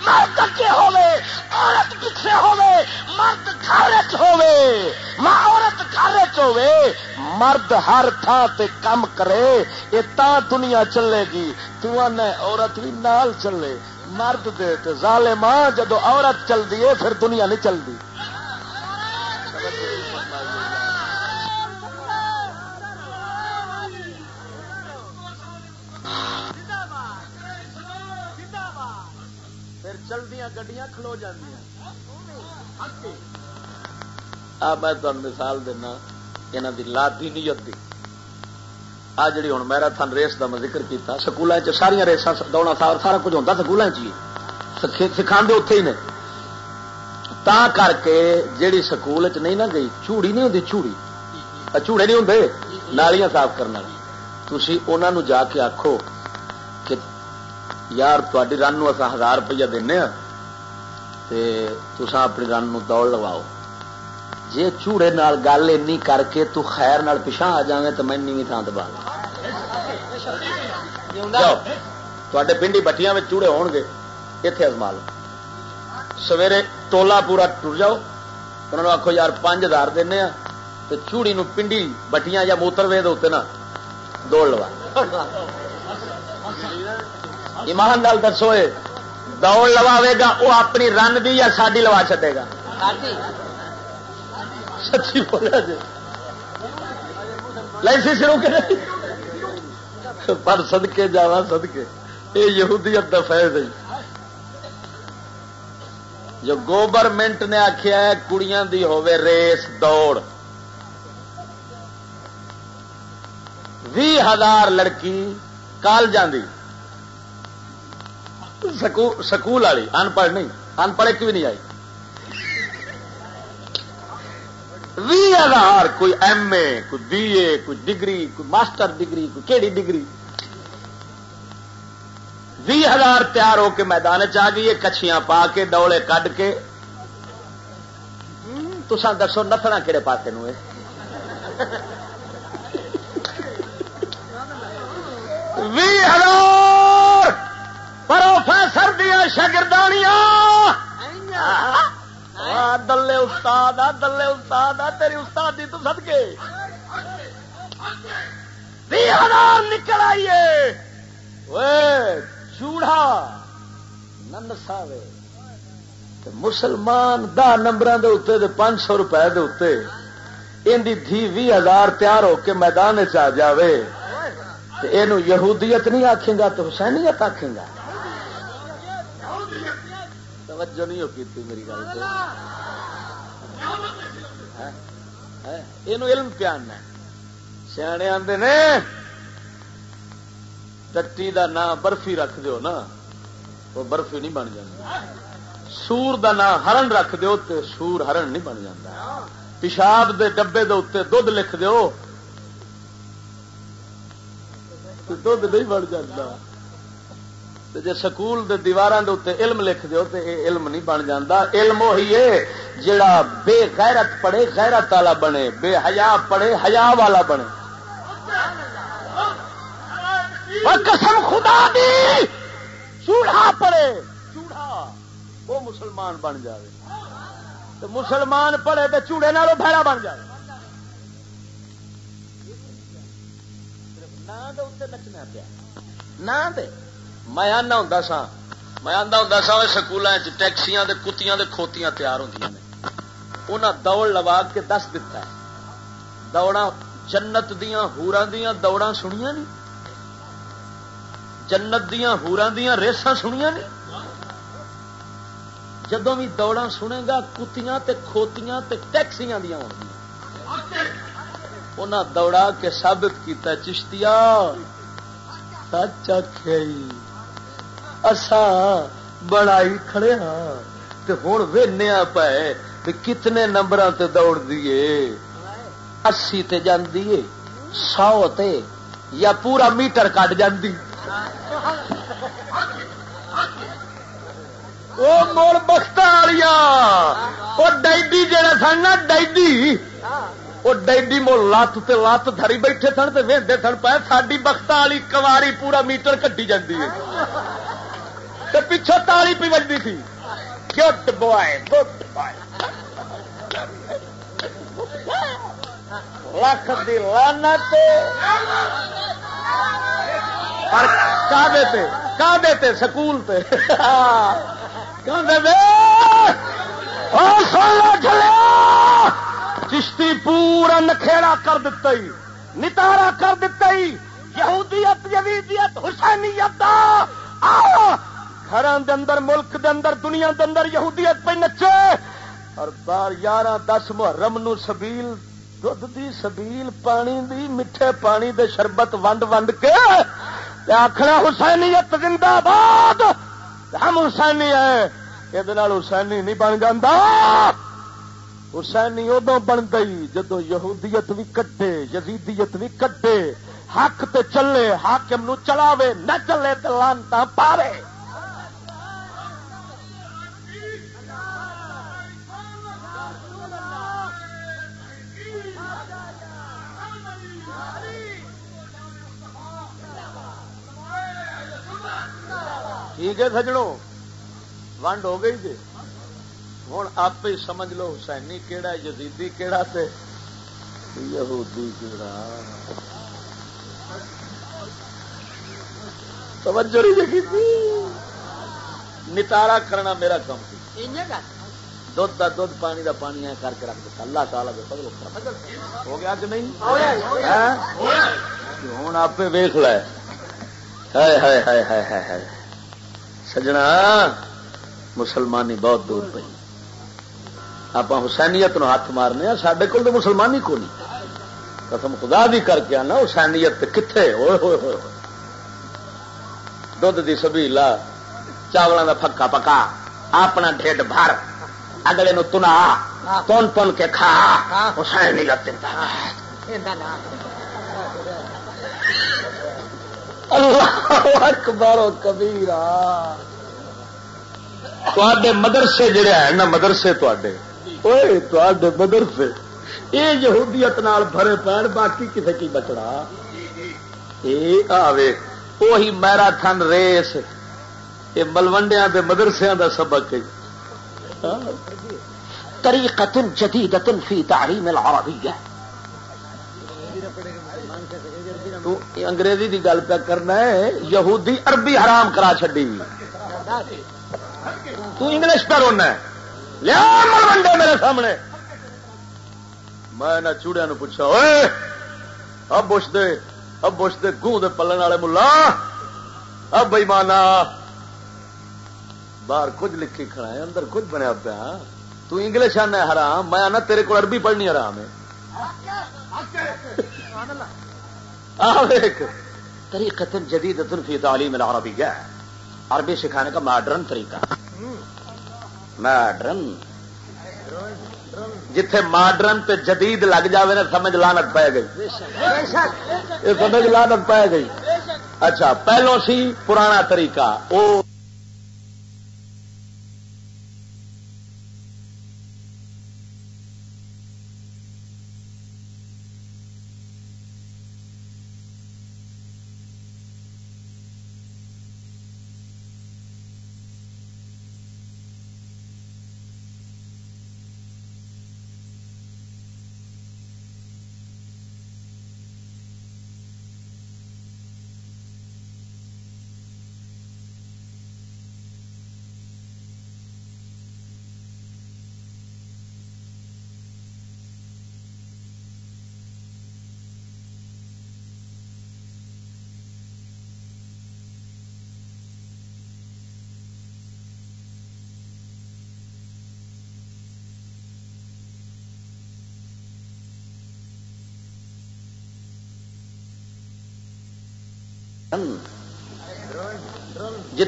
Speaker 1: مرد اگے ہوے عورت پیچھے ہوے مرد گھر ہوے ماں عورت گھر ہوے مرد ہر تھان تے کم کرے یہ تا دنیا چلے گی تو عورت بھی نال چلے، مرد دے تے ظالماں جدو عورت چل دی پھر دنیا نہیں چلتی چلدیا گڈیاں کھلو میں تمہیں مثال دینا یہاں کی لادی نیت کی آ، جڑی ہوں میرا تھن ریس کا میں ذکر کیا سکولوں چ ساریا ریسا دوڑا سال سارا کچھ ہوتا سکولوں چی سکھا اتے ہی نے۔ تا کر کے جیڑی سکول چ نہیں نہ گئی، چوڑی نہیں ہوتی چوڑی۔ چوڑے نہیں ہوں نالیاں صاف کرنے تھی انہوں جا کے آخو کہ یار تاری رن اصا ہزار روپیہ دینا ہاں، تسا اپنی رن دوڑ لواؤ جی چوڑے نال گل این کر کے تو خیر نال پچھا آ جائے تو میں نیوی تھان دبا تے پنڈی بٹیاں میں چوڑے ہون گے۔ اتے ازما لو۔ سویرے ٹولا پورا ٹر جاؤ۔ انہوں نے آخو یار پانچ ہزار دینا ہاں، تو چوڑی نو پنڈی بٹیاں یا موتر وے دے نا دوڑ لوا۔ ایمان نال دسو دوڑ لواوے گا وہ اپنی رن دی یا ساڈی لوا چڈے گا؟ سچی بولیا جی۔ لائسی شروع کرے۔ پر سدکے جا سدکے یہ یہودیت دا فیض ہے۔ جو گورنمنٹ نے آخیا کڑیاں دی ہوے ریس دوڑ۔ بھی ہزار لڑکی کالجاں دی۔ سکول والی ان پڑھ نہیں ان پڑھ ایک بھی نہیں آئی۔ بھی ہزار کوئی ایم اے، کوئی بی اے، کوئی ڈگری، کوئی ماسٹر ڈگری، کوئی کہڑی ڈگری۔ بھی ہزار تیار ہو کے میدان چ گئی کچھیاں پا کے ڈولے کڈ کے۔ تسا دسو نفنا کہڑے پاسے نو بھی ہزار پروفیسر دیا شگردانیاں دلے استاد آ، دلے استاد آ، تیری استاد تو سد کے ہزار نکل آئیے۔ چوڑا نند ساوے مسلمان دہ نمبر دے پانچ سو روپئے دے ان دھی بھی ہزار تیار ہو کے میدان چ جائے یہ یہودیت نہیں آخے گا تو حسینیت آخے گا۔ توجہ نہیں ہوتی میری گل یہ علم پیان ہے؟ سیانے آتے نے ٹٹی کا نام برفی رکھ دیو نا وہ برفی نہیں بن جاتی سور کا نام ہرن رکھ دیو تے سور ہرن نہیں بن جاتا پیشاب دے ڈبے دے اتنے دھد لکھ دیو دھد نہیں بن جاتا جی سکول دے دیواروں دے اتنے علم لکھ دیو تے اے علم نہیں بن جاتا علم وہی ہے جڑا بے غیرت پڑے غیرت والا بنے، بے حیا پڑے حیا والا بنے۔ قسم خدا دی! چوڑا پڑے چوڑا۔ وہ مسلمان بن جائے تو مسلمان پڑھے تو چوڑے نالوں بھڑا بن جائے نچنا پیا۔ نہ میں آنا ہوں سا میں آتا ہوں سا سکولوں ٹیکسیاں کتیاں کھوتیاں تیار ہوں انہیں دوڑ لوا کے دس دتا ہے۔ دوڑا جنت دیا ہورا دیا دوڑا سنیا نہیں جنت دیا ہورا دیا ریسا سنیا نہیں جدو بھی دوڑا سنے گا، کتیاں تے کھوتیاں تے ٹیکسیاں دیا انہیں دوڑا کے ثابت کیتا چشتیا سچ اسا بڑائی کھڑے ہاں تے ہوں وینیا پے کتنے نمبر تے دوڑ دیے اسی تے جاندی سو تے، یا پورا میٹر کٹ جاندی وہ مڑ بخت والیا وہ ڈائڈی جہاں سن نا ڈائڈی وہ ڈائڈی مو لت تے لت دھری بیٹھے سن تو وہدے سن پائے ساری بخت والی کواری پورا میٹر کٹی جاتی ہے پچھو تالی پی بجتی تھی۔ گٹ بوائے گٹ بوائے۔ لکھ دی لانت دیتے سکول پہ چشتی پورا نکھےڑا کر دیتا ہی نتارا کر دیتا ہی یہودیت یویدیت حسینیت آؤ گھر اندر، ملک دے اندر، دنیا دے اندر یہودیت پہ نچے۔ اور بار یارہ دس محرم نو سبیل دھد دی سبیل، پانی دی، میٹھے پانی دے شربت ونڈ ونڈ کے۔ آخنا حسینیت زندہ باد۔ ہم حسینی ہے یہ حسینی نہیں بن جاتا حسینی ادو بن گئی جدو یہودیت بھی کٹے، یزیدیت بھی کٹے۔ حق تے چلے، حاکم نو چلاوے، نہ چلے تو لانتا پاوے۔ ٹھیک ہے سجڑوں ونڈ ہو گئی جی ہوں آپ ہی سمجھ لو حسینی کہڑا یزیدی کہڑا تے یہودی کہڑا توجہ نتارا کرنا میرا کام تھی دھد کا دھد پانی کا پانی کر کے رکھ دیتا اللہ تعالیٰ ہو گیا کہ نہیں ہوں آپ ویخ لے ہائے ہائے ہائے ہائے سجنا مسلمانی بہت دور پی آپ حسینیت نو ہاتھ مارنے سڈے کول تو مسلمانی کو نہیں قسم خدا بھی کر کے آنا حسینیت کتنے ہوئے ہوئے ہوئے دھد کی سبیلا چاولوں کا پکا پکا اپنا ڈیڈ بھر اگلے نو تنا تن تن کے کھا حسینیت اللہ اکبر و کبیرا تے مدرسے جڑے ہیں نا، مدرسے تے مدرسے۔ یہ یہودیت نال بھرے پین باقی کسی کی بچنا؟ یہ آوے وہی میرا تھن ریس۔ یہ ملوڈیا کے مدرسے کا سبق ہے۔ طریقت جدیدت فی تعلیم العربیہ۔ تو انگریزی دی گل پہ کرنا ہے یہودی عربی حرام کرا چڈی تو انگلش پہ رونا ہے۔ لیا ملوڈے میرے سامنے۔ میں نہ چوڑیا پوچھا ہوئے اب بش دے اب بش دے گوں دے پلن والے ملا۔ اب بئی مانا باہر کچھ لکھی کھڑا ہے اندر کچھ بنیا پیا۔ تو انگلش آنا حرام میں آنا تیرے کو عربی پڑھنی حرام ہے۔ طریقہ جدید فی تعلیم العربیہ عربی سکھانے کا ماڈرن طریقہ۔ ماڈرن جتھے ماڈرن تے جدید لگ جاوے نا، سمجھ لانت پی گئی۔ یہ سمجھ لانت پی گئی۔ اچھا پہلو سی پرانا طریقہ وہ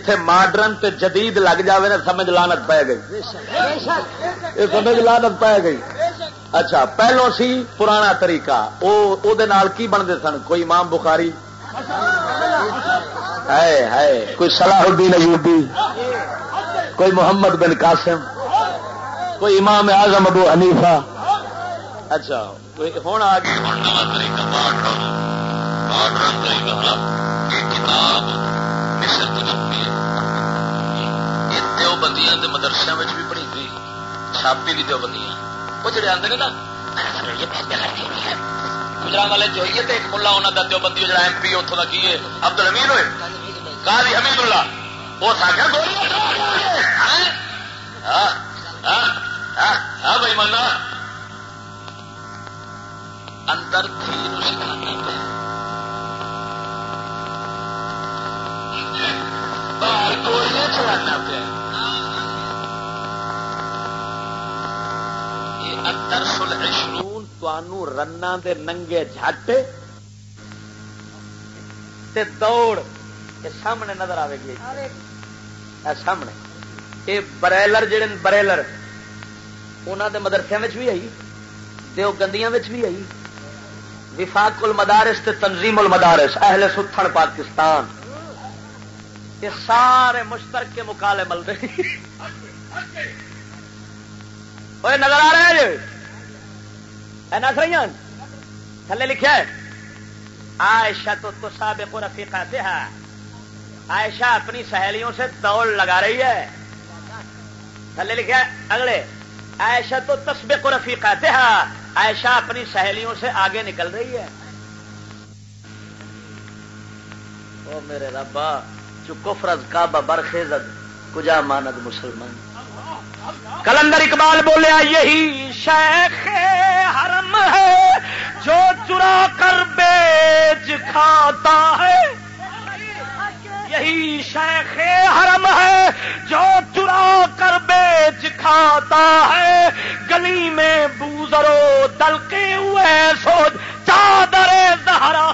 Speaker 1: جتھے ماڈرن تے جدید لگ جاوے نا سمجھ لانت پی گئی۔ یہ سمجھ لانت پی گئی۔ اچھا پہلو سی پرانا طریقہ۔ او دے نال کی بنتے سن؟ کوئی امام بخاری؟ ہے ہے۔ کوئی صلاح الدین ایوبی؟ کوئی محمد بن قاسم؟ کوئی امام اعظم ابو حنیفہ؟ اچھا ہوں آ کتاب بندیاں مدرسے بھی پڑھی گئی چھاپی بھی دو بندیاں۔ وہ جڑے آتے ہیں نا گجرات والے جو ہوئی ایک ملا انہوں کا دو بندی جڑا ایم پی اتوں کا کی ہے عبد الحمید ہوئے۔ کالی حمید اللہ۔ وہ ساکھا ہاں؟ ہاں؟ ہاں؟ بھائی منا اندر تھی سکھانا پہ باہر گولیاں چلانا پہ اندر سلحشرون تو رنا دے ننگے جھٹ تے دوڑ یہ سامنے نظر آئے گی۔ سامنے۔ یہ برائلر جڑے بریلر انہوں دے مدرسے بھی آئی دیو گندیاں بھی آئی۔ وفاق المدارس تے تنظیم المدارس اہل ستھن پاکستان۔ یہ سارے مشترک کے مکالے مل رہے نظر آ رہے ہیں نس رہی تھلے لکھا ہے عائشہ تو سابق رفیقہ سے ہے عائشہ اپنی سہیلیوں سے دوڑ لگا رہی ہے تھلے لکھا ہے اگلے عائشہ تو تصبق رفیقہ سے ہے عائشہ اپنی سہیلیوں سے آگے نکل رہی ہے او میرے ربا جو کفرز کعبہ برخیزت کجا ماند مسلمان کلندر اقبال بولیا یہی شیخ حرم ہے جو چرا کر بیچ کھاتا ہے۔ یہی شیخ حرم ہے جو چرا کر بیچ کھاتا ہے۔ گلی میں بوزرو دلکے ہوئے سوچ چادر زہرا۔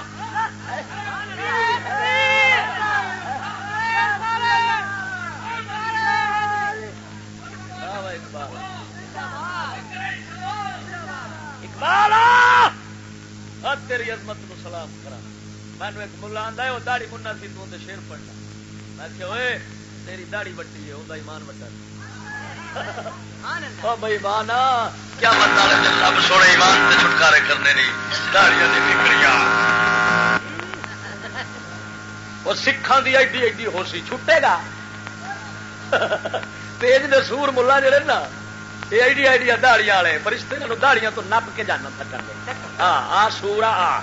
Speaker 1: تیری عظمت کو سلام کرا۔ مینو ایک ملا آدھا وہ دہڑی منا سی تو شیر پڑنا میں کہ ہوئے تیری دہڑی وٹی ہے وہ ایمان وٹا بھائی کیا سب سونے ایمان سے چھٹکارے کرنے نہیں وہ سکھان کی ایڈی ایڈی ہو سی چھٹے گا۔ تیز نے سور ملا جڑے نا۔ یہ ایڈی ایڈیا دہڑیاں والے فرشتے دہڑیاں تو نپ کے جانا تھکن ہاں آ سورا آ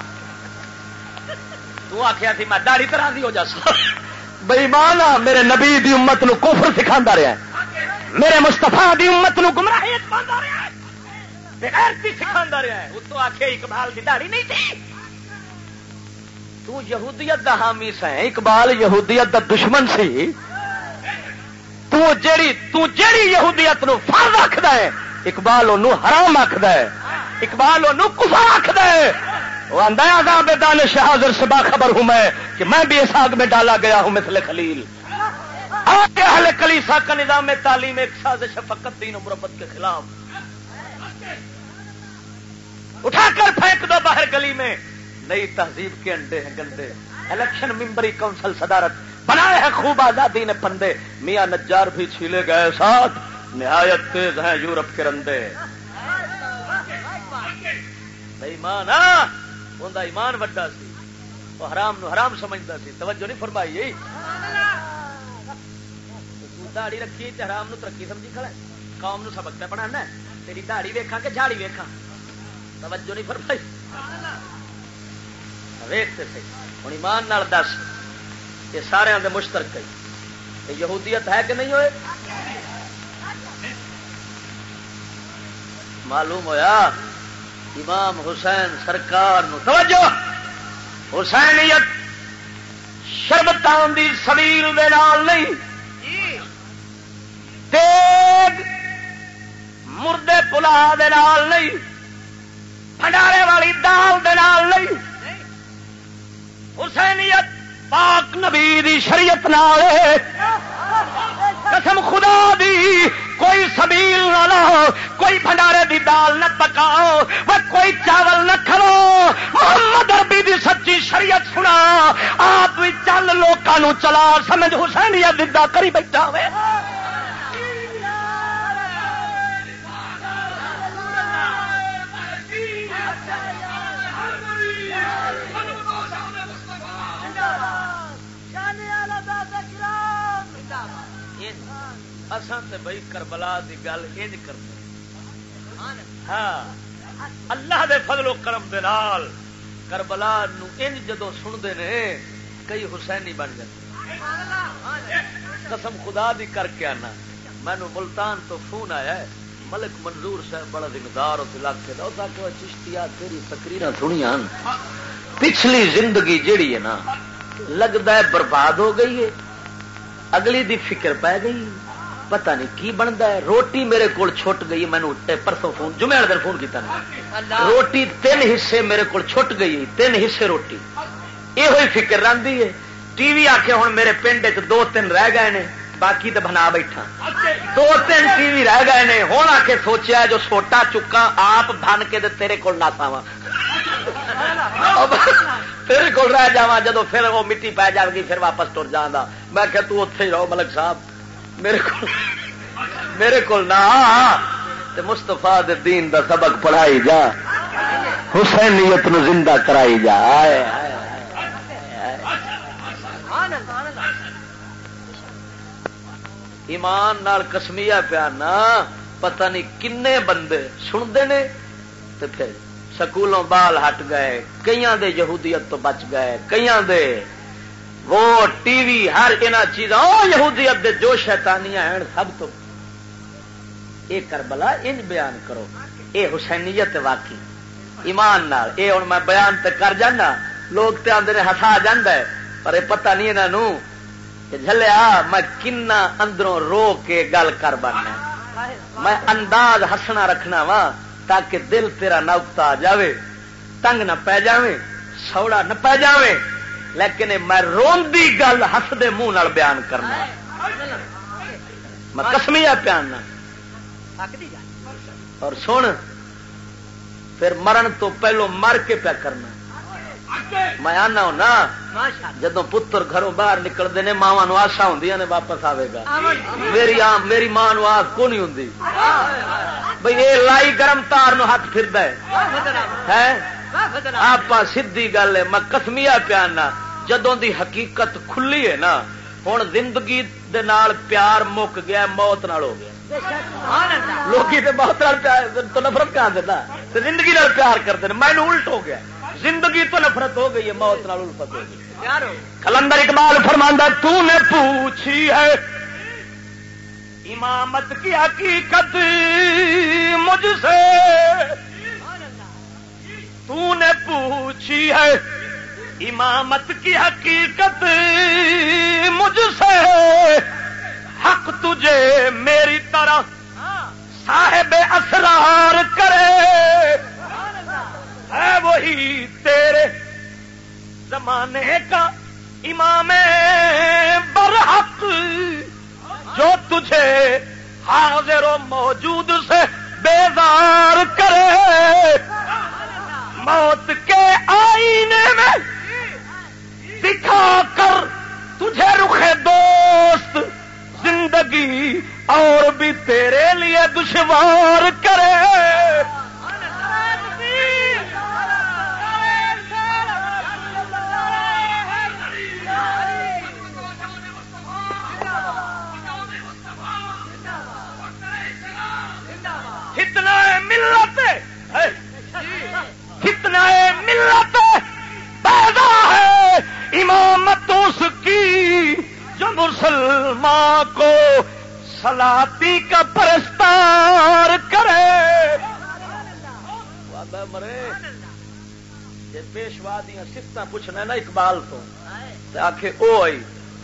Speaker 1: آخیا سی میں دہڑی طرح کی ہو جا سا بئی میرے نبی دی امت نو کوفر سکھا رہا ہے میرے مستفا دی امت نو گمراہ سکھا رہا ہے اتو آخے اقبال کی دہڑی نہیں تھی تو یہودیت دا حامی سا اقبال یہودیت دا دشمن سی تو جیڑی تو جیڑی یہودیت نو فرض آخد ہے، اقبال انہوں حرام آخد ہے۔ اقبال انہوں کفر آخد ہے۔ وہ انداز بے دان شہادر سے باخبر ہوں میں کہ میں بھی اس آگ میں ڈالا گیا ہوں مثل خلیل۔ آگے اہل کلیسا کا نظام تعلیم ایک سازش فقط دین و مربت کے خلاف۔ اٹھا کر پھینک دو باہر گلی میں۔ نئی تہذیب کے انڈے ہیں گندے۔ الیکشن ممبری کونسل صدارت۔ بنائے ہیں خوب آزادی نے پندے۔ میاں نجار بھی چھیلے گئے ساتھ۔ نہایت تیز ہیں یورپ کے رندے۔ ایمان ہاں؟ انہیں ایمان وڈا سی۔ وہ حرام نو حرام سمجھتا سی۔ توجہ نہیں فرمائی دہڑی رکھی حرام نو ترقی سمجھی کھڑا قوم نو سبق پڑھانا تیری دہڑی ویکھا کہ جھاڑی ویکھا توجہ نہیں فرمائی۔ ویختے ہوں ایمان نال دس۔ یہ سارے دے مشترک ہے یہودیت ہے کہ نہیں ہوئے؟ معلوم ہویا؟ امام حسین سرکار نو توجہ۔ حسینیت شربتان دی سبیل دے نال نہیں۔ تیگ مردے پلا دے نال نہیں۔ بھنڈارے والی دال دے نال نہیں۔ حسینیت پاک نبی دی شریعت نال قسم خدا دی، کوئی سبیل نہ لو کوئی بھنڈارے دی دال نہ پکاؤ، وہ کوئی چاول نہ کھلو۔ محمد عربی دی سچی شریعت سنا۔ آپ بھی چل لوگوں چلا، سمجھ حسین یا ددا کری بیٹھا ہوئے۔ بھائی کربلا کی گل انج کرتے ہاں۔ اللہ دے فضل و کرم دے نال کربلا انج جدو سنتے نے کئی حسینی بن جاتے قسم خدا دی کر کے آنا۔ مینو ملتان تو فون آیا ہے۔ ملک منظور صاحب بڑا ذمہ اس علاقے کا چشتیا تیری تقریر سنیا پچھلی زندگی جیڑی ہے نا لگتا ہے برباد ہو گئی ہے۔ اگلی دی فکر پی گئی پتہ نہیں کی بنتا ہے۔ روٹی میرے کو چھٹ گئی مینو پرسوں فون جمعے دن فون کیا روٹی تین حصے میرے کو چھٹ گئی تین حصے روٹی۔ یہ فکر رہی ہے۔ ٹی وی آ کے ہوں میرے پنڈ دو تین رہ گئے نے باقی تو بنا بیٹھا۔ دو تین ٹی وی رہ گئے نے ہوں آ کے سوچیا جو سوٹا چکا آپ بن کے تیرے کول نہ ساوا تیرے کول رہ جا جدو پھر وہ مٹی پی جائے گی پھر واپس تر جانا میں کہ تو اتے ہی رہو ملک صاحب۔ میرے کو میرے کو مستفا دین دا سبق پڑھائی جا۔ حسینیت نو زندہ کرائی جا۔ ایمان نال کسمیا پیا نا، پتہ نہیں کنے بندے سنتے نے تو پھر سکولوں بال ہٹ گئے کئی دے یہودیت تو بچ گئے کئی دے وہ ٹی وی، ہر ان چیزوں یہودیت دے جو شیطانیاں ہیں، سب تو۔ یہ کربلا، ان بیان کرو۔ اے حسینیت واقعی۔ ایمان نال۔ اے ہوں میں بیان تے کر جانا۔ لوگ تے آدھے ہسا جانا ہے، پر یہ پتہ نہیں انہوں کہ جلیا میں کنا اندروں رو کے گل کر بننا میں انداز ہسنا رکھنا وا تاکہ دل تیرا نوکتا آ جاوے، تنگ نہ پی جاوے، سوڑا نہ پی جاوے۔ لیکن میں روندی گل ہسدے منہ بیان کرنا میں کسمیا پیاننا۔ اور سن، پھر مرن تو پہلو مر کے پیا کرنا۔ میں آنا ہونا جدو پتر گھروں باہر نکلتے ہیں ماوا نو آسا ہوں نے، واپس آئے گا۔ میری آم میری ماں آس کو نہیں ہوں بھائی یہ لائی گرم تار نو ہاتھ پھر ہے؟ آپ سیدھی گل ہے، میں کسمیا پیانا جدوں دی حقیقت کھلی ہے نا ہوں زندگی دے نال پیار مک گیا، موت نال ہو گیا۔ لوکی لوگ بہت تو نفرت کہاں دینا زندگی نال پیار کرتے ہیں، میں الٹ ہو گیا۔ زندگی تو نفرت ہو گئی ہے، موت نال الفت ہو گئی۔ کلندر اقبال فرماندہ تو نے پوچھی ہے، امامت کی حقیقت مجھ سے؟ تو نے پوچھی ہے، امامت کی حقیقت مجھ سے۔ حق تجھے میری طرح صاحب اسرار کرے۔ ہے وہی تیرے زمانے کا امام برحق جو تجھے حاضر و موجود سے بیدار کرے۔ موت کے آئینے میں دکھا کر تجھے رخے دوست زندگی اور بھی تیرے لیے دشوار کرے۔ کتنا ملت۔ کتنا ملت پیدا ہے، امامت اس کی جو مسلمان کو سلاتی کا پرستار کرے۔ مرے۔ یہ پیشوا دیا سفت پوچھنا نا اقبال تو۔ آخ وہ آئی،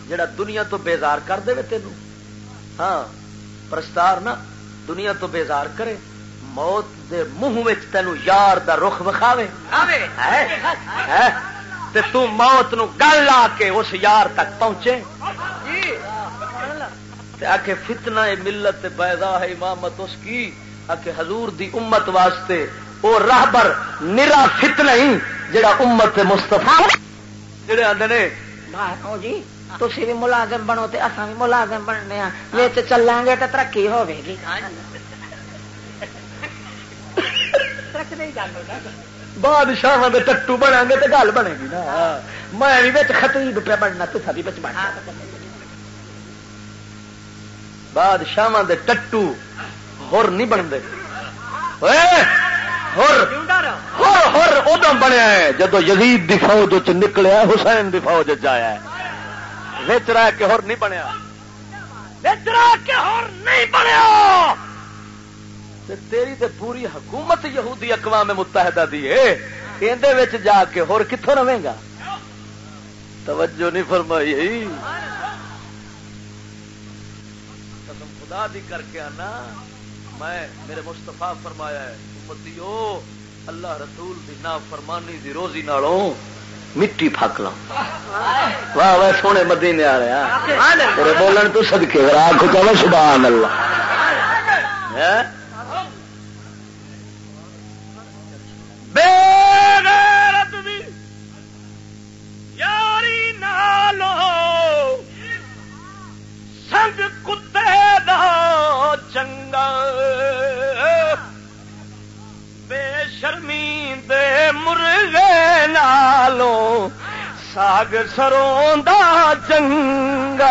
Speaker 1: جڑا دنیا تو بیزار کر دے تین ہاں پرستار نا دنیا تو بیزار کرے۔ موت دے منہ تینوں یار دا رخ وکھاوے۔ تے تو موت نو گل لا کے اس یار تک پہنچے۔ آخ فتنہ ملت پیدا ہے امامت اس کی۔ آخ حضور دی امت واسطے وہ راہبر نرا فتنہ ہی جڑا امت مستفا جڑے آدھے نے
Speaker 3: جی تھی بھی ملازم بنو تو اصا بھی ملازم بننے ہاں۔ چلیں گے تو ترقی ہوگی
Speaker 1: بادشاہ ٹٹو بنا گے تو گل بنے گی نا میں بھی خطیب پہ بننا تو بھی بننا بادشاہ ٹٹو ہور نہیں بنتے ادم بنیا ہے جدو یزید دی فوج نکلیا حسین دی فوج چیا وچ رہ کے ہور نہیں بنیا وچ رہ کے ہور نہیں بنیا تیری تے پوری حکومت یہودی اقوام متحدہ دی ہے جا کے ہور کتوں رہے گا توجہ نہیں فرمائی۔ خدا دی کر کے آنا۔ میں میرے مستفا فرمایا ہے امتی اللہ رسول دی نا فرمانی دی روزی نالوں مٹی پک لا واہ واہ سونے مدی نے آ۔ رہا بولن تو سدکے راک سبحان اللہ۔ ساگ سروں دا چنگا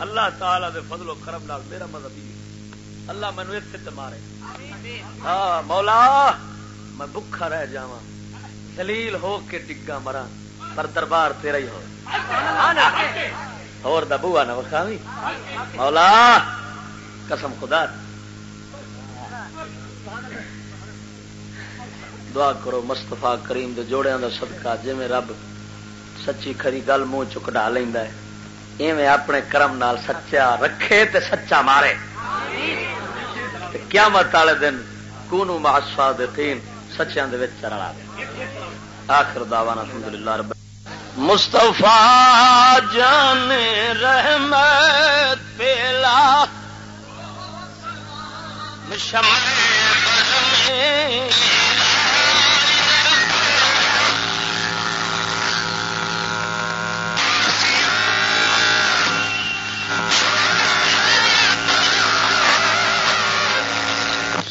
Speaker 1: اللہ تعالی دے فضل و کرم نال میرا مذہب اللہ مینو ایک مارے ہاں مولا میں بکھا رہ جا دلیل ہو کے ڈگا مرا پر دربار تیرا ہی ہو اور دبوا نہ وکھاوی۔ مولا، قسم خدا۔ دعا کرو مستفا کریم دے جوڑیاں دا صدقہ جی میں رب سچی کھری گل منہ چکا لینا ہے۔ ایویں اپنے کرم نال سچا رکھے تے سچا مارے۔ کیا مت والے دن کونو ماسوا دین سچیاں دے چرڑا دے آخر دعوانا الحمدللہ رب مصطفیٰ جان رحمت پیلا۔ شمع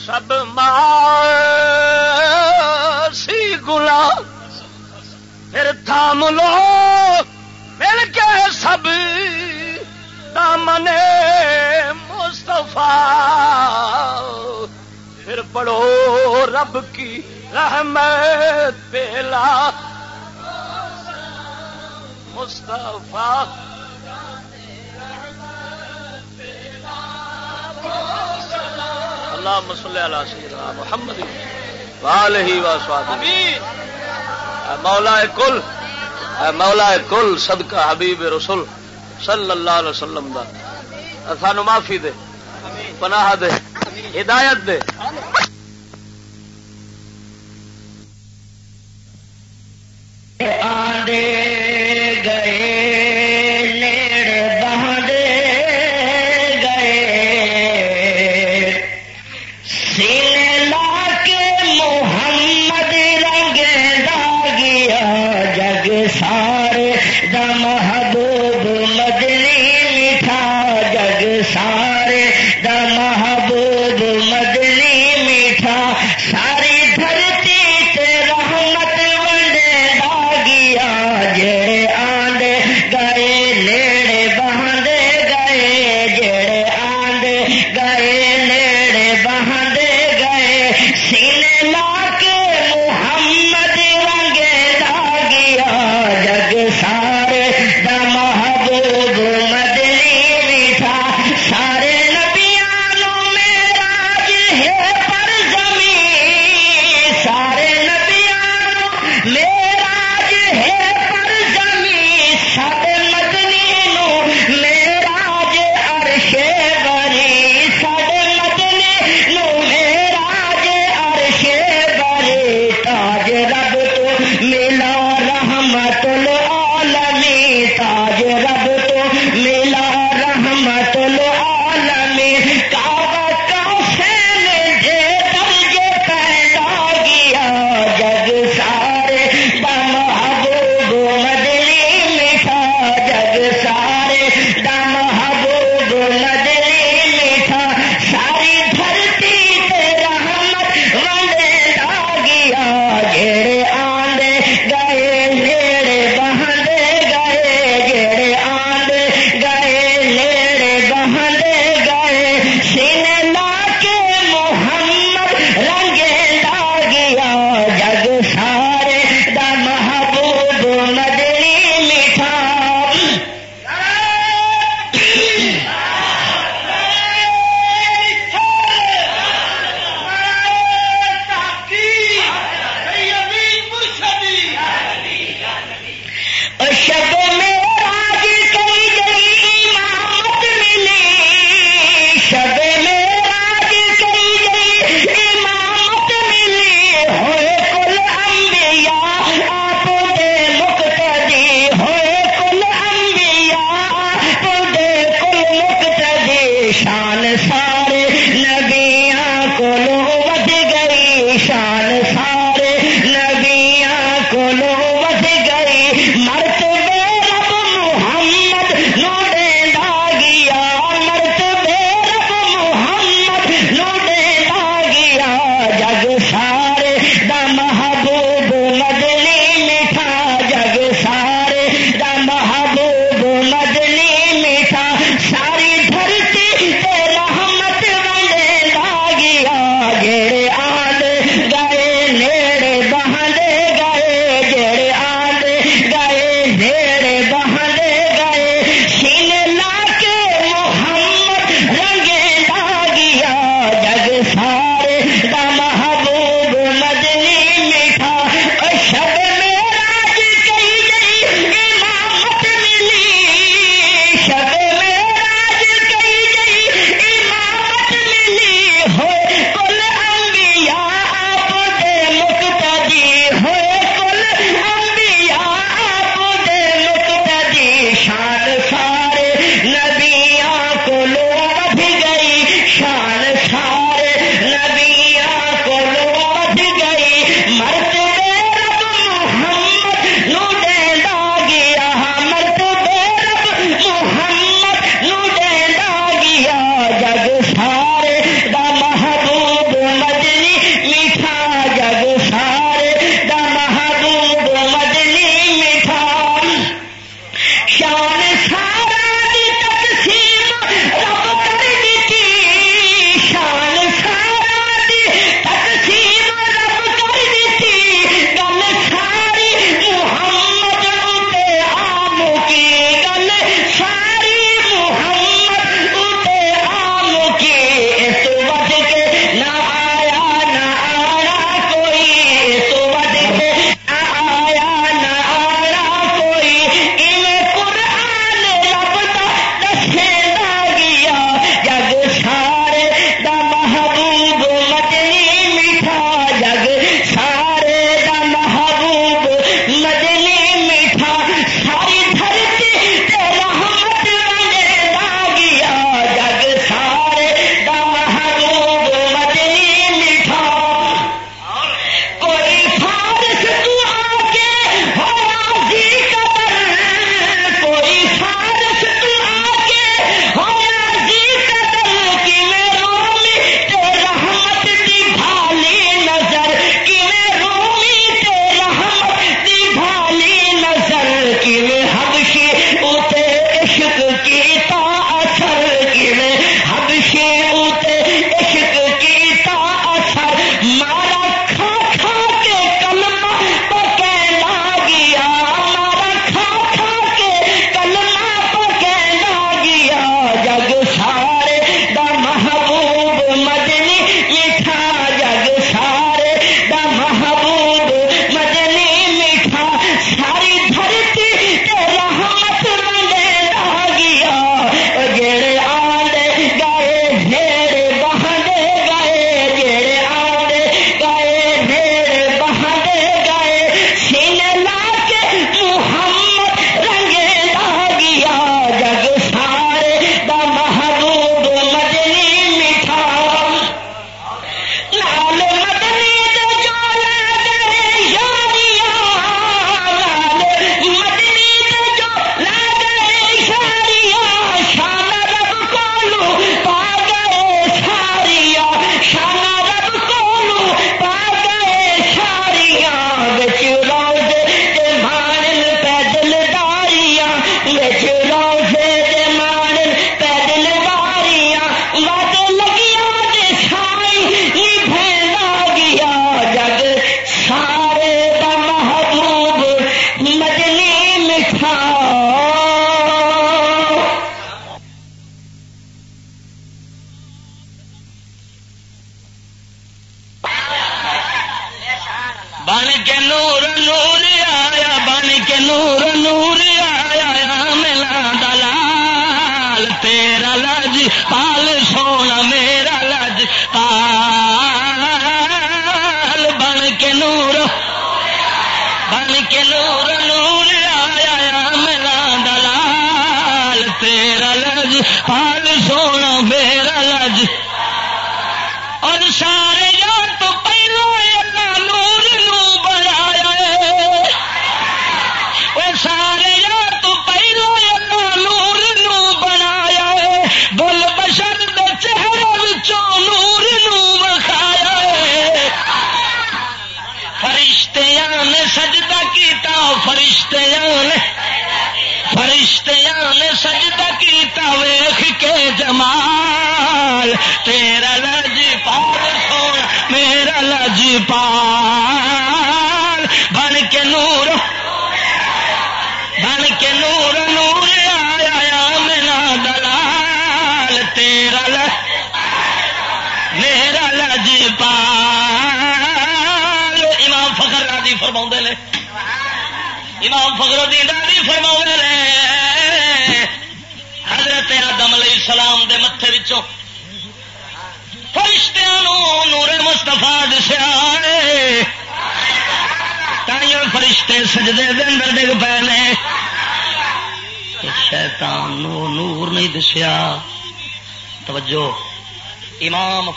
Speaker 1: سب سی پھر تھام لو، مل کے سب دامن مستفا پھر پڑھو رب کی رحمت پیلا مستفا اللہ مسل سیدنا محمد۔ والہ واسواد مولا کل مولا کل صدقہ حبیب رسول صلی اللہ علیہ وسلم دا۔ سان معافی دے، پناہ دے، ہدایت دے۔
Speaker 3: آدے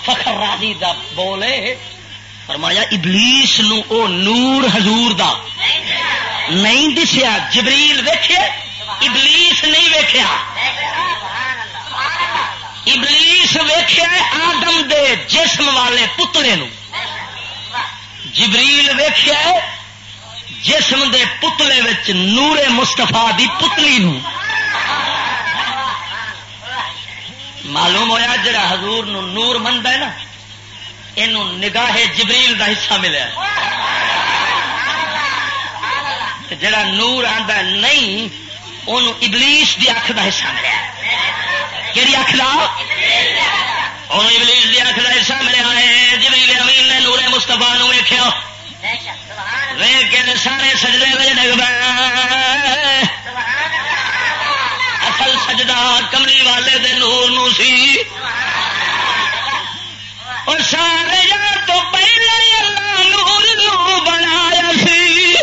Speaker 1: فخر راضی دا بولے فرمایا، ابلیس نو او نور حضور دا نہیں دسیا۔ جبریل ویخے ابلیس نہیں ویخیا ابلیس ویخیا آدم دے جسم والے پتلے نو۔ جبریل ویخیا جسم دے پتلے وچ نور مستفا دی پتلی نو۔ معلوم ہوا جڑا حضور نو نور منتا ہے نا یہ نگاہ جبریل دا حصہ ملیا جڑا نور آتا نہیں ان ابلیس دی اکھ دا حصہ ملیا کہڑی اکھ دا؟ ابلیس دی اکھ دا حصہ ملیا ہے۔ جبریل امین نے نور مستفا نو ویخیا ویک کے سارے سجدے میں ڈگ اصل سجدہ کملی والے دے نور نو سی۔ سارے تو پہلے اللہ نور نو بنایا سی۔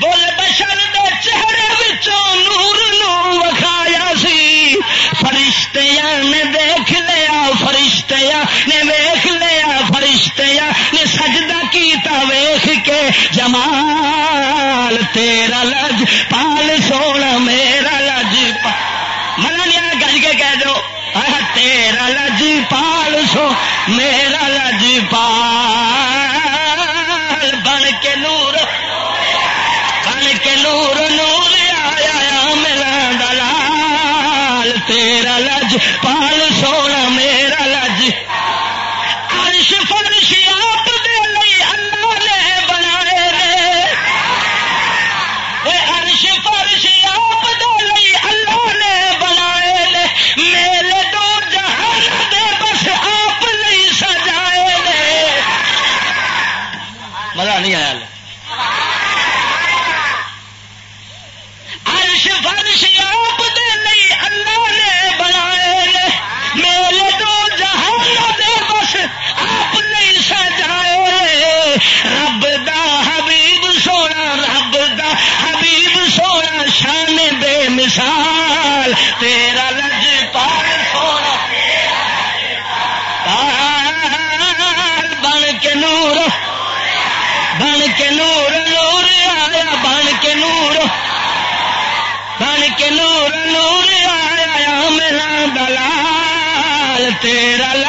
Speaker 1: بول بشر دے چہرے بچوں نور نو وکھایا سی۔ فرشتیاں نے دیکھ لیا، فرشتیاں نے ویخ لیا، فرشتیاں نے سجدہ کیتا ویخ کے، جمال تیرا لج پال سونا میرا لج منا لیا گج کے کہہ دو میرا لج پال سو، میرا لج پال۔ بن کے نور، بن کے نور نور آیا میرا دلال۔ تیرا لج پال تیرا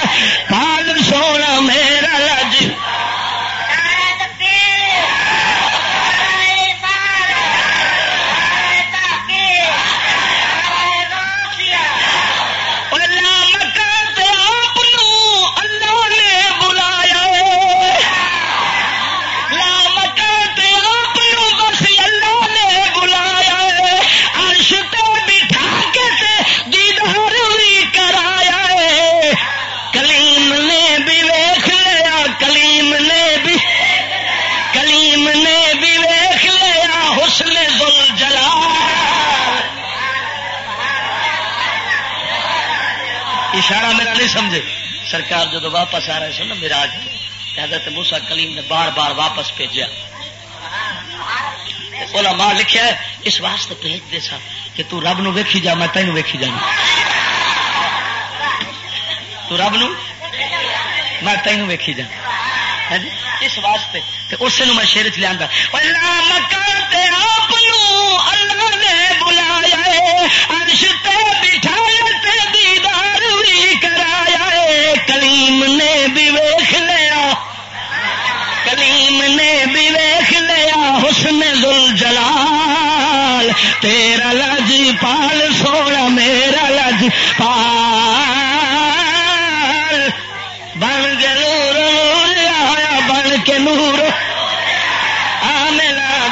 Speaker 1: سرکار واپس آ رہے سن نا میراج حضرت موسا کلیم نے بار بار واپس بھیجا۔ ماں لکھا ہے، اس واسطے بھیج دے سا کہ تو رب نو ویکھی جا، میں تینوں ویکھی جانا۔ تو رب نو میں تینوں ویکھی جا ہاں جی؟ اس واسطے اس میں شیر چ لیا آپ تیرا لج، پال سونا میرا لج، پال۔ بن ضرور آیا بن کے نور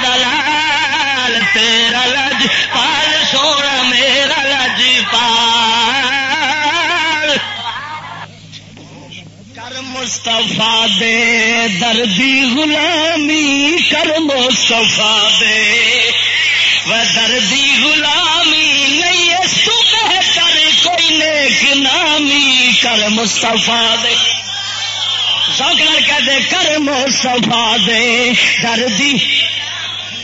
Speaker 1: دلال تیرا لج، پال سونا میرا لج، پال۔ کر مستفا دے دردی، غلامی کر مستفا دے۔ و دردی غلامی نہیں تو بہتر کوئی نیک نامی، کر مستفا دے۔ کہہ دے، کر مستفا دے۔ دردی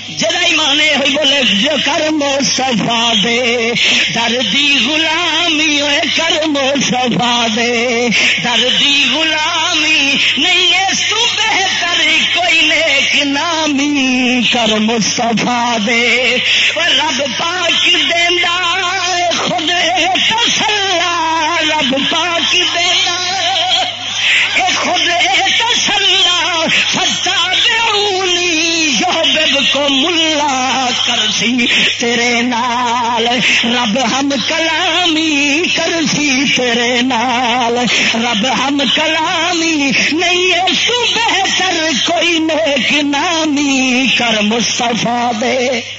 Speaker 1: جدائی مانے ہوئی بولے، جو کرم سفا دے۔ دردی غلامی ہوئے کرم سفا دے۔ دردی غلامی نہیں اس نامی کرم سفا دے۔ رب پاک دینا خود تسلا رب پاک دینا خود تسلا سچا دونی کو ملا۔ کرسی تیرے نال، رب ہم کلامی کرسی تیرے نال۔ رب ہم کلامی نہیں سو بہتر کوئی نیک نامی کر مصطفیٰ دے۔